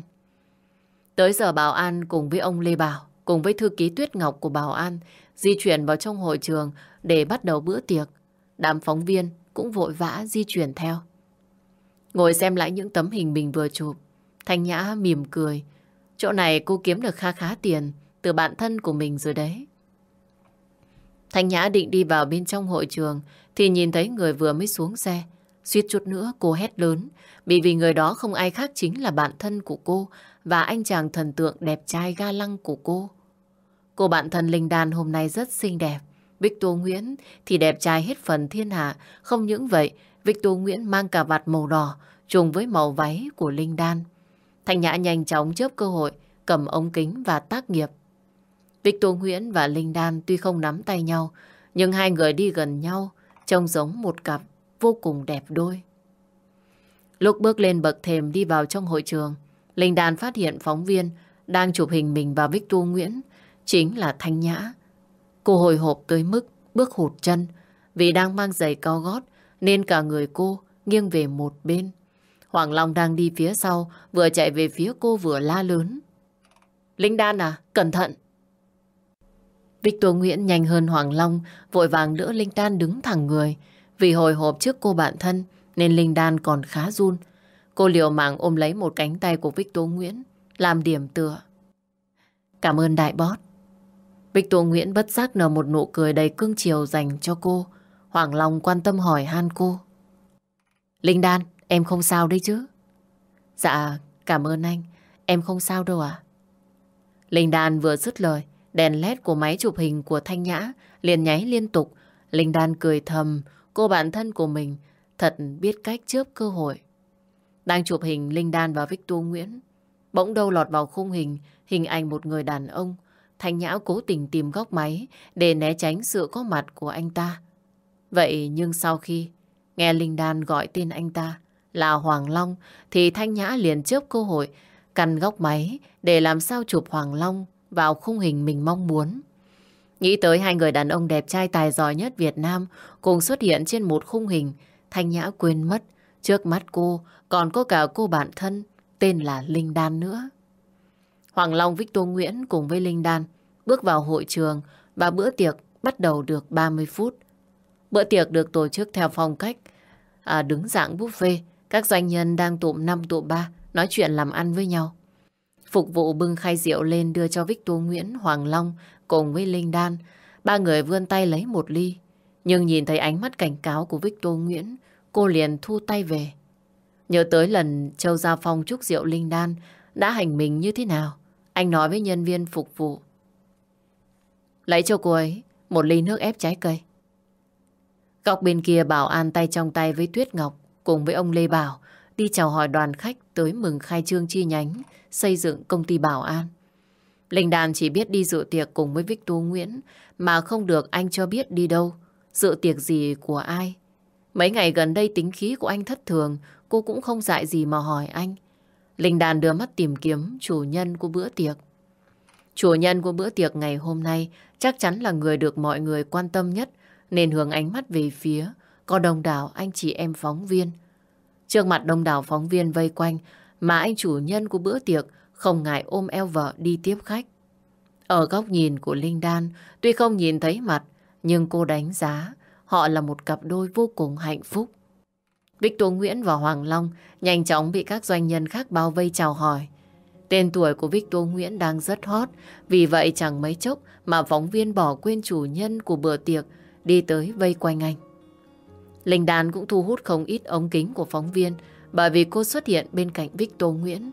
Tới giờ Bảo An cùng với ông Lê Bảo, cùng với thư ký Tuyết Ngọc của Bảo An di chuyển vào trong hội trường để bắt đầu bữa tiệc. Đám phóng viên cũng vội vã di chuyển theo. Ngồi xem lại những tấm hình mình vừa chụp, Thanh Nhã mỉm cười. Chỗ này cô kiếm được kha khá tiền từ bạn thân của mình rồi đấy. Thanh Nhã định đi vào bên trong hội trường thì nhìn thấy người vừa mới xuống xe. Suýt chút nữa cô hét lớn bởi vì người đó không ai khác chính là bạn thân của cô và anh chàng thần tượng đẹp trai ga lăng của cô. Cô bạn thân Linh Đan hôm nay rất xinh đẹp. Victor Nguyễn thì đẹp trai hết phần thiên hạ. Không những vậy, Victor Nguyễn mang cả vạt màu đỏ trùng với màu váy của Linh Đan. Thanh Nhã nhanh chóng chớp cơ hội cầm ống kính và tác nghiệp. Victor Nguyễn và Linh Đan tuy không nắm tay nhau, nhưng hai người đi gần nhau trông giống một cặp vô cùng đẹp đôi. Lúc bước lên bậc thềm đi vào trong hội trường, Linh Đan phát hiện phóng viên đang chụp hình mình và Victor Nguyễn chính là Thanh Nhã. Cô hồi hộp tới mức bước hụt chân. Vì đang mang giày cao gót nên cả người cô nghiêng về một bên. Hoàng Long đang đi phía sau, vừa chạy về phía cô vừa la lớn. Linh Đan à, cẩn thận! Victor Nguyễn nhanh hơn Hoàng Long, vội vàng đỡ Linh Đan đứng thẳng người. Vì hồi hộp trước cô bạn thân, nên Linh Đan còn khá run. Cô liều mạng ôm lấy một cánh tay của Victor Nguyễn, làm điểm tựa. Cảm ơn đại bót. Victor Nguyễn bất giác nở một nụ cười đầy cương chiều dành cho cô. Hoàng Long quan tâm hỏi han cô. Linh Đan, em không sao đấy chứ? Dạ, cảm ơn anh. Em không sao đâu à? Linh Đan vừa dứt lời, đèn led của máy chụp hình của Thanh Nhã liền nháy liên tục. Linh Đan cười thầm, cô bạn thân của mình thật biết cách chớp cơ hội. Đang chụp hình Linh Đan và Victor Nguyễn. Bỗng đâu lọt vào khung hình, hình ảnh một người đàn ông. Thanh Nhã cố tình tìm góc máy để né tránh sự có mặt của anh ta. Vậy nhưng sau khi nghe Linh Đan gọi tên anh ta là Hoàng Long thì Thanh Nhã liền chớp cơ hội căn góc máy để làm sao chụp Hoàng Long vào khung hình mình mong muốn. Nghĩ tới hai người đàn ông đẹp trai tài giỏi nhất Việt Nam cùng xuất hiện trên một khung hình, Thanh Nhã quên mất trước mắt cô còn có cả cô bạn thân tên là Linh Đan nữa. Hoàng Long Victor Nguyễn cùng với Linh Đan bước vào hội trường và bữa tiệc bắt đầu được 30 phút. Bữa tiệc được tổ chức theo phong cách à, đứng dạng buffet. Các doanh nhân đang tụm năm tụm ba nói chuyện làm ăn với nhau. Phục vụ bưng khay rượu lên đưa cho Victor Nguyễn, Hoàng Long cùng với Linh Đan. Ba người vươn tay lấy một ly. Nhưng nhìn thấy ánh mắt cảnh cáo của Victor Nguyễn, cô liền thu tay về. Nhớ tới lần Châu Gia Phong chúc rượu Linh Đan đã hành mình như thế nào. Anh nói với nhân viên phục vụ. Lấy cho cô ấy một ly nước ép trái cây. Góc bên kia Bảo An tay trong tay với Tuyết Ngọc cùng với ông Lê Bảo đi chào hỏi đoàn khách tới mừng khai trương chi nhánh xây dựng công ty Bảo An. Linh Đàn chỉ biết đi dự tiệc cùng với Victor Nguyễn mà không được anh cho biết đi đâu, dự tiệc gì của ai. Mấy ngày gần đây tính khí của anh thất thường, cô cũng không dại gì mà hỏi anh. Linh Đàn đưa mắt tìm kiếm chủ nhân của bữa tiệc. Chủ nhân của bữa tiệc ngày hôm nay chắc chắn là người được mọi người quan tâm nhất nên hướng ánh mắt về phía có đông đảo anh chị em phóng viên. Trước mặt đông đảo phóng viên vây quanh mà anh chủ nhân của bữa tiệc không ngại ôm eo vợ đi tiếp khách. Ở góc nhìn của Linh Đan, tuy không nhìn thấy mặt, nhưng cô đánh giá họ là một cặp đôi vô cùng hạnh phúc. Victor Nguyễn và Hoàng Long nhanh chóng bị các doanh nhân khác bao vây chào hỏi. Tên tuổi của Victor Nguyễn đang rất hot, vì vậy chẳng mấy chốc mà phóng viên bỏ quên chủ nhân của bữa tiệc đi tới vây quanh anh. Linh Đan cũng thu hút không ít ống kính của phóng viên bởi vì cô xuất hiện bên cạnh Victor Nguyễn.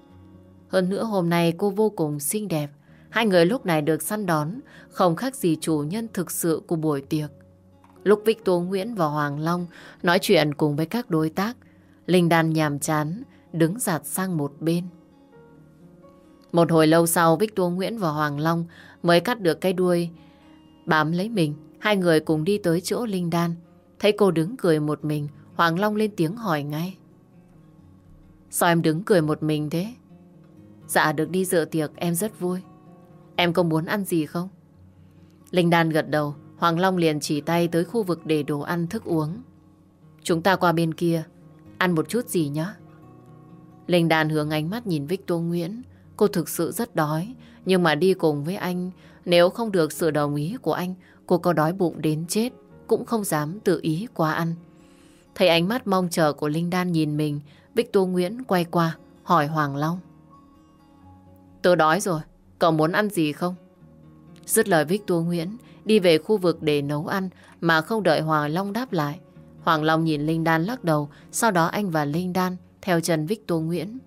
Hơn nữa hôm nay cô vô cùng xinh đẹp. Hai người lúc này được săn đón, không khác gì chủ nhân thực sự của buổi tiệc. Lúc Victor Nguyễn và Hoàng Long nói chuyện cùng với các đối tác, Linh Đan nhàm chán, đứng giạt sang một bên. Một hồi lâu sau, Victor Nguyễn và Hoàng Long mới cắt được cái đuôi bám lấy mình. Hai người cùng đi tới chỗ Linh Đan. Thấy cô đứng cười một mình, Hoàng Long lên tiếng hỏi ngay. Sao em đứng cười một mình thế? Dạ được đi dự tiệc em rất vui. Em có muốn ăn gì không? Linh Đan gật đầu, Hoàng Long liền chỉ tay tới khu vực để đồ ăn thức uống. Chúng ta qua bên kia, ăn một chút gì nhé. Linh Đan hướng ánh mắt nhìn Victor Nguyễn. Cô thực sự rất đói, nhưng mà đi cùng với anh, nếu không được sự đồng ý của anh, cô có đói bụng đến chết, cũng không dám tự ý quá ăn. Thấy ánh mắt mong chờ của Linh Đan nhìn mình, Victor Nguyễn quay qua, hỏi Hoàng Long. Tôi đói rồi, cậu muốn ăn gì không? Dứt lời Victor Nguyễn, đi về khu vực để nấu ăn mà không đợi Hoàng Long đáp lại. Hoàng Long nhìn Linh Đan lắc đầu, sau đó anh và Linh Đan theo chân Victor Nguyễn.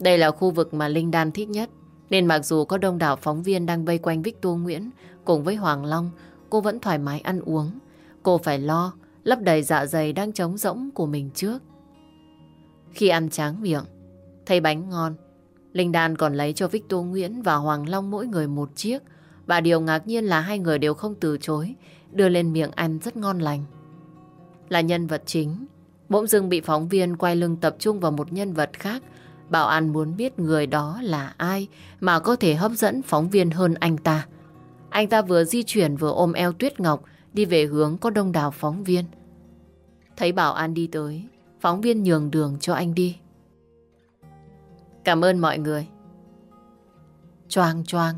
Đây là khu vực mà Linh Đan thích nhất, nên mặc dù có đông đảo phóng viên đang vây quanh Victor Nguyễn cùng với Hoàng Long, cô vẫn thoải mái ăn uống. Cô phải lo, lấp đầy dạ dày đang trống rỗng của mình trước. Khi ăn tráng miệng, thấy bánh ngon, Linh Đan còn lấy cho Victor Nguyễn và Hoàng Long mỗi người một chiếc. Và điều ngạc nhiên là hai người đều không từ chối, đưa lên miệng ăn rất ngon lành. Là nhân vật chính, bỗng dưng bị phóng viên quay lưng tập trung vào một nhân vật khác. Bảo An muốn biết người đó là ai mà có thể hấp dẫn phóng viên hơn anh ta. Anh ta vừa di chuyển vừa ôm eo Tuyết Ngọc đi về hướng có đông đảo phóng viên. Thấy Bảo An đi tới, phóng viên nhường đường cho anh đi. Cảm ơn mọi người. Choang choang,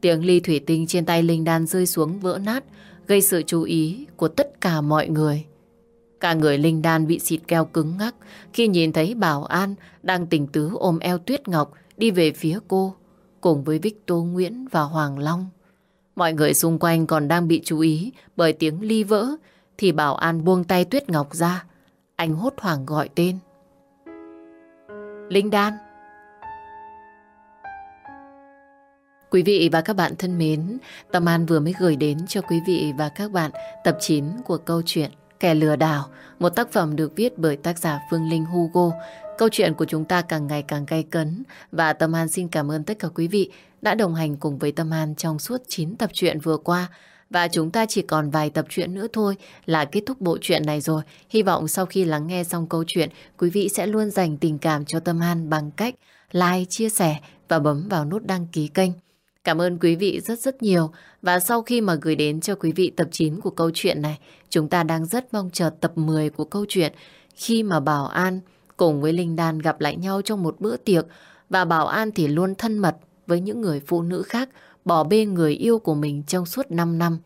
tiếng ly thủy tinh trên tay Linh Đan rơi xuống vỡ nát, gây sự chú ý của tất cả mọi người. Cả người Linh Đan bị xịt keo cứng ngắc khi nhìn thấy Bảo An đang tình tứ ôm eo Tuyết Ngọc đi về phía cô, cùng với Victor Nguyễn và Hoàng Long. Mọi người xung quanh còn đang bị chú ý bởi tiếng ly vỡ, thì Bảo An buông tay Tuyết Ngọc ra. Anh hốt hoảng gọi tên. Linh Đan. Quý vị và các bạn thân mến, Tâm An vừa mới gửi đến cho quý vị và các bạn tập 9 của câu chuyện Kẻ lừa đảo, một tác phẩm được viết bởi tác giả Phương Linh Hugo. Câu chuyện của chúng ta càng ngày càng gay cấn và Tâm An xin cảm ơn tất cả quý vị đã đồng hành cùng với Tâm An trong suốt 9 tập truyện vừa qua. Và chúng ta chỉ còn vài tập truyện nữa thôi là kết thúc bộ truyện này rồi. Hy vọng sau khi lắng nghe xong câu chuyện, quý vị sẽ luôn dành tình cảm cho Tâm An bằng cách like, chia sẻ và bấm vào nút đăng ký kênh. Cảm ơn quý vị rất rất nhiều. Và sau khi mà gửi đến cho quý vị tập 9 của câu chuyện này, chúng ta đang rất mong chờ tập 10 của câu chuyện khi mà Bảo An cùng với Linh Đan gặp lại nhau trong một bữa tiệc và Bảo An thì luôn thân mật với những người phụ nữ khác bỏ bê người yêu của mình trong suốt 5 năm.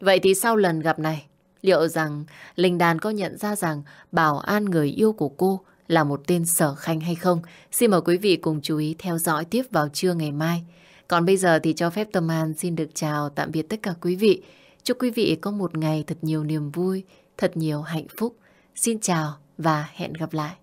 Vậy thì sau lần gặp này, liệu rằng Linh Đàn có nhận ra rằng Bảo An người yêu của cô là một tên sở khanh hay không? Xin mời quý vị cùng chú ý theo dõi tiếp vào trưa ngày mai. Còn bây giờ thì cho phép Tâm An xin được chào tạm biệt tất cả quý vị. Chúc quý vị có một ngày thật nhiều niềm vui, thật nhiều hạnh phúc. Xin chào và hẹn gặp lại.